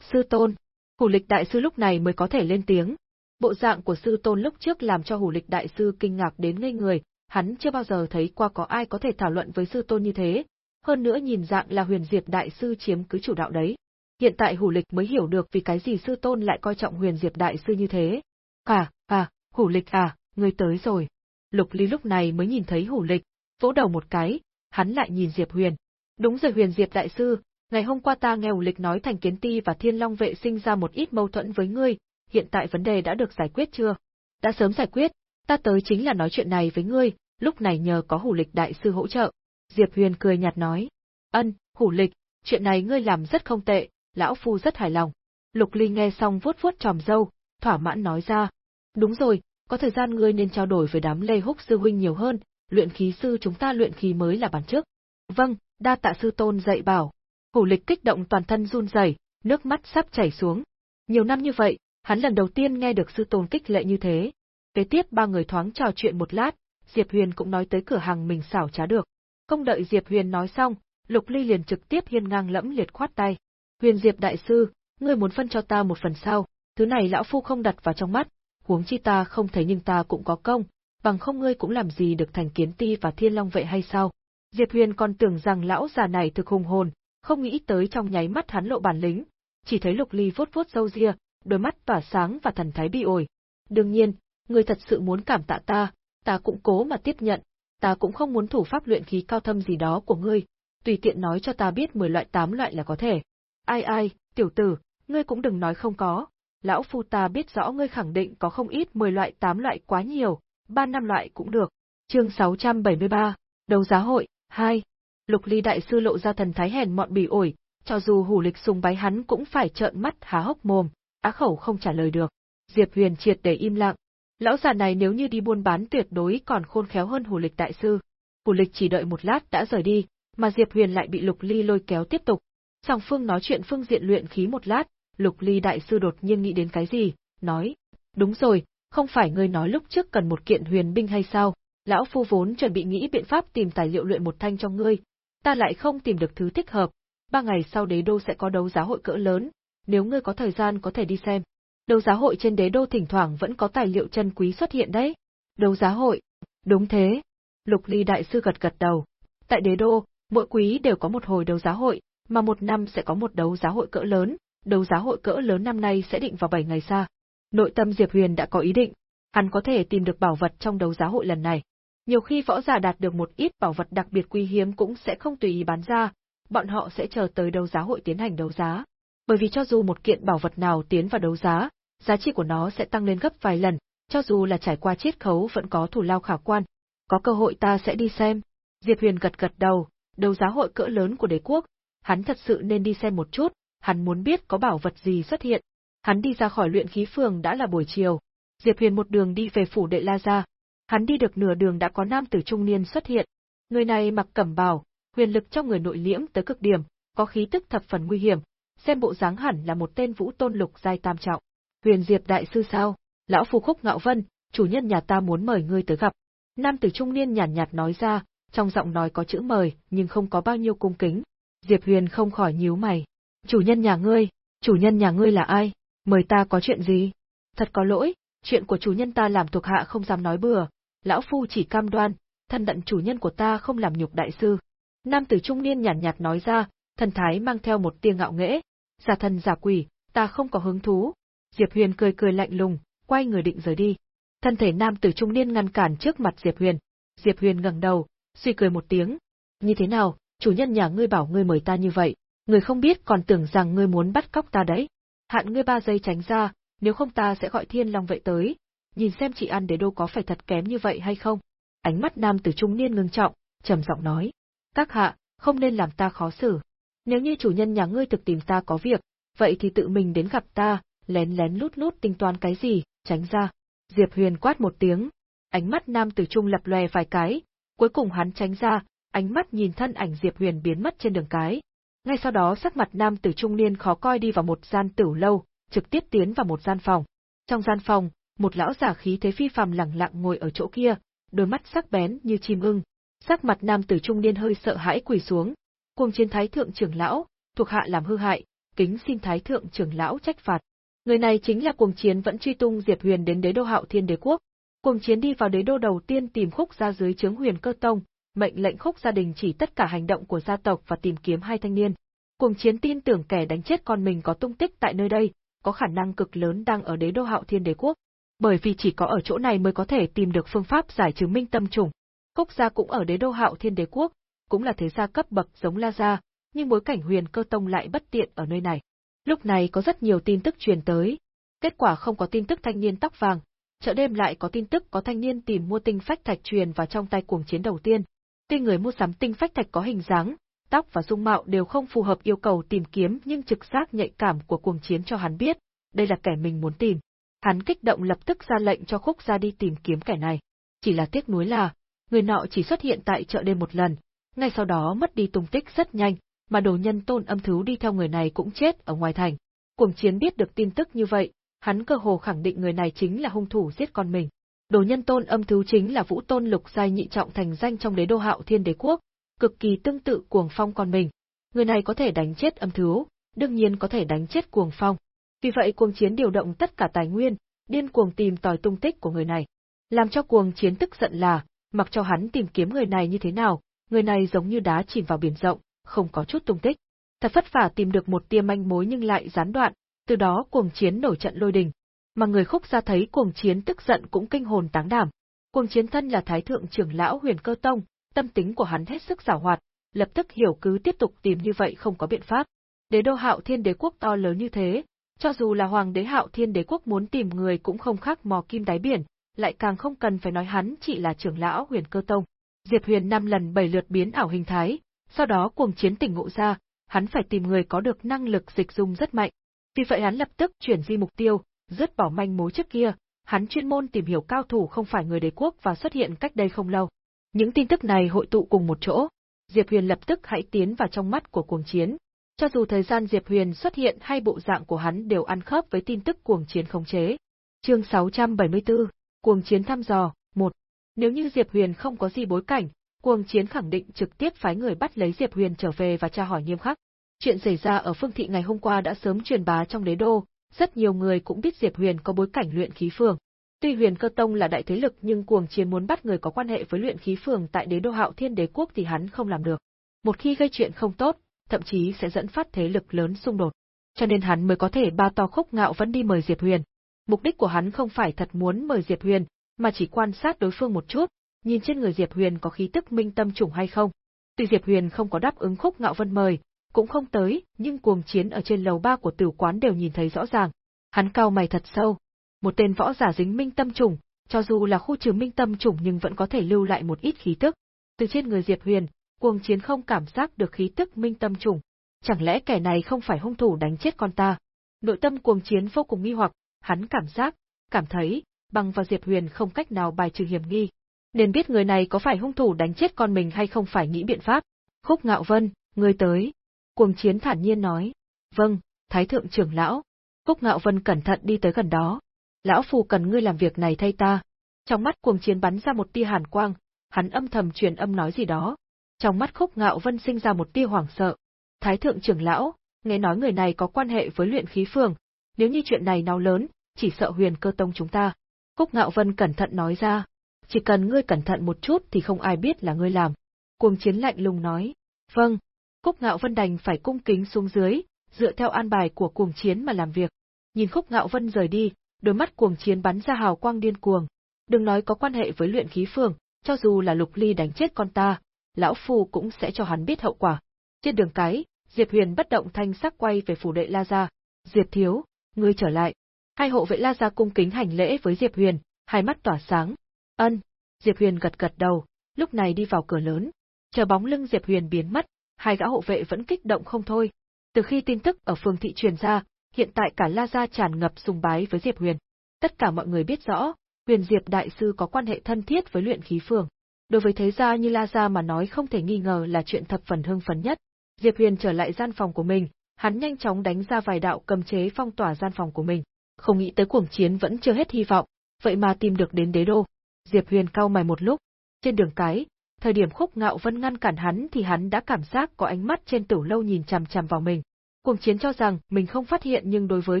Sư tôn, Cổ Lịch đại sư lúc này mới có thể lên tiếng. Bộ dạng của sư tôn lúc trước làm cho Hủ Lịch đại sư kinh ngạc đến ngây người, hắn chưa bao giờ thấy qua có ai có thể thảo luận với sư tôn như thế, hơn nữa nhìn dạng là huyền diệp đại sư chiếm cứ chủ đạo đấy. Hiện tại hủ lịch mới hiểu được vì cái gì sư tôn lại coi trọng huyền diệp đại sư như thế. À, à, hủ lịch à, người tới rồi. Lục ly lúc này mới nhìn thấy hủ lịch, vỗ đầu một cái, hắn lại nhìn Diệp Huyền. Đúng rồi huyền diệp đại sư, ngày hôm qua ta nghe hủ lịch nói thành kiến ti và thiên long vệ sinh ra một ít mâu thuẫn với ngươi, hiện tại vấn đề đã được giải quyết chưa? Đã sớm giải quyết, ta tới chính là nói chuyện này với ngươi, lúc này nhờ có hủ lịch đại sư hỗ trợ. Diệp Huyền cười nhạt nói. Ân, hủ lịch, chuyện này ngươi làm rất không tệ, lão phu rất hài lòng. Lục Ly nghe xong vuốt vuốt tròm dâu, thỏa mãn nói ra. Đúng rồi, có thời gian ngươi nên trao đổi với đám Lê Húc sư huynh nhiều hơn, luyện khí sư chúng ta luyện khí mới là bản trước. Vâng, đa tạ sư tôn dạy bảo. Hủ lịch kích động toàn thân run rẩy, nước mắt sắp chảy xuống. Nhiều năm như vậy, hắn lần đầu tiên nghe được sư tôn kích lệ như thế. Kế tiếp ba người thoáng trò chuyện một lát, Diệp Huyền cũng nói tới cửa hàng mình xảo trá được. Không đợi Diệp Huyền nói xong, Lục Ly liền trực tiếp hiên ngang lẫm liệt khoát tay. Huyền Diệp đại sư, ngươi muốn phân cho ta một phần sao? Thứ này lão phu không đặt vào trong mắt, huống chi ta không thấy nhưng ta cũng có công, bằng không ngươi cũng làm gì được thành kiến ti và thiên long vệ hay sao? Diệp Huyền còn tưởng rằng lão già này thực hùng hồn, không nghĩ tới trong nháy mắt hắn lộ bản lĩnh, chỉ thấy Lục Ly vuốt vuốt râu ria, đôi mắt tỏa sáng và thần thái bi ổi. Đương nhiên, người thật sự muốn cảm tạ ta, ta cũng cố mà tiếp nhận, ta cũng không muốn thủ pháp luyện khí cao thâm gì đó của ngươi, tùy tiện nói cho ta biết 10 loại 8 loại là có thể. Ai ai, tiểu tử, ngươi cũng đừng nói không có, lão phu ta biết rõ ngươi khẳng định có không ít 10 loại 8 loại quá nhiều, 3 năm loại cũng được. Chương 673, Đấu giá hội, 2. Lục Ly đại sư lộ ra thần thái hèn mọn bỉ ổi, cho dù hủ lịch sùng bái hắn cũng phải trợn mắt há hốc mồm, á khẩu không trả lời được. Diệp Huyền triệt để im lặng. Lão già này nếu như đi buôn bán tuyệt đối còn khôn khéo hơn hủ lịch đại sư. Hủ lịch chỉ đợi một lát đã rời đi, mà Diệp Huyền lại bị Lục Ly lôi kéo tiếp tục. Song Phương nói chuyện phương diện luyện khí một lát, Lục Ly đại sư đột nhiên nghĩ đến cái gì, nói: "Đúng rồi, không phải ngươi nói lúc trước cần một kiện huyền binh hay sao? Lão phu vốn chuẩn bị nghĩ biện pháp tìm tài liệu luyện một thanh cho ngươi, ta lại không tìm được thứ thích hợp. Ba ngày sau đế đô sẽ có đấu giá hội cỡ lớn, nếu ngươi có thời gian có thể đi xem. Đấu giá hội trên đế đô thỉnh thoảng vẫn có tài liệu chân quý xuất hiện đấy. Đấu giá hội? Đúng thế. Lục Ly đại sư gật gật đầu. Tại đế đô, mỗi quý đều có một hồi đấu giá hội, mà một năm sẽ có một đấu giá hội cỡ lớn, đấu giá hội cỡ lớn năm nay sẽ định vào 7 ngày xa. Nội tâm Diệp Huyền đã có ý định, hắn có thể tìm được bảo vật trong đấu giá hội lần này. Nhiều khi võ giả đạt được một ít bảo vật đặc biệt quý hiếm cũng sẽ không tùy ý bán ra, bọn họ sẽ chờ tới đấu giá hội tiến hành đấu giá. Bởi vì cho dù một kiện bảo vật nào tiến vào đấu giá, giá trị của nó sẽ tăng lên gấp vài lần, cho dù là trải qua chiết khấu vẫn có thủ lao khả quan. Có cơ hội ta sẽ đi xem. Diệp Huyền gật gật đầu, đấu giá hội cỡ lớn của đế quốc, hắn thật sự nên đi xem một chút, hắn muốn biết có bảo vật gì xuất hiện. Hắn đi ra khỏi luyện khí phường đã là buổi chiều. Diệp Huyền một đường đi về phủ đệ La Gia. Hắn đi được nửa đường đã có nam tử trung niên xuất hiện. Người này mặc cẩm bào, huyền lực trong người nội liễm tới cực điểm, có khí tức thập phần nguy hiểm, xem bộ dáng hẳn là một tên vũ tôn lục giai tam trọng. Huyền Diệp đại sư sao? Lão phu khúc ngạo vân, chủ nhân nhà ta muốn mời ngươi tới gặp. Nam tử trung niên nhàn nhạt, nhạt nói ra, trong giọng nói có chữ mời, nhưng không có bao nhiêu cung kính. Diệp Huyền không khỏi nhíu mày. Chủ nhân nhà ngươi, chủ nhân nhà ngươi là ai? Mời ta có chuyện gì? Thật có lỗi, chuyện của chủ nhân ta làm thuộc hạ không dám nói bừa, lão phu chỉ cam đoan, thân đận chủ nhân của ta không làm nhục đại sư. Nam tử trung niên nhàn nhạt, nhạt nói ra, thần thái mang theo một tia ngạo nghễ, giả thần giả quỷ, ta không có hứng thú. Diệp Huyền cười cười lạnh lùng, quay người định rời đi. Thân thể nam tử trung niên ngăn cản trước mặt Diệp Huyền. Diệp Huyền ngẩng đầu, suy cười một tiếng. Như thế nào, chủ nhân nhà ngươi bảo ngươi mời ta như vậy, người không biết còn tưởng rằng ngươi muốn bắt cóc ta đấy. Hạn ngươi ba giây tránh ra, nếu không ta sẽ gọi thiên long vệ tới, nhìn xem chị ăn đế đô có phải thật kém như vậy hay không. Ánh mắt nam tử trung niên ngưng trọng, trầm giọng nói. Các hạ, không nên làm ta khó xử. Nếu như chủ nhân nhà ngươi thực tìm ta có việc, vậy thì tự mình đến gặp ta, lén lén lút lút tính toán cái gì, tránh ra. Diệp Huyền quát một tiếng, ánh mắt nam tử trung lập lòe vài cái, cuối cùng hắn tránh ra, ánh mắt nhìn thân ảnh Diệp Huyền biến mất trên đường cái. Ngay sau đó sắc mặt nam tử trung niên khó coi đi vào một gian tửu lâu, trực tiếp tiến vào một gian phòng. Trong gian phòng, một lão giả khí thế phi phàm lẳng lặng ngồi ở chỗ kia, đôi mắt sắc bén như chim ưng. Sắc mặt nam tử trung niên hơi sợ hãi quỳ xuống. Cuồng chiến thái thượng trưởng lão, thuộc hạ làm hư hại, kính xin thái thượng trưởng lão trách phạt. Người này chính là cuồng chiến vẫn truy tung Diệp Huyền đến đế đô Hạo Thiên Đế quốc. Cuồng chiến đi vào đế đô đầu tiên tìm khúc ra dưới chướng Huyền Cơ Tông, mệnh lệnh khúc gia đình chỉ tất cả hành động của gia tộc và tìm kiếm hai thanh niên. Cuồng chiến tin tưởng kẻ đánh chết con mình có tung tích tại nơi đây, có khả năng cực lớn đang ở đế đô hạo thiên đế quốc, bởi vì chỉ có ở chỗ này mới có thể tìm được phương pháp giải trừ minh tâm trùng. Khúc gia cũng ở đế đô hạo thiên đế quốc, cũng là thế gia cấp bậc giống La gia, nhưng bối cảnh huyền cơ tông lại bất tiện ở nơi này. Lúc này có rất nhiều tin tức truyền tới, kết quả không có tin tức thanh niên tóc vàng, chợ đêm lại có tin tức có thanh niên tìm mua tinh phách thạch truyền vào trong tay cuồng chiến đầu tiên, Tuy người mua sắm tinh phách thạch có hình dáng, tóc và dung mạo đều không phù hợp yêu cầu tìm kiếm nhưng trực giác nhạy cảm của cuồng chiến cho hắn biết, đây là kẻ mình muốn tìm. Hắn kích động lập tức ra lệnh cho khúc ra đi tìm kiếm kẻ này. Chỉ là tiếc nuối là, người nọ chỉ xuất hiện tại chợ đêm một lần, ngay sau đó mất đi tung tích rất nhanh, mà đồ nhân tôn âm thứ đi theo người này cũng chết ở ngoài thành. Cuồng chiến biết được tin tức như vậy, hắn cơ hồ khẳng định người này chính là hung thủ giết con mình. Đồ nhân tôn âm thứ chính là vũ tôn lục giai nhị trọng thành danh trong đế đô hạo thiên đế quốc, cực kỳ tương tự cuồng phong con mình. Người này có thể đánh chết âm thứ, đương nhiên có thể đánh chết cuồng phong. Vì vậy cuồng chiến điều động tất cả tài nguyên, điên cuồng tìm tòi tung tích của người này. Làm cho cuồng chiến tức giận là, mặc cho hắn tìm kiếm người này như thế nào, người này giống như đá chìm vào biển rộng, không có chút tung tích. Thật vất vả tìm được một tia manh mối nhưng lại gián đoạn, từ đó cuồng chiến nổi trận lôi đình. Mà người khúc ra thấy cuồng chiến tức giận cũng kinh hồn táng đảm. Cuồng chiến thân là thái thượng trưởng lão huyền cơ tông, tâm tính của hắn hết sức giảo hoạt, lập tức hiểu cứ tiếp tục tìm như vậy không có biện pháp. Đế đô hạo thiên đế quốc to lớn như thế, cho dù là hoàng đế hạo thiên đế quốc muốn tìm người cũng không khác mò kim đáy biển, lại càng không cần phải nói hắn chỉ là trưởng lão huyền cơ tông. Diệp Huyền năm lần bảy lượt biến ảo hình thái, sau đó cuồng chiến tỉnh ngộ ra, hắn phải tìm người có được năng lực dịch dung rất mạnh. Vì vậy hắn lập tức chuyển di mục tiêu, dứt bỏ manh mối trước kia, hắn chuyên môn tìm hiểu cao thủ không phải người đế quốc và xuất hiện cách đây không lâu. Những tin tức này hội tụ cùng một chỗ, Diệp Huyền lập tức hãy tiến vào trong mắt của cuồng chiến. Cho dù thời gian Diệp Huyền xuất hiện hay bộ dạng của hắn đều ăn khớp với tin tức cuồng chiến khống chế. Chương 674, Cuồng chiến thăm dò, 1. Nếu như Diệp Huyền không có gì bối cảnh, cuồng chiến khẳng định trực tiếp phái người bắt lấy Diệp Huyền trở về và tra hỏi nghiêm khắc. Chuyện xảy ra ở phương thị ngày hôm qua đã sớm truyền bá trong đế đô, rất nhiều người cũng biết Diệp Huyền có bối cảnh luyện khí phường. Tuy Huyền Cơ Tông là đại thế lực nhưng cuồng chiến muốn bắt người có quan hệ với luyện khí phường tại đế đô Hạo Thiên Đế quốc thì hắn không làm được. Một khi gây chuyện không tốt, thậm chí sẽ dẫn phát thế lực lớn xung đột. Cho nên hắn mới có thể ba to khúc ngạo vẫn đi mời Diệp Huyền. Mục đích của hắn không phải thật muốn mời Diệp Huyền, mà chỉ quan sát đối phương một chút, nhìn trên người Diệp Huyền có khí tức minh tâm trùng hay không. Tuy Diệp Huyền không có đáp ứng khúc ngạo vân mời, cũng không tới, nhưng cuồng chiến ở trên lầu ba của tử quán đều nhìn thấy rõ ràng. Hắn cao mày thật sâu. Một tên võ giả dính minh tâm trùng, cho dù là khu trừ minh tâm trùng nhưng vẫn có thể lưu lại một ít khí tức. Từ trên người Diệp Huyền, cuồng chiến không cảm giác được khí tức minh tâm trùng. Chẳng lẽ kẻ này không phải hung thủ đánh chết con ta? Nội tâm cuồng chiến vô cùng nghi hoặc, hắn cảm giác, cảm thấy, bằng và Diệp Huyền không cách nào bài trừ hiểm nghi. Nên biết người này có phải hung thủ đánh chết con mình hay không phải nghĩ biện pháp. Khúc Ngạo Vân, ngươi tới. Cuồng chiến thản nhiên nói. Vâng, Thái Thượng trưởng lão. Khúc Ngạo Vân cẩn thận đi tới gần đó. Lão phu cần ngươi làm việc này thay ta. Trong mắt cuồng chiến bắn ra một tia hàn quang, hắn âm thầm truyền âm nói gì đó. Trong mắt Khúc Ngạo Vân sinh ra một tia hoảng sợ. Thái Thượng trưởng lão, nghe nói người này có quan hệ với luyện khí phường, nếu như chuyện này nào lớn, chỉ sợ huyền cơ tông chúng ta. Khúc Ngạo Vân cẩn thận nói ra, chỉ cần ngươi cẩn thận một chút thì không ai biết là ngươi làm. Cuồng chiến lạnh lùng nói, vâng. Khúc Ngạo Vân đành phải cung kính xuống dưới, dựa theo an bài của cuồng chiến mà làm việc. Nhìn Khúc Ngạo Vân rời đi, đôi mắt cuồng chiến bắn ra hào quang điên cuồng. Đừng nói có quan hệ với luyện khí phường, cho dù là Lục Ly đánh chết con ta, lão phu cũng sẽ cho hắn biết hậu quả. Trên đường cái, Diệp Huyền bất động thanh sắc quay về phủ đệ La gia. Diệp thiếu, ngươi trở lại. Hai hộ vệ La gia cung kính hành lễ với Diệp Huyền, hai mắt tỏa sáng. Ân, Diệp Huyền gật gật đầu, lúc này đi vào cửa lớn. Chờ bóng lưng Diệp Huyền biến mất, hai gã hộ vệ vẫn kích động không thôi. Từ khi tin tức ở phương thị truyền ra, hiện tại cả La gia tràn ngập sùng bái với Diệp Huyền. Tất cả mọi người biết rõ, Huyền Diệp đại sư có quan hệ thân thiết với luyện khí phường. Đối với thế gia như La gia mà nói không thể nghi ngờ là chuyện thập phần hưng phấn nhất. Diệp Huyền trở lại gian phòng của mình, hắn nhanh chóng đánh ra vài đạo cầm chế phong tỏa gian phòng của mình. Không nghĩ tới cuồng chiến vẫn chưa hết hy vọng, vậy mà tìm được đến đế đô. Diệp Huyền cau mày một lúc. Trên đường cái, thời điểm khúc ngạo vân ngăn cản hắn thì hắn đã cảm giác có ánh mắt trên tửu lâu nhìn chằm chằm vào mình. Cuồng chiến cho rằng mình không phát hiện nhưng đối với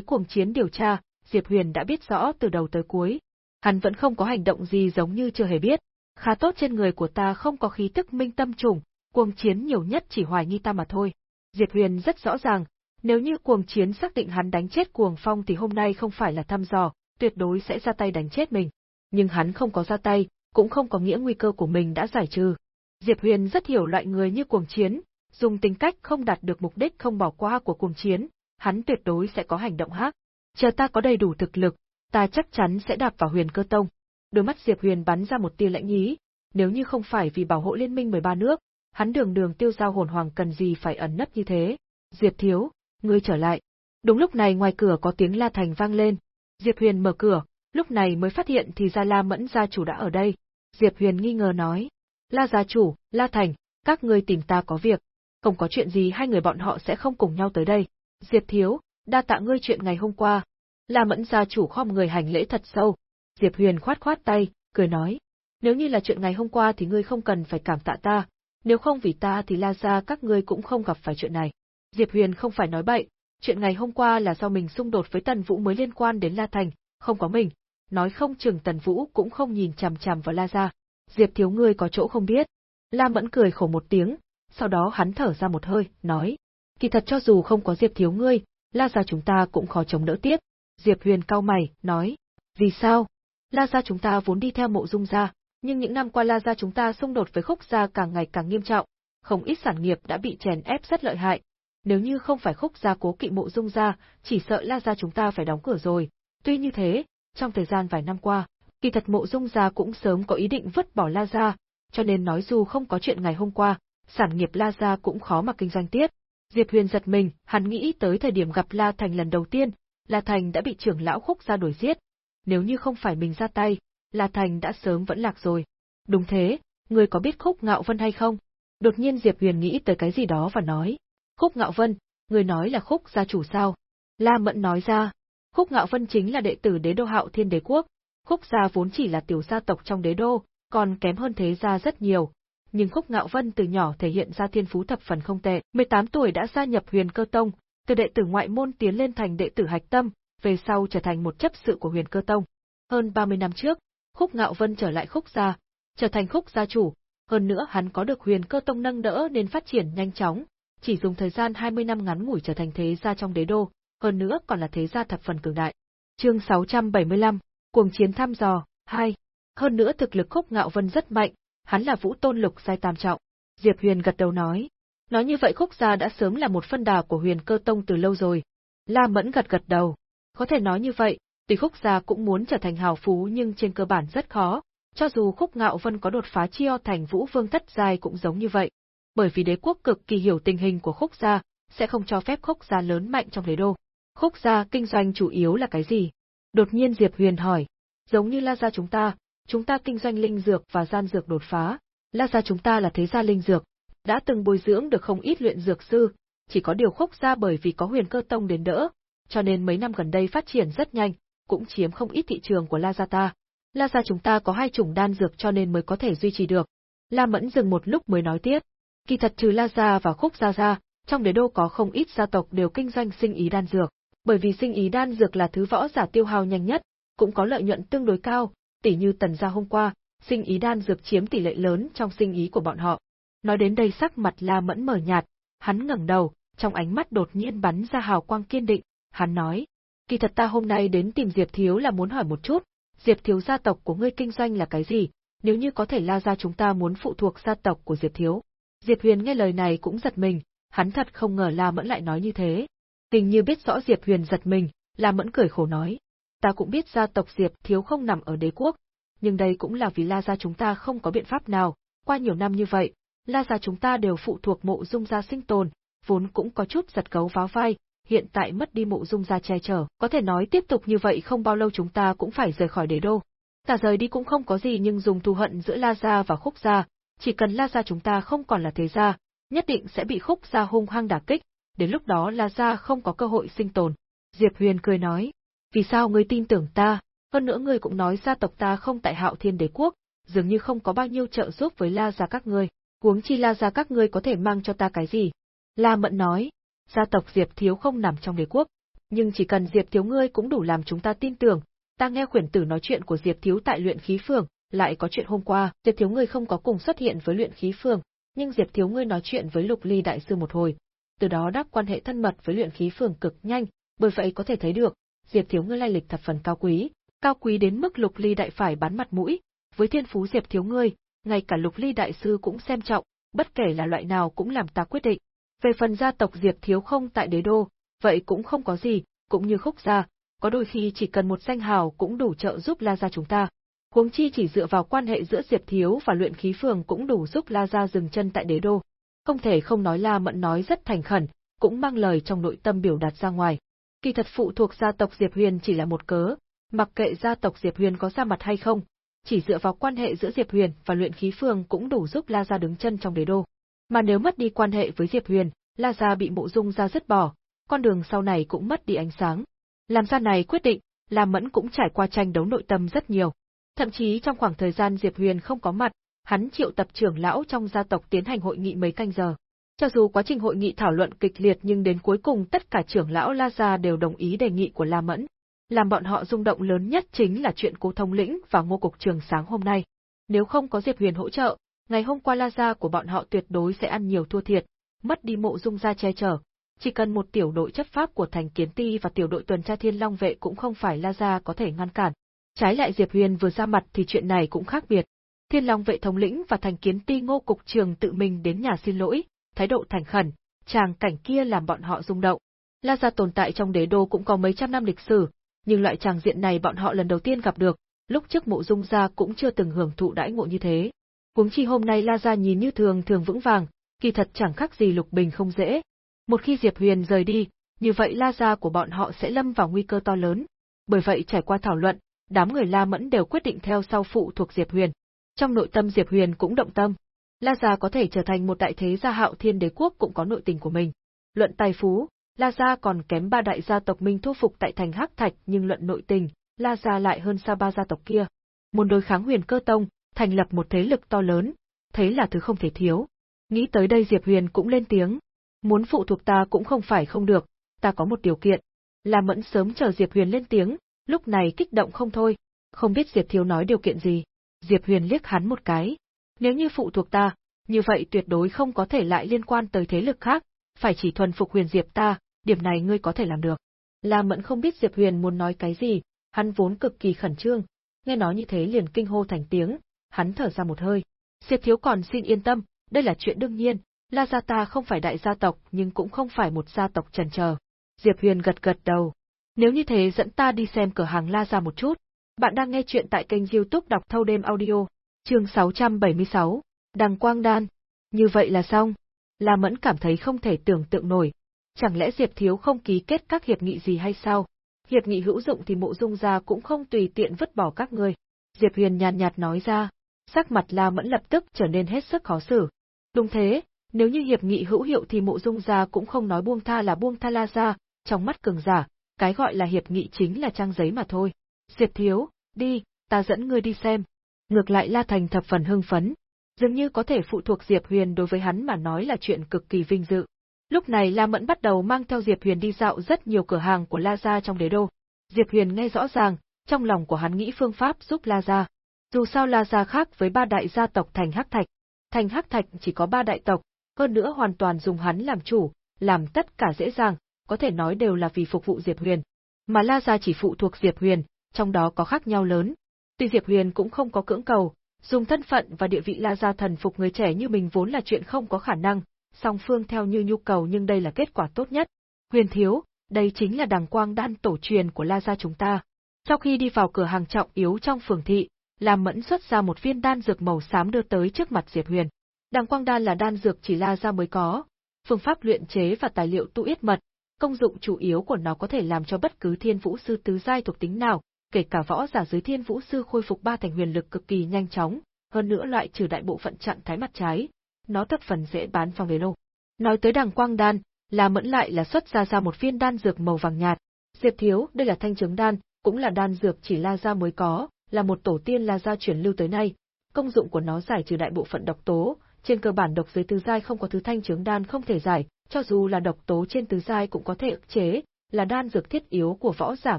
cuồng chiến điều tra, Diệp Huyền đã biết rõ từ đầu tới cuối. Hắn vẫn không có hành động gì giống như chưa hề biết. Khá tốt trên người của ta không có khí tức minh tâm trùng, cuồng chiến nhiều nhất chỉ hoài nghi ta mà thôi. Diệp Huyền rất rõ ràng, nếu như cuồng chiến xác định hắn đánh chết cuồng phong thì hôm nay không phải là thăm dò, tuyệt đối sẽ ra tay đánh chết mình. Nhưng hắn không có ra tay, cũng không có nghĩa nguy cơ của mình đã giải trừ. Diệp Huyền rất hiểu loại người như cuồng chiến, dùng tính cách không đạt được mục đích không bỏ qua của cuồng chiến, hắn tuyệt đối sẽ có hành động khác. Chờ ta có đầy đủ thực lực, ta chắc chắn sẽ đạp vào huyền cơ tông. Đôi mắt Diệp Huyền bắn ra một tia lãnh ý, nếu như không phải vì bảo hộ liên minh 13 nước, hắn đường đường tiêu giao hồn hoàng cần gì phải ẩn nấp như thế. Diệp thiếu, ngươi trở lại. Đúng lúc này ngoài cửa có tiếng La Thành vang lên. Diệp Huyền mở cửa, lúc này mới phát hiện thì ra La Mẫn gia chủ đã ở đây. Diệp Huyền nghi ngờ nói. La gia chủ, La Thành, các ngươi tìm ta có việc. không có chuyện gì hai người bọn họ sẽ không cùng nhau tới đây. Diệp Thiếu, đa tạ ngươi chuyện ngày hôm qua. La Mẫn gia chủ khom người hành lễ thật sâu. Diệp Huyền khoát khoát tay, cười nói. Nếu như là chuyện ngày hôm qua thì ngươi không cần phải cảm tạ ta, nếu không vì ta thì La gia các ngươi cũng không gặp phải chuyện này. Diệp Huyền không phải nói bậy, chuyện ngày hôm qua là do mình xung đột với Tần Vũ mới liên quan đến La Thành, không có mình, nói không chừng Tần Vũ cũng không nhìn chằm chằm vào La gia. Diệp thiếu ngươi có chỗ không biết. La Mẫn cười khổ một tiếng, sau đó hắn thở ra một hơi, nói: "Kỳ thật cho dù không có Diệp thiếu ngươi, La gia chúng ta cũng khó chống đỡ tiếp." Diệp Huyền cau mày, nói: "Vì sao? La gia chúng ta vốn đi theo Mộ Dung gia, nhưng những năm qua La gia chúng ta xung đột với Khúc gia càng ngày càng nghiêm trọng, không ít sản nghiệp đã bị chèn ép rất lợi hại. Nếu như không phải Khúc gia cố kỵ Mộ Dung gia, chỉ sợ La gia chúng ta phải đóng cửa rồi. Tuy như thế, trong thời gian vài năm qua, kỳ thật Mộ Dung gia cũng sớm có ý định vứt bỏ La gia, cho nên nói dù không có chuyện ngày hôm qua, sản nghiệp La gia cũng khó mà kinh doanh tiếp. Diệp Huyền giật mình, hắn nghĩ tới thời điểm gặp La Thành lần đầu tiên, La Thành đã bị trưởng lão Khúc gia đuổi giết. Nếu như không phải mình ra tay, La Thành đã sớm vẫn lạc rồi. Đúng thế, người có biết Khúc Ngạo Vân hay không? Đột nhiên Diệp Huyền nghĩ tới cái gì đó và nói. Khúc Ngạo Vân, người nói là Khúc gia chủ sao? La Mẫn nói ra. Khúc Ngạo Vân chính là đệ tử đế đô hạo thiên đế quốc. Khúc gia vốn chỉ là tiểu gia tộc trong đế đô, còn kém hơn thế gia rất nhiều. Nhưng Khúc Ngạo Vân từ nhỏ thể hiện ra thiên phú thập phần không tệ, 18 tuổi đã gia nhập huyền cơ tông, từ đệ tử ngoại môn tiến lên thành đệ tử hạch tâm, về sau trở thành một chấp sự của huyền cơ tông. Hơn 30 năm trước, Khúc Ngạo Vân trở lại Khúc gia, trở thành Khúc gia chủ, hơn nữa hắn có được Huyền Cơ Tông nâng đỡ nên phát triển nhanh chóng, chỉ dùng thời gian 20 năm ngắn ngủi trở thành thế gia trong đế đô, hơn nữa còn là thế gia thập phần cường đại. Chương 675, cuồng chiến thăm dò 2. Hơn nữa thực lực Khúc Ngạo Vân rất mạnh, hắn là Vũ Tôn Lục giai tam trọng. Diệp Huyền gật đầu nói, nói như vậy Khúc gia đã sớm là một phân đà của Huyền Cơ Tông từ lâu rồi. La Mẫn gật gật đầu, có thể nói như vậy, Tuy khúc gia cũng muốn trở thành hào phú nhưng trên cơ bản rất khó, cho dù khúc ngạo vân có đột phá chiêu thành vũ vương thất giai cũng giống như vậy. Bởi vì đế quốc cực kỳ hiểu tình hình của khúc gia, sẽ không cho phép khúc gia lớn mạnh trong đế đô. Khúc gia kinh doanh chủ yếu là cái gì? Đột nhiên Diệp Huyền hỏi. Giống như La gia chúng ta, chúng ta kinh doanh linh dược và gian dược đột phá. La gia chúng ta là thế gia linh dược, đã từng bồi dưỡng được không ít luyện dược sư, chỉ có điều khúc gia bởi vì có huyền cơ tông đến đỡ, cho nên mấy năm gần đây phát triển rất nhanh, cũng chiếm không ít thị trường của La Gia ta. La Gia chúng ta có hai chủng đan dược cho nên mới có thể duy trì được. La Mẫn dừng một lúc mới nói tiếp. Kỳ thật trừ La Gia và Khúc Gia Gia, trong đế đô có không ít gia tộc đều kinh doanh sinh ý đan dược, bởi vì sinh ý đan dược là thứ võ giả tiêu hao nhanh nhất, cũng có lợi nhuận tương đối cao, tỉ như tần gia hôm qua, sinh ý đan dược chiếm tỷ lệ lớn trong sinh ý của bọn họ. Nói đến đây sắc mặt La Mẫn mở nhạt, hắn ngẩng đầu, trong ánh mắt đột nhiên bắn ra hào quang kiên định, hắn nói, kỳ thật ta hôm nay đến tìm Diệp Thiếu là muốn hỏi một chút, Diệp Thiếu gia tộc của ngươi kinh doanh là cái gì, nếu như có thể la ra chúng ta muốn phụ thuộc gia tộc của Diệp Thiếu. Diệp Huyền nghe lời này cũng giật mình, hắn thật không ngờ La Mẫn lại nói như thế. Tình như biết rõ Diệp Huyền giật mình, La Mẫn cười khổ nói, ta cũng biết gia tộc Diệp Thiếu không nằm ở đế quốc, nhưng đây cũng là vì La gia chúng ta không có biện pháp nào, qua nhiều năm như vậy, La gia chúng ta đều phụ thuộc mộ dung gia sinh tồn, vốn cũng có chút giật cấu váo vai, hiện tại mất đi mộ dung gia che chở, có thể nói tiếp tục như vậy không bao lâu chúng ta cũng phải rời khỏi đế đô. Ta rời đi cũng không có gì nhưng dùng thù hận giữa La gia và Khúc gia, chỉ cần La gia chúng ta không còn là thế gia, nhất định sẽ bị Khúc gia hung hăng đả kích, đến lúc đó La gia không có cơ hội sinh tồn. Diệp Huyền cười nói, vì sao ngươi tin tưởng ta, hơn nữa ngươi cũng nói gia tộc ta không tại Hạo Thiên Đế quốc, dường như không có bao nhiêu trợ giúp với La gia các ngươi, huống chi La gia các ngươi có thể mang cho ta cái gì? La Mẫn nói, gia tộc Diệp Thiếu không nằm trong đế quốc, nhưng chỉ cần Diệp Thiếu ngươi cũng đủ làm chúng ta tin tưởng. Ta nghe khuyển tử nói chuyện của Diệp Thiếu tại luyện khí phường, lại có chuyện hôm qua, Diệp Thiếu ngươi không có cùng xuất hiện với luyện khí phường, nhưng Diệp Thiếu ngươi nói chuyện với Lục Ly đại sư một hồi, từ đó đáp quan hệ thân mật với luyện khí phường cực nhanh, bởi vậy có thể thấy được, Diệp Thiếu ngươi lai lịch thập phần cao quý, cao quý đến mức Lục Ly đại phải bán mặt mũi, với thiên phú Diệp Thiếu ngươi, ngay cả Lục Ly đại sư cũng xem trọng, bất kể là loại nào cũng làm ta quyết định. Về phần gia tộc Diệp Thiếu không tại đế đô, vậy cũng không có gì, cũng như khúc gia, có đôi khi chỉ cần một danh hào cũng đủ trợ giúp La Gia chúng ta. Huống chi chỉ dựa vào quan hệ giữa Diệp Thiếu và luyện khí phường cũng đủ giúp La Gia dừng chân tại đế đô. Không thể không nói La Mẫn nói rất thành khẩn, cũng mang lời trong nội tâm biểu đạt ra ngoài. Kỳ thật phụ thuộc gia tộc Diệp Huyền chỉ là một cớ, mặc kệ gia tộc Diệp Huyền có ra mặt hay không, chỉ dựa vào quan hệ giữa Diệp Huyền và luyện khí phường cũng đủ giúp La Gia đứng chân trong đế đô. Mà nếu mất đi quan hệ với Diệp Huyền, La Gia bị mộ dung ra dứt bỏ, con đường sau này cũng mất đi ánh sáng. Làm ra này quyết định, La Mẫn cũng trải qua tranh đấu nội tâm rất nhiều. Thậm chí trong khoảng thời gian Diệp Huyền không có mặt, hắn triệu tập trưởng lão trong gia tộc tiến hành hội nghị mấy canh giờ. Cho dù quá trình hội nghị thảo luận kịch liệt nhưng đến cuối cùng tất cả trưởng lão La Gia đều đồng ý đề nghị của La Mẫn. Làm bọn họ rung động lớn nhất chính là chuyện cố thông lĩnh và ngô cục trường sáng hôm nay. Nếu không có Diệp Huyền hỗ trợ, ngày hôm qua La Gia của bọn họ tuyệt đối sẽ ăn nhiều thua thiệt, mất đi mộ dung gia che chở. Chỉ cần một tiểu đội chấp pháp của thành kiến ti và tiểu đội tuần tra thiên long vệ cũng không phải La Gia có thể ngăn cản. Trái lại Diệp Huyền vừa ra mặt thì chuyện này cũng khác biệt. Thiên Long vệ thống lĩnh và thành kiến ti ngô cục trường tự mình đến nhà xin lỗi, thái độ thành khẩn, tràng cảnh kia làm bọn họ rung động. La gia tồn tại trong đế đô cũng có mấy trăm năm lịch sử, nhưng loại tràng diện này bọn họ lần đầu tiên gặp được, lúc trước mộ dung gia cũng chưa từng hưởng thụ đãi ngộ như thế. Huống chi hôm nay La gia nhìn như thường thường vững vàng, kỳ thật chẳng khác gì lục bình không dễ. Một khi Diệp Huyền rời đi, như vậy La gia của bọn họ sẽ lâm vào nguy cơ to lớn. Bởi vậy trải qua thảo luận, đám người La Mẫn đều quyết định theo sau phụ thuộc Diệp Huyền. Trong nội tâm Diệp Huyền cũng động tâm. La Gia có thể trở thành một đại thế gia hạo thiên đế quốc cũng có nội tình của mình. Luận tài phú, La Gia còn kém ba đại gia tộc minh thu phục tại thành Hắc Thạch nhưng luận nội tình, La Gia lại hơn xa ba gia tộc kia. Muốn đối kháng huyền cơ tông, thành lập một thế lực to lớn, thế là thứ không thể thiếu. Nghĩ tới đây Diệp Huyền cũng lên tiếng. Muốn phụ thuộc ta cũng không phải không được, ta có một điều kiện. La Mẫn sớm chờ Diệp Huyền lên tiếng, lúc này kích động không thôi, không biết Diệp Thiếu nói điều kiện gì. Diệp Huyền liếc hắn một cái. Nếu như phụ thuộc ta, như vậy tuyệt đối không có thể lại liên quan tới thế lực khác, phải chỉ thuần phục Huyền Diệp ta, điểm này ngươi có thể làm được. La Mẫn không biết Diệp Huyền muốn nói cái gì, hắn vốn cực kỳ khẩn trương, nghe nói như thế liền kinh hô thành tiếng, hắn thở ra một hơi. Diệp Thiếu còn xin yên tâm, đây là chuyện đương nhiên, La Gia ta không phải đại gia tộc nhưng cũng không phải một gia tộc trần chờ. Diệp Huyền gật gật đầu. Nếu như thế dẫn ta đi xem cửa hàng La Gia một chút. Bạn đang nghe chuyện tại kênh youtube đọc thâu đêm audio, chương 676, Đằng Quang Đan. Như vậy là xong. La Mẫn cảm thấy không thể tưởng tượng nổi. Chẳng lẽ Diệp Thiếu không ký kết các hiệp nghị gì hay sao? Hiệp nghị hữu dụng thì mộ dung gia cũng không tùy tiện vứt bỏ các người. Diệp Huyền nhàn nhạt nói ra. Sắc mặt La Mẫn lập tức trở nên hết sức khó xử. Đúng thế, nếu như hiệp nghị hữu hiệu thì mộ dung gia cũng không nói buông tha là buông tha La gia, trong mắt cường giả, cái gọi là hiệp nghị chính là trang giấy mà thôi. Diệp Thiếu, đi, ta dẫn ngươi đi xem. Ngược lại La Thành thập phần hưng phấn. Dường như có thể phụ thuộc Diệp Huyền đối với hắn mà nói là chuyện cực kỳ vinh dự. Lúc này La Mẫn bắt đầu mang theo Diệp Huyền đi dạo rất nhiều cửa hàng của La Gia trong đế đô. Diệp Huyền nghe rõ ràng, trong lòng của hắn nghĩ phương pháp giúp La Gia. Dù sao La Gia khác với ba đại gia tộc thành Hắc Thạch. Thành Hắc Thạch chỉ có ba đại tộc, hơn nữa hoàn toàn dùng hắn làm chủ, làm tất cả dễ dàng, có thể nói đều là vì phục vụ Diệp Huyền. Mà La Gia chỉ phụ thuộc Diệp Huyền, trong đó có khác nhau lớn. Tuy Diệp Huyền cũng không có cưỡng cầu, dùng thân phận và địa vị La Gia thần phục người trẻ như mình vốn là chuyện không có khả năng, song phương theo như nhu cầu nhưng đây là kết quả tốt nhất. Huyền thiếu, đây chính là đằng quang đan tổ truyền của La Gia chúng ta. Sau khi đi vào cửa hàng trọng yếu trong phường thị, Lam Mẫn xuất ra một viên đan dược màu xám đưa tới trước mặt Diệp Huyền. Đằng quang đan là đan dược chỉ La Gia mới có, phương pháp luyện chế và tài liệu tu yết mật, công dụng chủ yếu của nó có thể làm cho bất cứ thiên vũ sư tứ giai thuộc tính nào, kể cả võ giả dưới thiên vũ sư khôi phục ba thành huyền lực cực kỳ nhanh chóng, hơn nữa loại trừ đại bộ phận trạng thái mặt trái, nó thập phần dễ bán trong đế lô. Nói tới đằng quang đan, là mẫn lại là xuất ra ra một viên đan dược màu vàng nhạt. Diệp thiếu, đây là thanh trứng đan, cũng là đan dược chỉ La Gia mới có, là một tổ tiên La Gia chuyển lưu tới nay. Công dụng của nó giải trừ đại bộ phận độc tố, trên cơ bản độc dưới tứ giai không có thứ thanh trứng đan không thể giải, cho dù là độc tố trên tứ giai cũng có thể ức chế, là đan dược thiết yếu của võ giả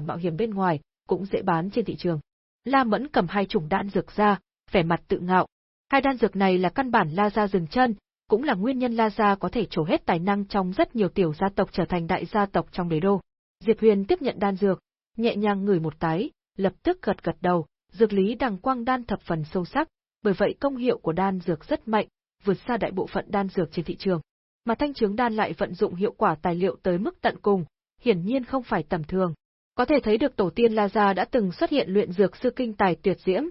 mạo hiểm bên ngoài, cũng dễ bán trên thị trường. La Mẫn cầm hai chủng đan dược ra, vẻ mặt tự ngạo. Hai đan dược này là căn bản La gia dừng chân, cũng là nguyên nhân La gia có thể trổ hết tài năng trong rất nhiều tiểu gia tộc trở thành đại gia tộc trong đế đô. Diệp Huyền tiếp nhận đan dược, nhẹ nhàng ngửi một cái, lập tức gật gật đầu, dược lý đằng quang đan thập phần sâu sắc, bởi vậy công hiệu của đan dược rất mạnh, vượt xa đại bộ phận đan dược trên thị trường. Mà thanh trướng đan lại vận dụng hiệu quả tài liệu tới mức tận cùng, hiển nhiên không phải tầm thường. Có thể thấy được tổ tiên La Gia đã từng xuất hiện luyện dược sư kinh tài tuyệt diễm.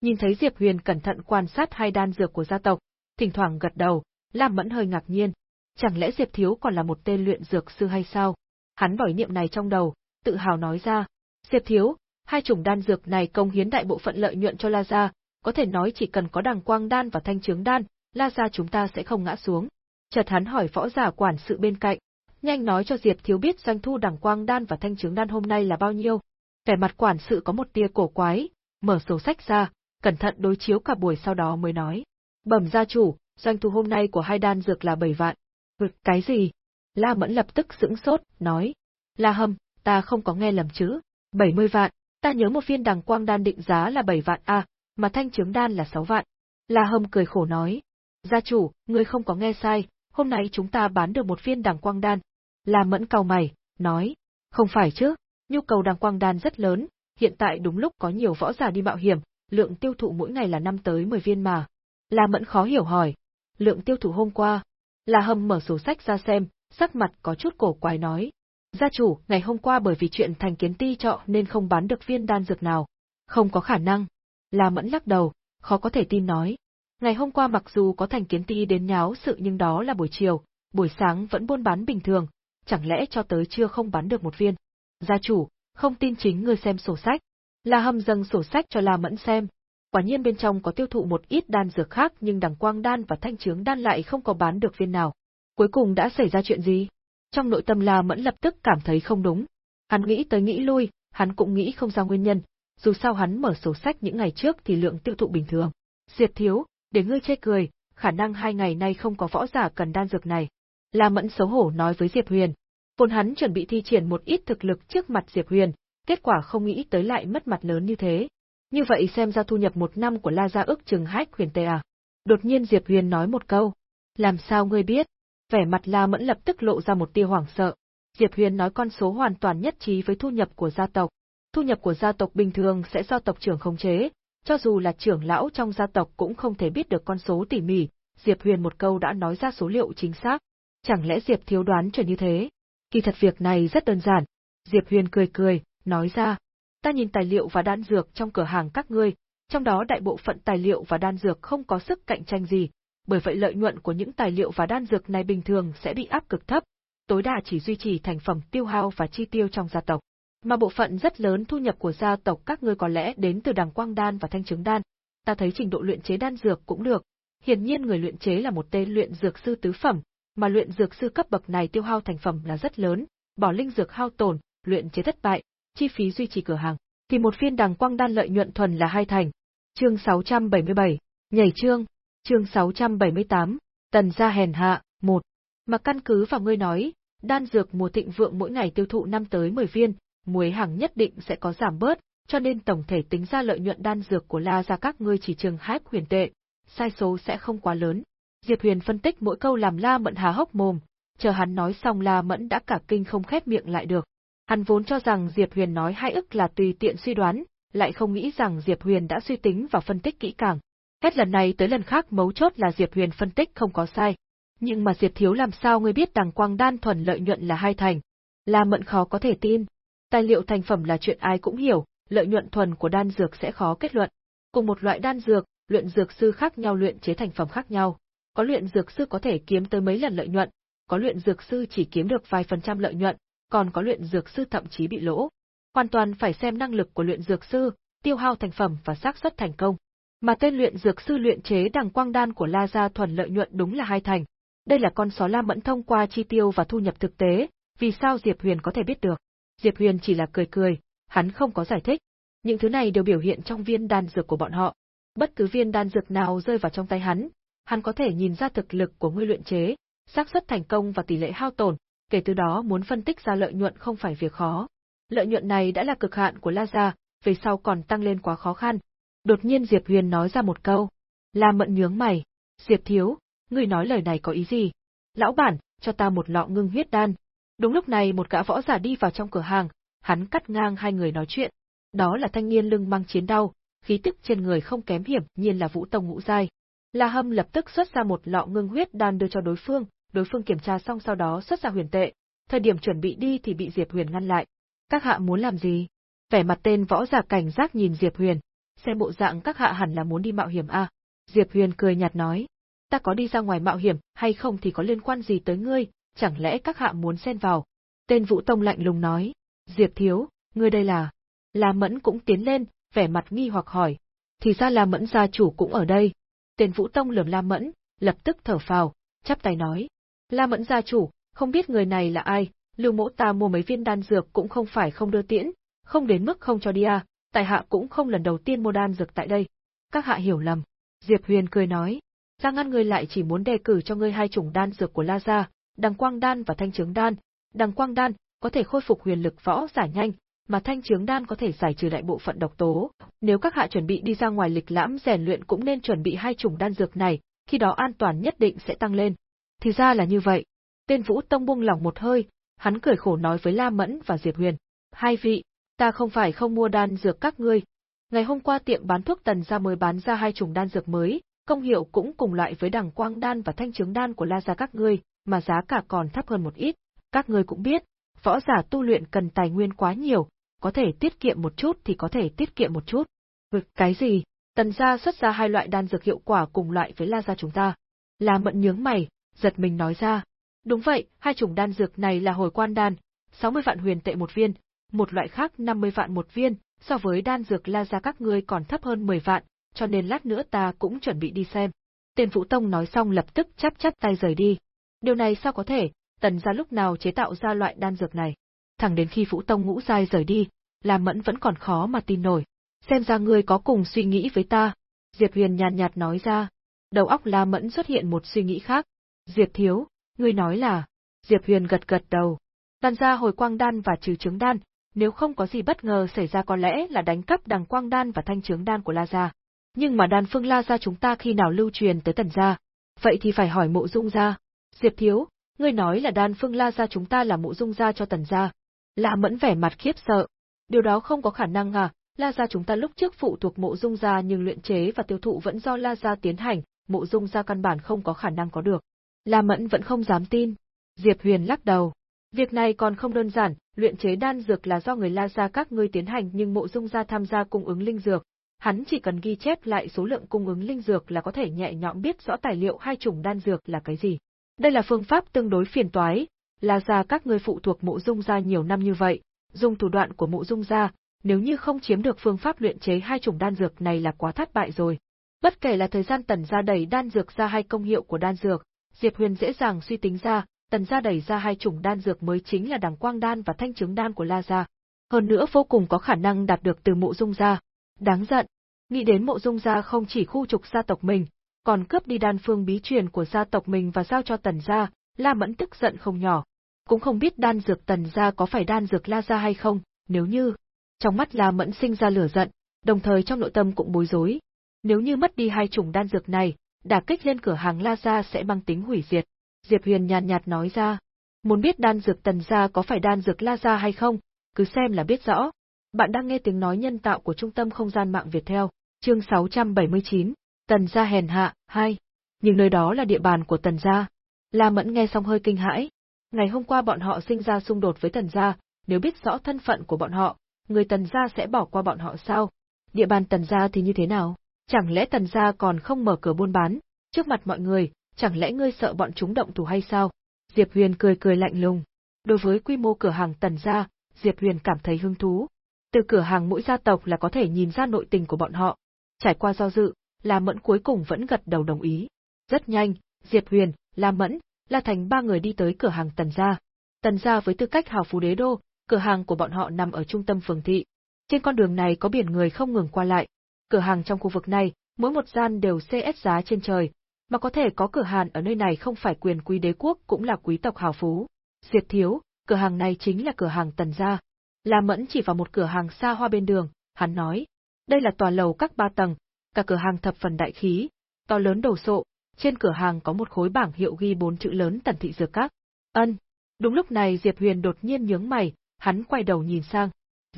Nhìn thấy Diệp Huyền cẩn thận quan sát hai đan dược của gia tộc, thỉnh thoảng gật đầu, Lam Mẫn hơi ngạc nhiên. Chẳng lẽ Diệp Thiếu còn là một tên luyện dược sư hay sao? Hắn bỏ niệm này trong đầu, tự hào nói ra. Diệp Thiếu, hai chủng đan dược này công hiến đại bộ phận lợi nhuận cho La Gia, có thể nói chỉ cần có đằng quang đan và thanh trướng đan, La Gia chúng ta sẽ không ngã xuống. Chợt hắn hỏi võ giả quản sự bên cạnh, nhanh nói cho Diệp Thiếu biết doanh thu đẳng quang đan và thanh trướng đan hôm nay là bao nhiêu. Vẻ mặt quản sự có một tia cổ quái, mở sổ sách ra, cẩn thận đối chiếu cả buổi sau đó mới nói. Bẩm gia chủ, doanh thu hôm nay của hai đan dược là 7 vạn. Ừ, cái gì? La Mẫn lập tức sững sốt, nói. La Hâm, ta không có nghe lầm chứ. 70 vạn, ta nhớ một viên đằng quang đan định giá là 7 vạn a, mà thanh trướng đan là 6 vạn. La Hâm cười khổ nói. Gia chủ, ngươi không có nghe sai, hôm nay chúng ta bán được một viên đằng quang đan. La Mẫn cau mày, nói. Không phải chứ, nhu cầu đằng quang đan rất lớn, hiện tại đúng lúc có nhiều võ giả đi mạo hiểm, lượng tiêu thụ mỗi ngày là năm tới 10 viên mà. La Mẫn khó hiểu hỏi. Lượng tiêu thụ hôm qua. La Hâm mở sổ sách ra xem, sắc mặt có chút cổ quái nói. Gia chủ, ngày hôm qua bởi vì chuyện thành kiến ti trọ nên không bán được viên đan dược nào. Không có khả năng. La Mẫn lắc đầu, khó có thể tin nói. Ngày hôm qua mặc dù có thành kiến ti đến nháo sự nhưng đó là buổi chiều, buổi sáng vẫn buôn bán bình thường, chẳng lẽ cho tới trưa không bán được một viên. Gia chủ, không tin chính ngươi xem sổ sách. La Hâm dâng sổ sách cho La Mẫn xem. Quả nhiên bên trong có tiêu thụ một ít đan dược khác nhưng đằng quang đan và thanh trướng đan lại không có bán được viên nào. Cuối cùng đã xảy ra chuyện gì? Trong nội tâm La Mẫn lập tức cảm thấy không đúng. Hắn nghĩ tới nghĩ lui, hắn cũng nghĩ không ra nguyên nhân, dù sao hắn mở sổ sách những ngày trước thì lượng tiêu thụ bình thường. Diệp thiếu, để ngươi chê cười, khả năng hai ngày nay không có võ giả cần đan dược này. La Mẫn xấu hổ nói với Diệp Huyền. Vốn hắn chuẩn bị thi triển một ít thực lực trước mặt Diệp Huyền, kết quả không nghĩ tới lại mất mặt lớn như thế. Như vậy xem ra thu nhập một năm của La Gia ước chừng hách huyền tệ à. Đột nhiên Diệp Huyền nói một câu. Làm sao ngươi biết? Vẻ mặt La Mẫn lập tức lộ ra một tia hoảng sợ. Diệp Huyền nói con số hoàn toàn nhất trí với thu nhập của gia tộc. Thu nhập của gia tộc bình thường sẽ do tộc trưởng khống chế, cho dù là trưởng lão trong gia tộc cũng không thể biết được con số tỉ mỉ, Diệp Huyền một câu đã nói ra số liệu chính xác. Chẳng lẽ Diệp thiếu đoán chuẩn như thế? Kỳ thật việc này rất đơn giản. Diệp Huyền cười cười, nói ra. Ta nhìn tài liệu và đan dược trong cửa hàng các ngươi, trong đó đại bộ phận tài liệu và đan dược không có sức cạnh tranh gì, bởi vậy lợi nhuận của những tài liệu và đan dược này bình thường sẽ bị áp cực thấp, tối đa chỉ duy trì thành phẩm tiêu hao và chi tiêu trong gia tộc. Mà bộ phận rất lớn thu nhập của gia tộc các ngươi có lẽ đến từ đằng quang đan và thanh trứng đan. Ta thấy trình độ luyện chế đan dược cũng được. Hiển nhiên người luyện chế là một tên luyện dược sư tứ phẩm, mà luyện dược sư cấp bậc này tiêu hao thành phẩm là rất lớn, bỏ linh dược hao tổn, luyện chế thất bại, chi phí duy trì cửa hàng, thì một phiên đằng quang đan lợi nhuận thuần là hai thành. Chương 677, nhảy chương, chương 678, tần gia hèn hạ, một. Mà căn cứ vào ngươi nói, đan dược mùa thịnh vượng mỗi ngày tiêu thụ năm tới 10 viên, muối hàng nhất định sẽ có giảm bớt, cho nên tổng thể tính ra lợi nhuận đan dược của La gia các ngươi chỉ chừng hách huyền tệ, sai số sẽ không quá lớn. Diệp Huyền phân tích mỗi câu làm La Mẫn há hốc mồm, chờ hắn nói xong La Mẫn đã cả kinh không khép miệng lại được. Hắn vốn cho rằng Diệp Huyền nói hai ức là tùy tiện suy đoán, lại không nghĩ rằng Diệp Huyền đã suy tính và phân tích kỹ càng. Hết lần này tới lần khác mấu chốt là Diệp Huyền phân tích không có sai. Nhưng mà Diệp Thiếu làm sao ngươi biết đằng quang đan thuần lợi nhuận là hai thành? La Mẫn khó có thể tin. Tài liệu thành phẩm là chuyện ai cũng hiểu, lợi nhuận thuần của đan dược sẽ khó kết luận. Cùng một loại đan dược, luyện dược sư khác nhau luyện chế thành phẩm khác nhau. Có luyện dược sư có thể kiếm tới mấy lần lợi nhuận, có luyện dược sư chỉ kiếm được vài phần trăm lợi nhuận, còn có luyện dược sư thậm chí bị lỗ. Hoàn toàn phải xem năng lực của luyện dược sư, tiêu hao thành phẩm và xác suất thành công. Mà tên luyện dược sư luyện chế đằng quang đan của La Gia thuần lợi nhuận đúng là hai thành. Đây là con số La Mẫn thông qua chi tiêu và thu nhập thực tế, vì sao Diệp Huyền có thể biết được? Diệp Huyền chỉ là cười cười, hắn không có giải thích. Những thứ này đều biểu hiện trong viên đan dược của bọn họ. Bất cứ viên đan dược nào rơi vào trong tay hắn, hắn có thể nhìn ra thực lực của người luyện chế, xác suất thành công và tỷ lệ hao tổn, kể từ đó muốn phân tích ra lợi nhuận không phải việc khó. Lợi nhuận này đã là cực hạn của La Gia, về sau còn tăng lên quá khó khăn. Đột nhiên Diệp Huyền nói ra một câu. La Mẫn nhướng mày. Diệp Thiếu, ngươi nói lời này có ý gì? Lão bản, cho ta một lọ ngưng huyết đan. Đúng lúc này một gã võ giả đi vào trong cửa hàng, hắn cắt ngang hai người nói chuyện. Đó là thanh niên lưng mang chiến đao, khí tức trên người không kém hiểm nhiên là vũ tông ngũ giai. La Hâm lập tức xuất ra một lọ ngưng huyết đan đưa cho đối phương, đối phương kiểm tra xong sau đó xuất ra huyền tệ, thời điểm chuẩn bị đi thì bị Diệp Huyền ngăn lại. Các hạ muốn làm gì? Vẻ mặt tên võ giả cảnh giác nhìn Diệp Huyền, xem bộ dạng các hạ hẳn là muốn đi mạo hiểm à? Diệp Huyền cười nhạt nói, ta có đi ra ngoài mạo hiểm hay không thì có liên quan gì tới ngươi, chẳng lẽ các hạ muốn xen vào? Tên Vũ Tông lạnh lùng nói, Diệp Thiếu, ngươi đây là... La Mẫn cũng tiến lên, vẻ mặt nghi hoặc hỏi, thì ra La Mẫn gia chủ cũng ở đây. Tên Vũ Tông lườm La Mẫn, lập tức thở phào, chắp tay nói, La Mẫn gia chủ, không biết người này là ai, Lưu Mỗ ta mua mấy viên đan dược cũng không phải không đưa tiễn, không đến mức không cho đi à, tại hạ cũng không lần đầu tiên mua đan dược tại đây. Các hạ hiểu lầm. Diệp Huyền cười nói, ra ngăn ngươi lại chỉ muốn đề cử cho ngươi hai chủng đan dược của La gia, Đằng Quang đan và Thanh Trướng đan. Đằng Quang đan có thể khôi phục huyền lực võ giả nhanh, mà Thanh Trướng đan có thể giải trừ đại bộ phận độc tố. Nếu các hạ chuẩn bị đi ra ngoài lịch lãm rèn luyện cũng nên chuẩn bị hai chủng đan dược này, khi đó an toàn nhất định sẽ tăng lên. Thì ra là như vậy. Tên Vũ Tông buông lỏng một hơi, hắn cười khổ nói với La Mẫn và Diệp Huyền. Hai vị, ta không phải không mua đan dược các ngươi. Ngày hôm qua tiệm bán thuốc tần ra mới bán ra hai chủng đan dược mới, công hiệu cũng cùng loại với đằng quang đan và thanh trướng đan của La gia các ngươi, mà giá cả còn thấp hơn một ít. Các ngươi cũng biết, võ giả tu luyện cần tài nguyên quá nhiều, có thể tiết kiệm một chút thì có thể tiết kiệm một chút. Vực cái gì? Tần gia xuất ra hai loại đan dược hiệu quả cùng loại với La gia chúng ta. La Mẫn nhướng mày, giật mình nói ra. Đúng vậy, hai chủng đan dược này là hồi quan đan, 60 vạn huyền tệ một viên, một loại khác 50 vạn một viên, so với đan dược La gia các ngươi còn thấp hơn 10 vạn, cho nên lát nữa ta cũng chuẩn bị đi xem. Tên Vũ Tông nói xong lập tức chắp chắp tay rời đi. Điều này sao có thể, tần gia lúc nào chế tạo ra loại đan dược này? Thẳng đến khi Vũ Tông ngũ giai rời đi, làm mẫn vẫn còn khó mà tin nổi. Xem ra ngươi có cùng suy nghĩ với ta. Diệp Huyền nhàn nhạt nói ra. Đầu óc La Mẫn xuất hiện một suy nghĩ khác. Diệp Thiếu, ngươi nói là... Diệp Huyền gật gật đầu. Tần gia hồi quang đan và trừ trứng đan, nếu không có gì bất ngờ xảy ra có lẽ là đánh cắp đằng quang đan và thanh trướng đan của La Gia. Nhưng mà đan phương La Gia chúng ta khi nào lưu truyền tới tần gia? Vậy thì phải hỏi mộ dung gia. Diệp Thiếu, ngươi nói là đan phương La Gia chúng ta là mộ dung gia cho tần gia. Lạ mẫn vẻ mặt khiếp sợ. Điều đó không có khả năng à, La Gia chúng ta lúc trước phụ thuộc mộ dung gia nhưng luyện chế và tiêu thụ vẫn do La Gia tiến hành, mộ dung gia căn bản không có khả năng có được. La Mẫn vẫn không dám tin. Diệp Huyền lắc đầu. Việc này còn không đơn giản, luyện chế đan dược là do người La Gia các ngươi tiến hành nhưng mộ dung gia tham gia cung ứng linh dược. Hắn chỉ cần ghi chép lại số lượng cung ứng linh dược là có thể nhẹ nhõm biết rõ tài liệu hai chủng đan dược là cái gì. Đây là phương pháp tương đối phiền toái, La Gia các ngươi phụ thuộc mộ dung gia nhiều năm như vậy, dùng thủ đoạn của mộ dung gia, nếu như không chiếm được phương pháp luyện chế hai chủng đan dược này là quá thất bại rồi. Bất kể là thời gian tần gia đẩy đan dược ra hay công hiệu của đan dược, Diệp Huyền dễ dàng suy tính ra, tần gia đẩy ra hai chủng đan dược mới chính là đằng quang đan và thanh trứng đan của La gia. Hơn nữa vô cùng có khả năng đạt được từ mộ dung gia. Đáng giận, nghĩ đến mộ dung gia không chỉ khu trục gia tộc mình, còn cướp đi đan phương bí truyền của gia tộc mình và giao cho tần gia, La Mẫn tức giận không nhỏ. Cũng không biết đan dược tần gia có phải đan dược La gia hay không, nếu như... Trong mắt La Mẫn sinh ra lửa giận, đồng thời trong nội tâm cũng bối rối. Nếu như mất đi hai chủng đan dược này, đả kích lên cửa hàng La gia sẽ mang tính hủy diệt. Diệp Huyền nhàn nhạt nói ra. Muốn biết đan dược tần gia có phải đan dược La gia hay không, cứ xem là biết rõ. Bạn đang nghe tiếng nói nhân tạo của Trung tâm Không gian mạng Việt theo, chương 679, Tần gia hèn hạ, hai. Nhưng nơi đó là địa bàn của Tần gia. La Mẫn nghe xong hơi kinh hãi. Ngày hôm qua bọn họ sinh ra xung đột với Tần gia, nếu biết rõ thân phận của bọn họ, người Tần gia sẽ bỏ qua bọn họ sao? Địa bàn Tần gia thì như thế nào? Chẳng lẽ Tần gia còn không mở cửa buôn bán, trước mặt mọi người, chẳng lẽ ngươi sợ bọn chúng động thủ hay sao? Diệp Huyền cười cười lạnh lùng. Đối với quy mô cửa hàng Tần gia, Diệp Huyền cảm thấy hứng thú. Từ cửa hàng mỗi gia tộc là có thể nhìn ra nội tình của bọn họ. Trải qua do dự, La Mẫn cuối cùng vẫn gật đầu đồng ý. Rất nhanh, Diệp Huyền, La Mẫn, La Thành ba người đi tới cửa hàng Tần gia. Tần gia với tư cách hào phú đế đô, cửa hàng của bọn họ nằm ở trung tâm phường thị. Trên con đường này có biển người không ngừng qua lại. Cửa hàng trong khu vực này, mỗi một gian đều CS giá trên trời, mà có thể có cửa hàng ở nơi này không phải quyền quý đế quốc cũng là quý tộc hào phú. Diệp thiếu, cửa hàng này chính là cửa hàng Tần gia. La Mẫn chỉ vào một cửa hàng xa hoa bên đường, hắn nói, đây là tòa lầu các ba tầng, cả cửa hàng thập phần đại khí, to lớn đồ sộ, trên cửa hàng có một khối bảng hiệu ghi bốn chữ lớn Tần thị dược các. Ân. Đúng lúc này Diệp Huyền đột nhiên nhướng mày, hắn quay đầu nhìn sang.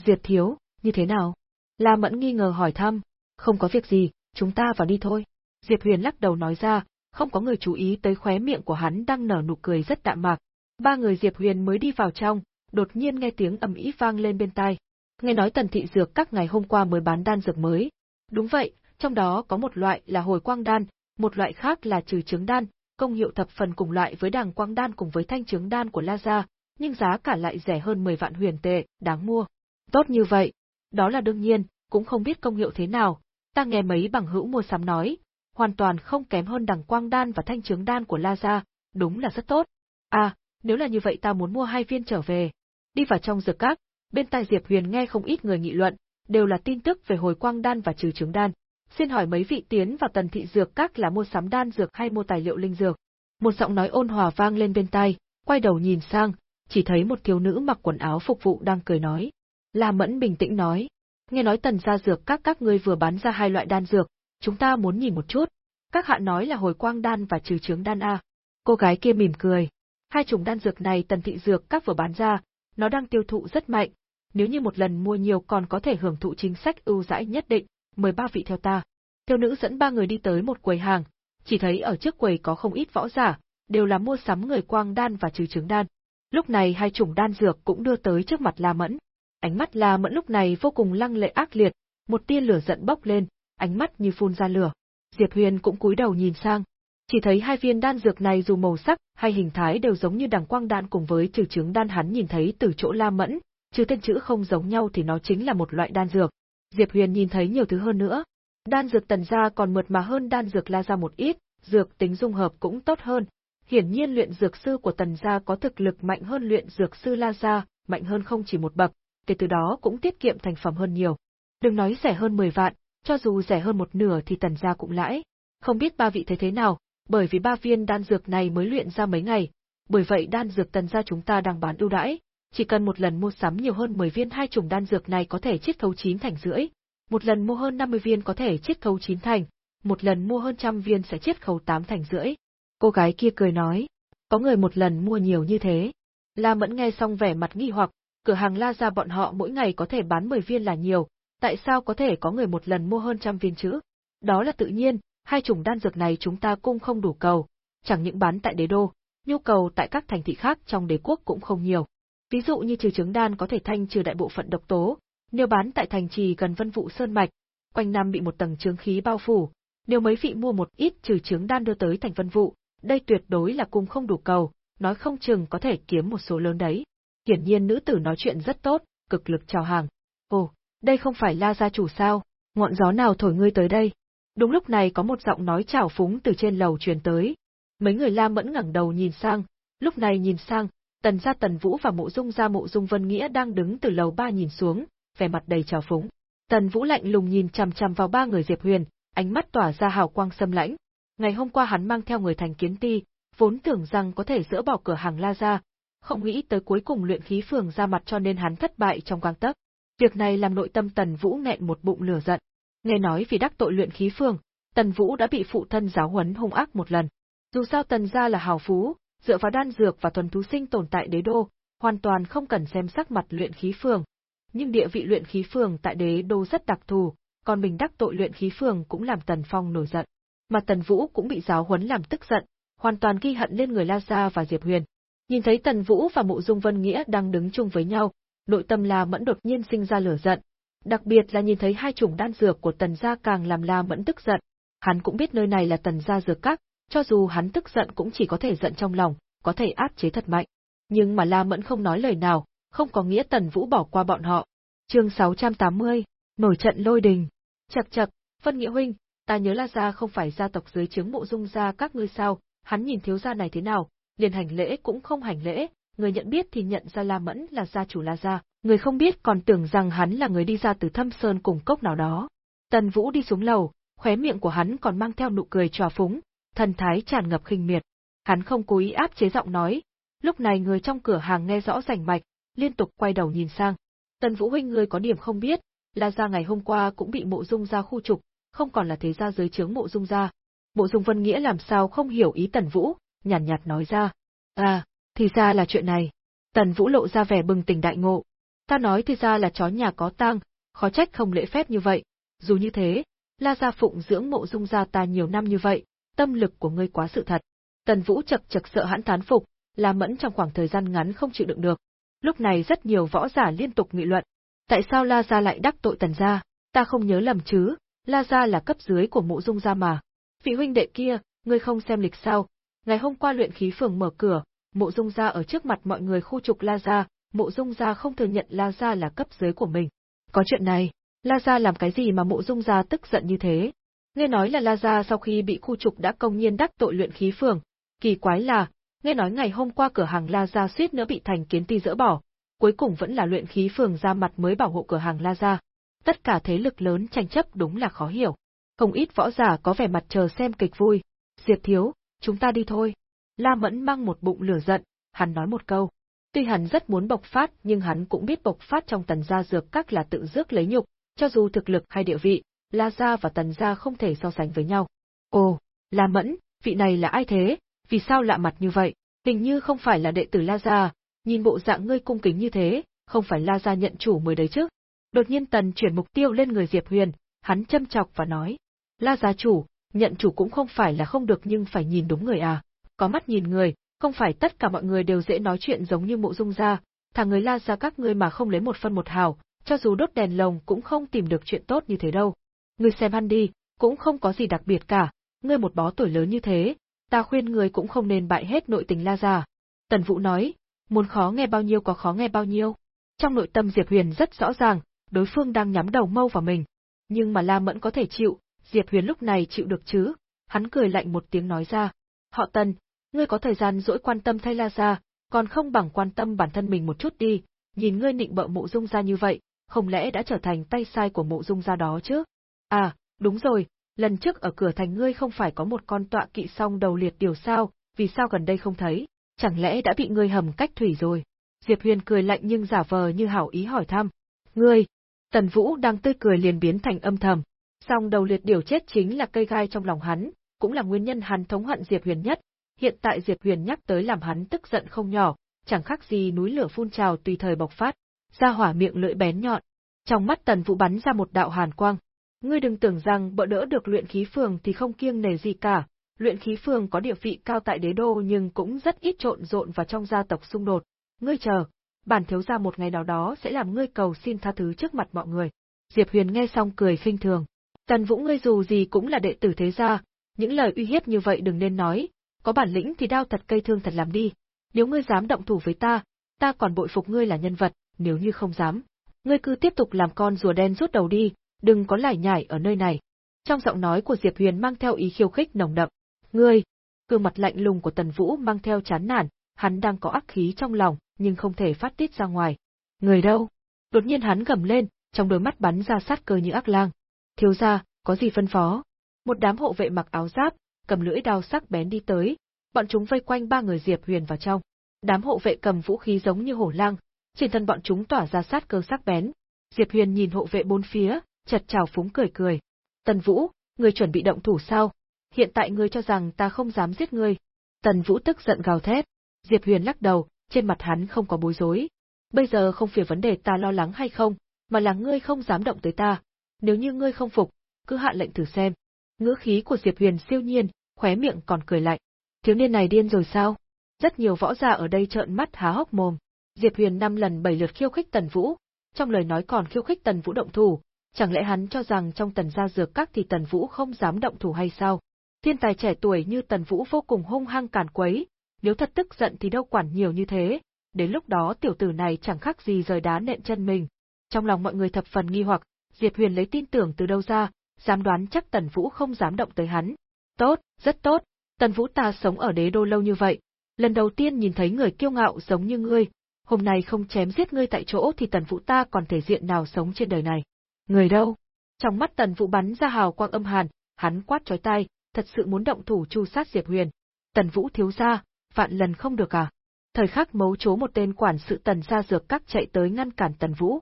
Diệp thiếu, như thế nào? La Mẫn nghi ngờ hỏi thăm, không có việc gì, chúng ta vào đi thôi. Diệp Huyền lắc đầu nói ra, không có người chú ý tới khóe miệng của hắn đang nở nụ cười rất đạm mạc. Ba người Diệp Huyền mới đi vào trong, đột nhiên nghe tiếng ầm ĩ vang lên bên tai. Nghe nói Tần thị dược các ngày hôm qua mới bán đan dược mới. Đúng vậy, trong đó có một loại là hồi quang đan, một loại khác là trừ trứng đan, công hiệu thập phần cùng loại với đàng quang đan cùng với thanh trứng đan của La Gia, nhưng giá cả lại rẻ hơn 10 vạn huyền tệ, đáng mua. Tốt như vậy, đó là đương nhiên, cũng không biết công hiệu thế nào, ta nghe mấy bằng hữu mua sắm nói, hoàn toàn không kém hơn đằng quang đan và thanh trứng đan của La Gia, đúng là rất tốt. À, nếu là như vậy ta muốn mua hai viên trở về. Đi vào trong dược các, bên tai Diệp Huyền nghe không ít người nghị luận, đều là tin tức về hồi quang đan và trừ trứng đan. Xin hỏi mấy vị tiến vào tần thị dược các là mua sắm đan dược hay mua tài liệu linh dược? Một giọng nói ôn hòa vang lên bên tai, quay đầu nhìn sang, chỉ thấy một thiếu nữ mặc quần áo phục vụ đang cười nói. La Mẫn bình tĩnh nói, nghe nói tần gia dược các các ngươi vừa bán ra hai loại đan dược, chúng ta muốn nhìn một chút. Các hạ nói là hồi quang đan và trừ trướng đan A. Cô gái kia mỉm cười. Hai chủng đan dược này tần thị dược các vừa bán ra, nó đang tiêu thụ rất mạnh. Nếu như một lần mua nhiều còn có thể hưởng thụ chính sách ưu đãi nhất định, mời ba vị theo ta. Theo nữ dẫn ba người đi tới một quầy hàng, chỉ thấy ở trước quầy có không ít võ giả, đều là mua sắm người quang đan và trừ trứng đan. Lúc này hai chủng đan dược cũng đưa tới trước mặt La Mẫn. Ánh mắt La Mẫn lúc này vô cùng lăng lệ ác liệt, một tia lửa giận bốc lên, ánh mắt như phun ra lửa. Diệp Huyền cũng cúi đầu nhìn sang, chỉ thấy hai viên đan dược này dù màu sắc hay hình thái đều giống như đằng quang đan cùng với trừ trứng đan hắn nhìn thấy từ chỗ La Mẫn, trừ tên chữ không giống nhau thì nó chính là một loại đan dược. Diệp Huyền nhìn thấy nhiều thứ hơn nữa. Đan dược tần gia còn mượt mà hơn đan dược La gia một ít, dược tính dung hợp cũng tốt hơn. Hiển nhiên luyện dược sư của tần gia có thực lực mạnh hơn luyện dược sư La gia, mạnh hơn không chỉ một bậc, kể từ đó cũng tiết kiệm thành phẩm hơn nhiều. Đừng nói rẻ hơn 10 vạn, cho dù rẻ hơn một nửa thì tần gia cũng lãi. Không biết ba vị thấy thế nào, bởi vì ba viên đan dược này mới luyện ra mấy ngày, bởi vậy đan dược tần gia chúng ta đang bán ưu đãi, chỉ cần một lần mua sắm nhiều hơn 10 viên hai chủng đan dược này có thể chiết khấu 9 thành rưỡi, một lần mua hơn 50 viên có thể chiết khấu 9 thành, một lần mua hơn trăm viên sẽ chiết khấu 8 thành rưỡi. Cô gái kia cười nói, có người một lần mua nhiều như thế. La Mẫn nghe xong vẻ mặt nghi hoặc, cửa hàng La gia bọn họ mỗi ngày có thể bán 10 viên là nhiều, tại sao có thể có người một lần mua hơn trăm viên chứ? Đó là tự nhiên, hai chủng đan dược này chúng ta cung không đủ cầu, chẳng những bán tại đế đô, nhu cầu tại các thành thị khác trong đế quốc cũng không nhiều. Ví dụ như trừ trứng đan có thể thanh trừ đại bộ phận độc tố, nếu bán tại thành trì gần Vân Vũ Sơn mạch, quanh năm bị một tầng trướng khí bao phủ, nếu mấy vị mua một ít trừ trứng đan đưa tới thành Vân Vũ, đây tuyệt đối là cung không đủ cầu, nói không chừng có thể kiếm một số lớn đấy. Hiển nhiên nữ tử nói chuyện rất tốt, cực lực chào hàng. Ồ, đây không phải La gia chủ sao, ngọn gió nào thổi ngươi tới đây? Đúng lúc này có một giọng nói chảo phúng từ trên lầu truyền tới. Mấy người La Mẫn ngẩng đầu nhìn sang, lúc này nhìn sang, Tần gia Tần Vũ và Mộ Dung gia Mộ Dung Vân Nghĩa đang đứng từ lầu ba nhìn xuống, vẻ mặt đầy trào phúng. Tần Vũ lạnh lùng nhìn chằm chằm vào ba người Diệp Huyền, ánh mắt tỏa ra hào quang xâm lãnh. Ngày hôm qua hắn mang theo người thành kiến ti, vốn tưởng rằng có thể dỡ bỏ cửa hàng La gia, không nghĩ tới cuối cùng luyện khí phường ra mặt cho nên hắn thất bại trong quang tấc. Việc này làm nội tâm Tần Vũ nghẹn một bụng lửa giận. Nghe nói vì đắc tội luyện khí phường, Tần Vũ đã bị phụ thân giáo huấn hung ác một lần. Dù sao Tần gia là hào phú, dựa vào đan dược và thuần thú sinh tồn tại đế đô, hoàn toàn không cần xem sắc mặt luyện khí phường. Nhưng địa vị luyện khí phường tại đế đô rất đặc thù, còn mình đắc tội luyện khí phường cũng làm Tần Phong nổi giận. Mà Tần Vũ cũng bị giáo huấn làm tức giận, hoàn toàn ghi hận lên người La Gia và Diệp Huyền. Nhìn thấy Tần Vũ và Mộ Dung Vân Nghĩa đang đứng chung với nhau, nội tâm La Mẫn đột nhiên sinh ra lửa giận. Đặc biệt là nhìn thấy hai chủng đan dược của Tần gia càng làm La Mẫn tức giận. Hắn cũng biết nơi này là Tần gia dược các, cho dù hắn tức giận cũng chỉ có thể giận trong lòng, có thể áp chế thật mạnh. Nhưng mà La Mẫn không nói lời nào, không có nghĩa Tần Vũ bỏ qua bọn họ. Chương 680, nổi trận lôi đình. Chậc chậc, Phân Nghĩa huynh, ta nhớ La gia không phải gia tộc dưới chứng mộ dung gia các ngươi sao? Hắn nhìn thiếu gia này thế nào, liền hành lễ cũng không hành lễ, người nhận biết thì nhận ra La Mẫn là gia chủ La gia, người không biết còn tưởng rằng hắn là người đi ra từ thâm sơn cùng cốc nào đó. Tần Vũ đi xuống lầu, khóe miệng của hắn còn mang theo nụ cười trò phúng, thần thái tràn ngập khinh miệt. Hắn không cố ý áp chế giọng nói, lúc này người trong cửa hàng nghe rõ rành mạch, liên tục quay đầu nhìn sang. Tần Vũ huynh ngươi có điểm không biết, La gia ngày hôm qua cũng bị Mộ Dung gia khu trục, không còn là thế gia dưới trướng Mộ Dung gia. Mộ Dung Vân Nghĩa làm sao không hiểu ý Tần Vũ, nhàn nhạt, nhạt nói ra. À, thì ra là chuyện này. Tần Vũ lộ ra vẻ bừng tỉnh đại ngộ. Ta nói thì ra là chó nhà có tang, khó trách không lễ phép như vậy. Dù như thế, La gia phụng dưỡng mộ dung gia ta nhiều năm như vậy, tâm lực của ngươi quá sự thật. Tần Vũ chật chật sợ hãn thán phục, La Mẫn trong khoảng thời gian ngắn không chịu đựng được. Lúc này rất nhiều võ giả liên tục nghị luận. Tại sao La gia lại đắc tội Tần gia? Ta không nhớ lầm chứ, La gia là cấp dưới của mộ dung gia mà. Vị huynh đệ kia, ngươi không xem lịch sao? Ngày hôm qua luyện khí phường mở cửa, Mộ Dung gia ở trước mặt mọi người khu trục La gia, Mộ Dung gia không thừa nhận La gia là cấp dưới của mình. Có chuyện này, La gia làm cái gì mà Mộ Dung gia tức giận như thế? Nghe nói là La gia sau khi bị khu trục đã công nhiên đắc tội luyện khí phường, kỳ quái là, Nghe nói ngày hôm qua cửa hàng La Gia suýt nữa bị thành kiến ti dỡ bỏ, cuối cùng vẫn là luyện khí phường ra mặt mới bảo hộ cửa hàng La Gia. Tất cả thế lực lớn tranh chấp đúng là khó hiểu. Không ít võ giả có vẻ mặt chờ xem kịch vui. Diệp Thiếu, chúng ta đi thôi. La Mẫn mang một bụng lửa giận, hắn nói một câu. Tuy hắn rất muốn bộc phát nhưng hắn cũng biết bộc phát trong tần gia dược các là tự dước lấy nhục, cho dù thực lực hay địa vị, La Gia và tần gia không thể so sánh với nhau. Ồ, La Mẫn, vị này là ai thế, vì sao lạ mặt như vậy, hình như không phải là đệ tử La Gia, nhìn bộ dạng ngươi cung kính như thế, không phải La Gia nhận chủ mới đấy chứ. Đột nhiên tần chuyển mục tiêu lên người Diệp Huyền, hắn châm chọc và nói, La Gia chủ, nhận chủ cũng không phải là không được nhưng phải nhìn đúng người à, có mắt nhìn người, không phải tất cả mọi người đều dễ nói chuyện giống như mộ dung gia, thằng người La Gia các ngươi mà không lấy một phân một hào, cho dù đốt đèn lồng cũng không tìm được chuyện tốt như thế đâu. Ngươi xem hắn đi, cũng không có gì đặc biệt cả, ngươi một bó tuổi lớn như thế, ta khuyên ngươi cũng không nên bại hết nội tình La Gia. Tần Vũ nói, muốn khó nghe bao nhiêu có khó nghe bao nhiêu. Trong nội tâm Diệp Huyền rất rõ ràng, đối phương đang nhắm đầu mâu vào mình. Nhưng mà La Mẫn có thể chịu, Diệp Huyền lúc này chịu được chứ? Hắn cười lạnh một tiếng nói ra. Họ Tần, ngươi có thời gian dỗi quan tâm thay La Gia, còn không bằng quan tâm bản thân mình một chút đi, nhìn ngươi nịnh bợ mộ dung gia như vậy, không lẽ đã trở thành tay sai của mộ dung gia đó chứ? À, đúng rồi, lần trước ở cửa thành ngươi không phải có một con tọa kỵ song đầu liệt điều sao, vì sao gần đây không thấy? Chẳng lẽ đã bị ngươi hầm cách thủy rồi? Diệp Huyền cười lạnh nhưng giả vờ như hảo ý hỏi thăm. Ngươi! Tần Vũ đang tươi cười liền biến thành âm thầm. Song đầu liệt điều chết chính là cây gai trong lòng hắn, cũng là nguyên nhân hắn thống hận Diệp Huyền nhất. Hiện tại Diệp Huyền nhắc tới làm hắn tức giận không nhỏ, chẳng khác gì núi lửa phun trào tùy thời bộc phát, ra hỏa miệng lưỡi bén nhọn. Trong mắt Tần Vũ bắn ra một đạo hàn quang. Ngươi đừng tưởng rằng bỡ đỡ được luyện khí phường thì không kiêng nề gì cả, luyện khí phường có địa vị cao tại đế đô nhưng cũng rất ít trộn rộn vào trong gia tộc xung đột. Ngươi chờ, bản thiếu gia một ngày nào đó sẽ làm ngươi cầu xin tha thứ trước mặt mọi người. Diệp Huyền nghe xong cười khinh thường. Tần Vũ ngươi dù gì cũng là đệ tử thế gia, những lời uy hiếp như vậy đừng nên nói, có bản lĩnh thì đao thật cây thương thật làm đi. Nếu ngươi dám động thủ với ta, ta còn bội phục ngươi là nhân vật, nếu như không dám, ngươi cứ tiếp tục làm con rùa đen rút đầu đi, đừng có lải nhải ở nơi này. Trong giọng nói của Diệp Huyền mang theo ý khiêu khích nồng đậm. Ngươi, gương mặt lạnh lùng của Tần Vũ mang theo chán nản, hắn đang có ác khí trong lòng, nhưng không thể phát tiết ra ngoài. Người đâu? Đột nhiên hắn gầm lên, trong đôi mắt bắn ra sát cơ như ác lang. Thiếu gia, có gì phân phó? Một đám hộ vệ mặc áo giáp, cầm lưỡi đao sắc bén đi tới, bọn chúng vây quanh ba người Diệp Huyền vào trong. Đám hộ vệ cầm vũ khí giống như hổ lang, trên thân bọn chúng tỏa ra sát cơ sắc bén. Diệp Huyền nhìn hộ vệ bốn phía, chật chào phúng cười cười. Tần Vũ, ngươi chuẩn bị động thủ sao? Hiện tại ngươi cho rằng ta không dám giết ngươi. Tần Vũ tức giận gào thét. Diệp Huyền lắc đầu, trên mặt hắn không có bối rối. Bây giờ không phải vấn đề ta lo lắng hay không, mà là ngươi không dám động tới ta. Nếu như ngươi không phục, cứ hạ lệnh thử xem. Ngữ khí của Diệp Huyền siêu nhiên, khóe miệng còn cười lạnh. Thiếu niên này điên rồi sao? Rất nhiều võ giả ở đây trợn mắt há hốc mồm. Diệp Huyền năm lần bảy lượt khiêu khích Tần Vũ, trong lời nói còn khiêu khích Tần Vũ động thủ, chẳng lẽ hắn cho rằng trong Tần gia dược các thì Tần Vũ không dám động thủ hay sao? Thiên tài trẻ tuổi như Tần Vũ vô cùng hung hăng càn quấy, nếu thật tức giận thì đâu quản nhiều như thế, đến lúc đó tiểu tử này chẳng khác gì rời đá nện chân mình. Trong lòng mọi người thập phần nghi hoặc, Diệp Huyền lấy tin tưởng từ đâu ra, dám đoán chắc Tần Vũ không dám động tới hắn. Tốt, rất tốt, Tần Vũ ta sống ở đế đô lâu như vậy, lần đầu tiên nhìn thấy người kiêu ngạo giống như ngươi, hôm nay không chém giết ngươi tại chỗ thì Tần Vũ ta còn thể diện nào sống trên đời này. Người đâu? Trong mắt Tần Vũ bắn ra hào quang âm hàn, hắn quát chói tai, thật sự muốn động thủ chu sát Diệp Huyền. Tần Vũ thiếu gia, vạn lần không được à? Thời khắc mấu chố một tên quản sự Tần gia dược các chạy tới ngăn cản Tần Vũ,